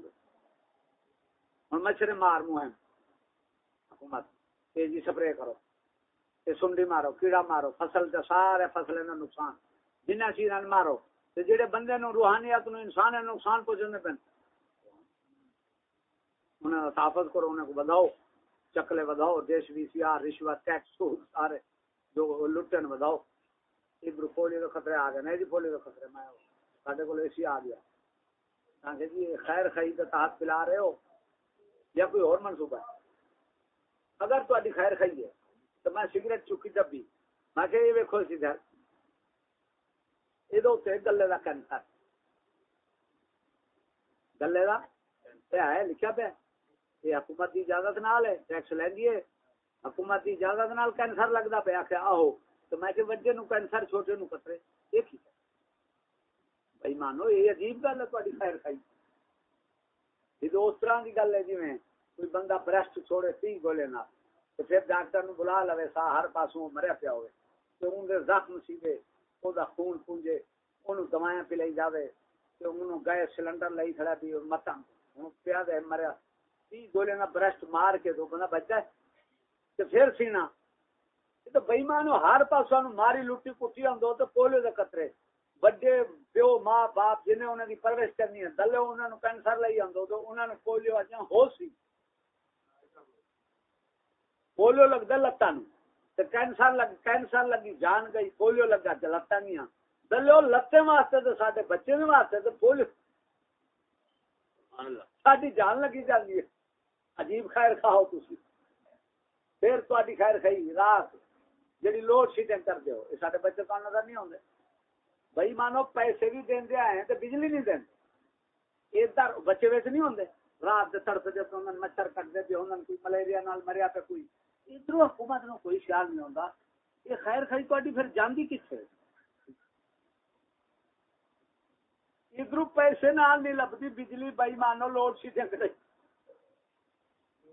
ہوں مچھر مار مو حکومت تیزی سپرے کرو۔ یہ سنڈی مارو، کیڑا مارو، فصل تے سارے فصل نو نقصان۔ جنہ چیزاں مارو، تے جڑے بندے نو روحانیت نو انسان نقصان پہنچنے پہ انہیں تحفظ کرو انہیں کو بداؤ، چکلے بداؤ، دیش وی سی آر رشوت ٹیکس سارے جو لٹن بداؤ۔ ادھر پولیو کا خطرے آ گئے نہیں جی پولیو کا خطرے، میں سارے کو اسی آ گیا۔ کہ جی خیر خی کا تحت پلا رہے ہو یا کوئی اور منصوبہ ہے؟ اگر تاری خیر خی ہے، تو میں سگریٹ چکی جب بھی میں کہ یہ ویکو سی دھر۔ یہ گلے کا کینسر۔ گلے کا ہے لکھا پہ یہ حکومت کی اجازت نال ہے، ٹیکس لیں گے حکومت کی اجازت نال کینسر لگتا پیا کہ آہو، تو میں کہ وجے نو کینسر، چھوٹے نو کترے ایک ہی بھائی مانو، یہ عجیب گل ہے تاری خیر خائی۔ یہ تو اس طرح کی گل ہے جی میں کوئی بندہ برسٹ چھوڑے تی گولے نہ تو پھر ڈاکٹر نو بلا لوے، سا ہر پاسوں مریا پیا ہوئے۔ تو ان دے زخم سیدھے، او دا خون پونجے، اونوں دوائیاں پلائی جاوے، تے اونوں گیس سلنڈر لئی کھڑا پی متا ہن پیا دے مریا۔ تی گولے نہ برسٹ مار کے دو بندہ بچا ہے تے پھر سینا۔ تو بےمانو ہر پاسوں نو ماری لٹی کٹی آندو تو پولیو دے قطرے۔ بڑے پیو ماں باپ جنہیں انہوں کی پرورش کرنی ہے، دلے انہوں نے کینسر لئی آندو تو انہوں نے پولیو اجا ہو سی۔ پولیو لگتا لتان تے کینسر لگ، کینسر لگی جان گئی، پولیو لگا تے لتاں نہیں دلے لتے واسطے تے ساڈے بچے دے واسطے تے پولیو۔ ساری جان لگی جاندی ہے۔ عجیب خیر کھاؤ تسی۔ پھر تہاڈی خیر کھائی رات جڑی لوڈ شیڈنگ کر دیو۔ اے ساڈے بچے کان نظر نہیں ہوندے بھائی مانو، پیسے بھی دیندے آئے تے بجلی نہیں دیندے ادھر بچے ویسے نہیں ہوندے رات دے تڑپ دے تو انہاں مچھر کٹ دے تے انہاں کوئی ملیریا نال مریا پہ کوئی۔ ادھر حکومت نو کوئی خیال نہیں ہوندا یہ خیر خیر تہاڈی پھر جاندی کتھے؟ ادھر پیسے نال نہیں لبدی، بجلی بھائی مانو لوڈ شیڈنگ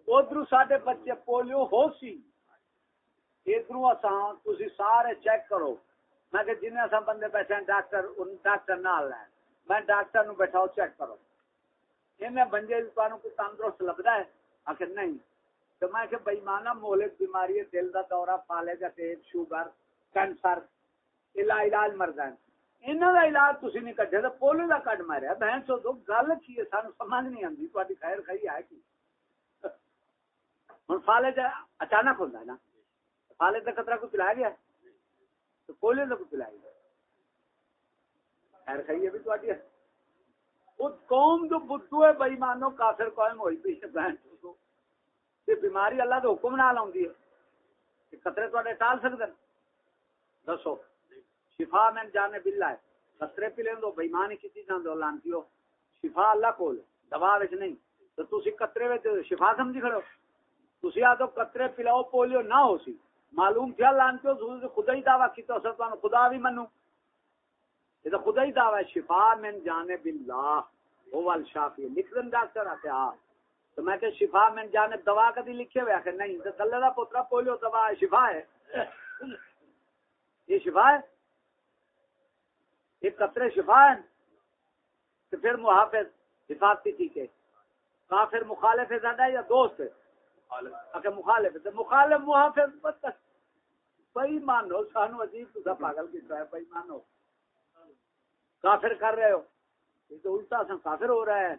ادھر ساڈے بچے پولیو ہو سی ادھر اساں تسی سارے چیک کرو۔ میں کہ جن اساں بندے بیٹھے ڈاکٹر، ان ڈاکٹر نال لین میں ڈاکٹر نو بیٹھاؤ چیک کرو۔ انہیں بندے تانوں کوئی تندرست لبدا ہے؟ آخر نہیں۔ تو میں کہ بےمانا مولک بیماری ہے، دل دا دورہ پالے کا ٹیپ شوگر کینسر علا علاج مرد ہیں۔ انہوں کا علاج تھی نہیں کٹے تو پولیو کا کٹ ماریا۔ بہن سو تو گل کی ہے؟ سانو سمجھ نہیں آتی تاری خیر خی ہے کی؟ ہوں فالے کا اچانک ہوتا ہے نا۔ فالے کا خطرہ کو پلایا گیا؟ تو پولیو کا کو پلایا گیا؟ خیر خی ہے بھی تاری قوم جو بدھو ہے بئی مانو کافر قوم ہوئی پی بہن بیماری اللہ کے حکم نال آدھی ہے۔ خطرے تے ٹال سکتے دسو، شفا میں جانے بلا ہے۔ خطرے پی لیں دو بےمانی کی جان دو لانتی ہو۔ شفا اللہ کو دوا نہیں۔ تو تھی قطرے شفا سمجھی کھڑو تھی آ قطرے پلاؤ پولیو نہ ہو سی۔ معلوم کیا لانتی ہو خدا ہی دعوی کی تو خدا بھی منو۔ یہ تو خدا ہی دعوی شفا میں جانے بلا وہ والشافی لکھ دیں ڈاکٹر آتے ہاں تو میں کہ شفا میں جانے دوا کدی لکھے ہوئے؟ آخر نہیں، تو دلے کا پوترا پولیو دوا ہے، شفا ہے۔ یہ شفا ہے؟ یہ قطرے شفا ہے۔ تو پھر محافظ حفاظتی ٹھیک ہے۔ کافر مخالف ہے زیادہ یا دوست ہے؟ اگر مخالف ہے تو مخالف محافظ بھائی مانو سانو عجیب تو پاگل کیا ہے بھائی مانو۔ کافر کر رہے ہو۔ یہ تو الٹا کافر ہو رہا ہے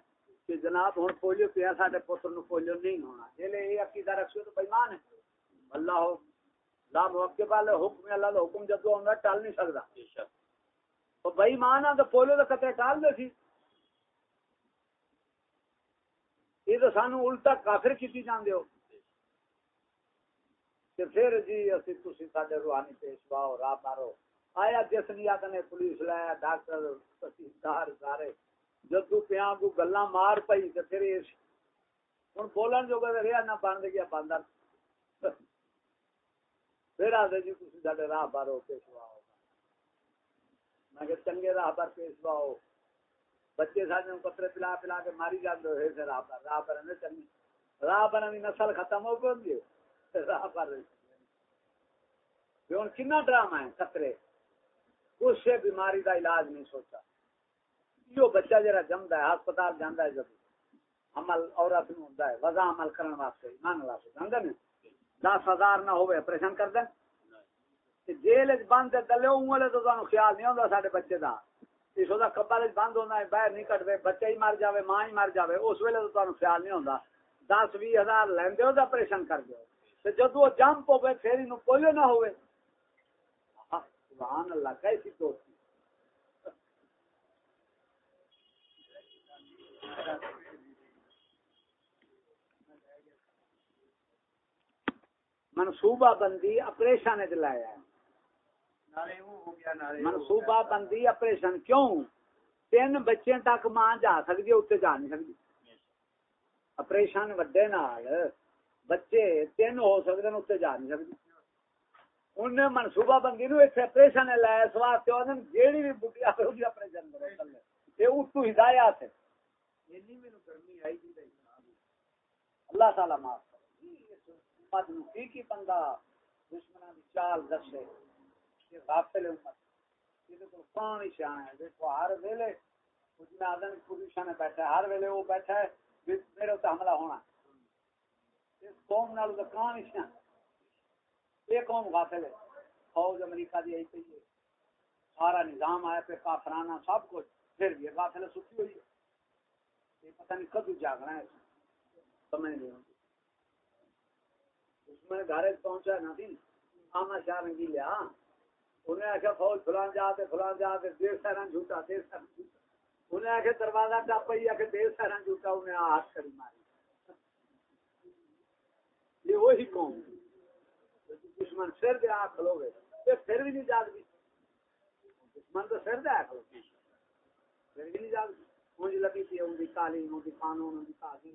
کہ جناب ہوں پولیو پیا سارے پتر نو پولیو نہیں ہونا۔ جی یہ عقیدہ رکھو تو بےمان ہے۔ اللہ لا موقع والے حکم اللہ کا حکم جدو آؤں ٹال نہیں سکتا۔ تو بےمان آ تو پولیو کا خطرے ٹال دے سی۔ یہ تو سانو الٹا کافر کی جانے ہو۔ پھر جی اسی تسی ساڈے روحانی پیشوا ہو راہ مارو۔ آیا جس نہیں آدھے پولیس لایا ڈاکٹر، تحصیلدار سارے۔ جدو پیا کو گلا مار پئی تو پھر ہوں بولن جو رہا نہ بن گیا باندر پھر آدھے جی تھی سارے راہ بار پیشوا ہو۔ میں کہ چنگے راہ پر پیشوا ہو۔ بچے سارے پترے پلا پلا کے ماری جاتے ہوئے، پھر راہ پر راہ پر چنگی راہ پر نسل ختم ہو گئی راہ پر ہوں کنا ڈرامہ ہے، خطرے۔ اس سے بیماری کا علاج نہیں سوچا۔ جو بچہ جرا جمد ہے، ہسپتال جانا ہے جب عمل عورت نو ہوندا ہے، وضع عمل کرن واسطے، ایمان واسطے، جاندا نے دس ہزار نہ ہوے آپریشن کر دیں جیل وچ بند دلے اونلے تو تانوں خیال نہیں ہوندا ساڈے بچے دا۔ اس دا کبل بند ہونا ہے، باہر نہیں کڈ بچہ ہی مر جاوے، ماں ہی مر جاوے، اس ویلے تو تانوں خیال نہیں ہوندا۔ دس بھی ہزار لیندے ہو آپریشن کر دیو۔ تے جدوں جمپ ہوے پھر اینو کوئی نہ ہوے سبحان اللہ کیسی دوستی۔ منصوبہ بندی اپریشن لایا منصوبہ بندی اپریشن کیوں؟ تین بچے تک ماں جا سکتی اتنے جا نہیں سکتی اپریشن وڈے نال۔ بچے تین ہو سکتے ہیں اتنے جا نہیں سکتی انہیں منصوبہ بندی نو اتنے اپریشن لایا اس واسطے جیڑی بھی بڑھی آئے اپریشن کرے یہ اتو ہدایات ہے اللہ تعالی معاف نو کی بندہ دشمناں دی چال دسے یہ غافل امت یہ تو شان ہے دیکھو ہر ویلے پوزیشن میں بیٹھا ہے ہر ویلے وہ بیٹھا ہے میرے تے حملہ ہونا اس قوم نال تو کون یہ قوم غافل ہے۔ فوج امریکہ دی آئی پئی ہے۔ سارا نظام آیا پہ کافرانہ سب کچھ۔ پھر بھی غافل سکی ہوئی ہے۔ یہ پتہ نہیں کدو جاگنا ہے۔ سمجھ نہیں ہوتی اس میں گھر پہنچا نہ تھی۔ آما شاہ رنگی لیا۔ انہیں آخیا فوج فلان جاتے فلان جاتے دیر سہران جھوٹا دیر سہران جھوٹا۔ انہیں آخیا دروازہ ٹپ پی آ دیر سہران جھوٹا، انہیں ہاتھ کری ماری۔ یہ وہی قوم دشمن سر دے آ کھلو گے پھر بھی نہیں جاگ دشمن تو سر دے آ کھلو پھر بھی نہیں جاگ مجھے لگی تھی ان کی تعلیم ان کی قانون ان کی تعلیم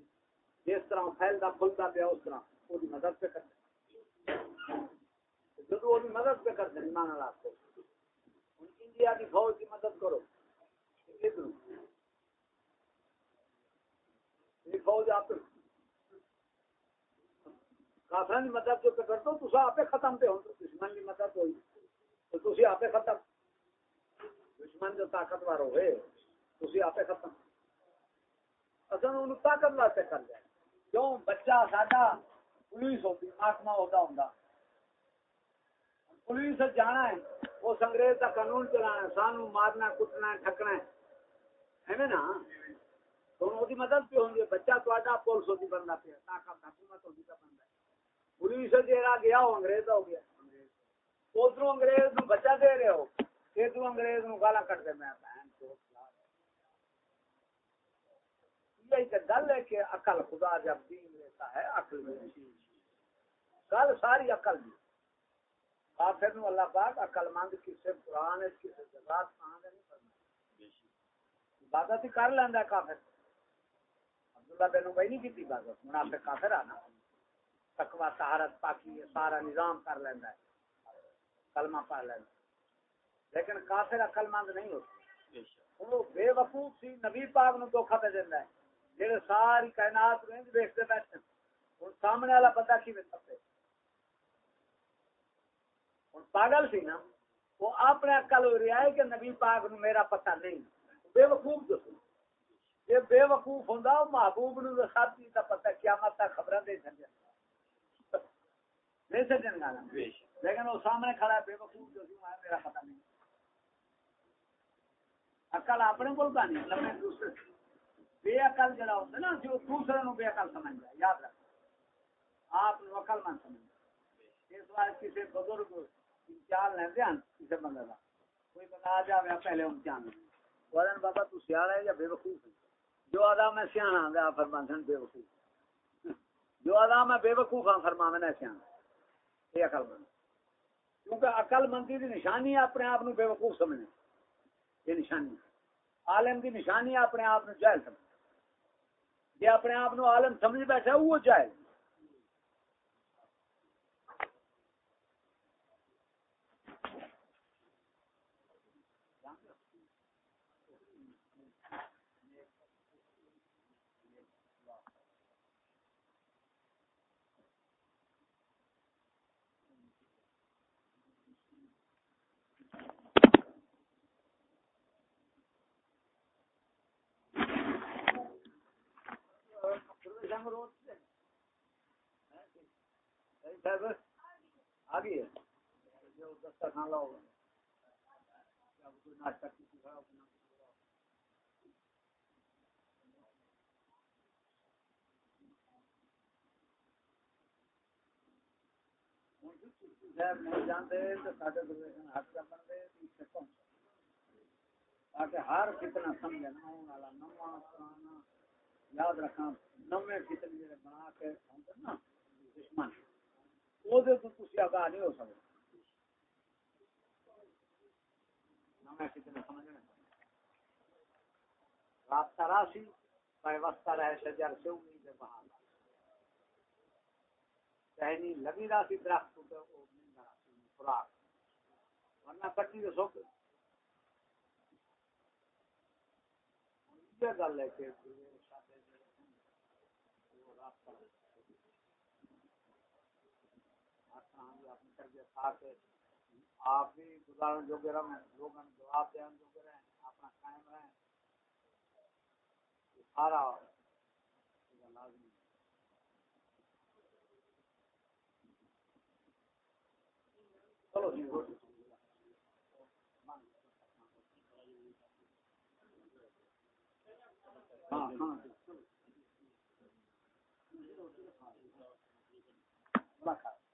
جس طرح پھیلتا پھلتا پیا، اس طرح۔ وہ مدد پہ کرتے وہ مدد پہ کرتے ہیں ایمان اللہ کو انڈیا کی فوج کی مدد کرو۔ فوج آپ کافر کی مدد جو کر دو تو آپ ختم پہ ہو، دشمن کی مدد ہوئی۔ تو تھی آپ ختم۔ دشمن جو طاقتور ہوئے تھی آپ ختم۔ اصل ان طاقت واسطے کر جائے کیوں؟ بچہ ساڈا پولیس ہوتی محکمہ ہوتا ہوں پولیس جانا ہے وہ انگریز کا قانون چلانا ہے، سانو مارنا، کٹنا ہے، ٹھکنا ہے۔ ہے نا؟ تو مدد پہ ہوں گے بچہ تو پولیس ہوتی بننا پہ طاقت، حکومت ہوتی کا بنتا ہے پولیس جہاں گیا وہ انگریز ہو گیا ادھر انگریز نو بچہ دے رہے ہو ادھر انگریز نو گالا کٹ دے میں گل ہے کہ عقل خدا جب دین لیتا ہے عقل میں گل ساری عقل دی کافر نو اللہ پاک عقل مند کسے قرآن کسے جزات کہاں دے نہیں کرنا عبادت ہی کر لیندا ہے کافر عبداللہ بن ابی نہیں کیتی عبادت منافق کافر آنا تقوی طہارت پاکی سارا نظام کر لیندا ہے۔ کلمہ پڑھ لیندا لیکن کافر عقل مند نہیں ہوتا وہ بے وقوف سی نبی پاک نو دھوکا دے دیندا ہے۔ جڑے ساری کائنات رنج دیکھتے بیٹھے ہوں سامنے والا بندہ کی سکتے ہوں پاگل سی نا؟ وہ اپنے عقل ہو رہا ہے کہ نبی پاک نو میرا پتہ نہیں۔ بے وقوف سی۔ یہ بے وقوف ہوں محبوب نو چیز کا پتہ قیامت تک خبر دے سکتے نہیں سجن گانا۔ لیکن وہ سامنے کھڑا ہے، بے وقوف جو سی میرا پتہ نہیں۔ عقل اپنے کو نہیں دوسرے۔ بے عقل جڑا ہوتا ہے نا، جو دوسرے نو بے عقل سمجھ جائے یاد رکھ آپ نو عقل مند سمجھ اس بار کسی بزرگ امتحان لیندے ہیں کسی بندے کا کوئی بندہ آ جائے پہلے امتحان ورن بابا، تو سیاح ہے یا بے وقوف ہے؟ جو ادا میں سیاح ہاں، آ فرمان سن بے وقوف۔ جو ادا میں بے وقوف ہاں فرما میں سیاح۔ یہ عقل مند۔ کیونکہ عقل مندی کی نشانی ہے اپنے آپ بے وقوف سمجھنا یہ نشانی عالم کی نشانی ہے اپنے آپ جائل سمجھنا جی اپنے آپ عالم سمجھ بیٹھا وہ جائل آگے دسترخوان لاؤ ناشتہ نہیں جانتے تاکہ ہر کتنا سمجھنا سمجھے یاد رکھنا نویں فتنے بنا کے نا، دشمن۔ وہ تھی آگاہ نہیں ہو سکتے نویں فتنے سمجھنے رابطہ راسی پیوستہ رہے شجر سے امید بہار۔ ٹہنی لگی راسی درخت خوراک۔ ورنہ کٹی تو سوکھ گل ہے کہ آپ بھی گزارن جو کہ رہے رہیں لوگوں جواب دین جو رہیں اپنا قائم رہیں سارا لازمی چلو جی ہاں ہاں۔ مہربانی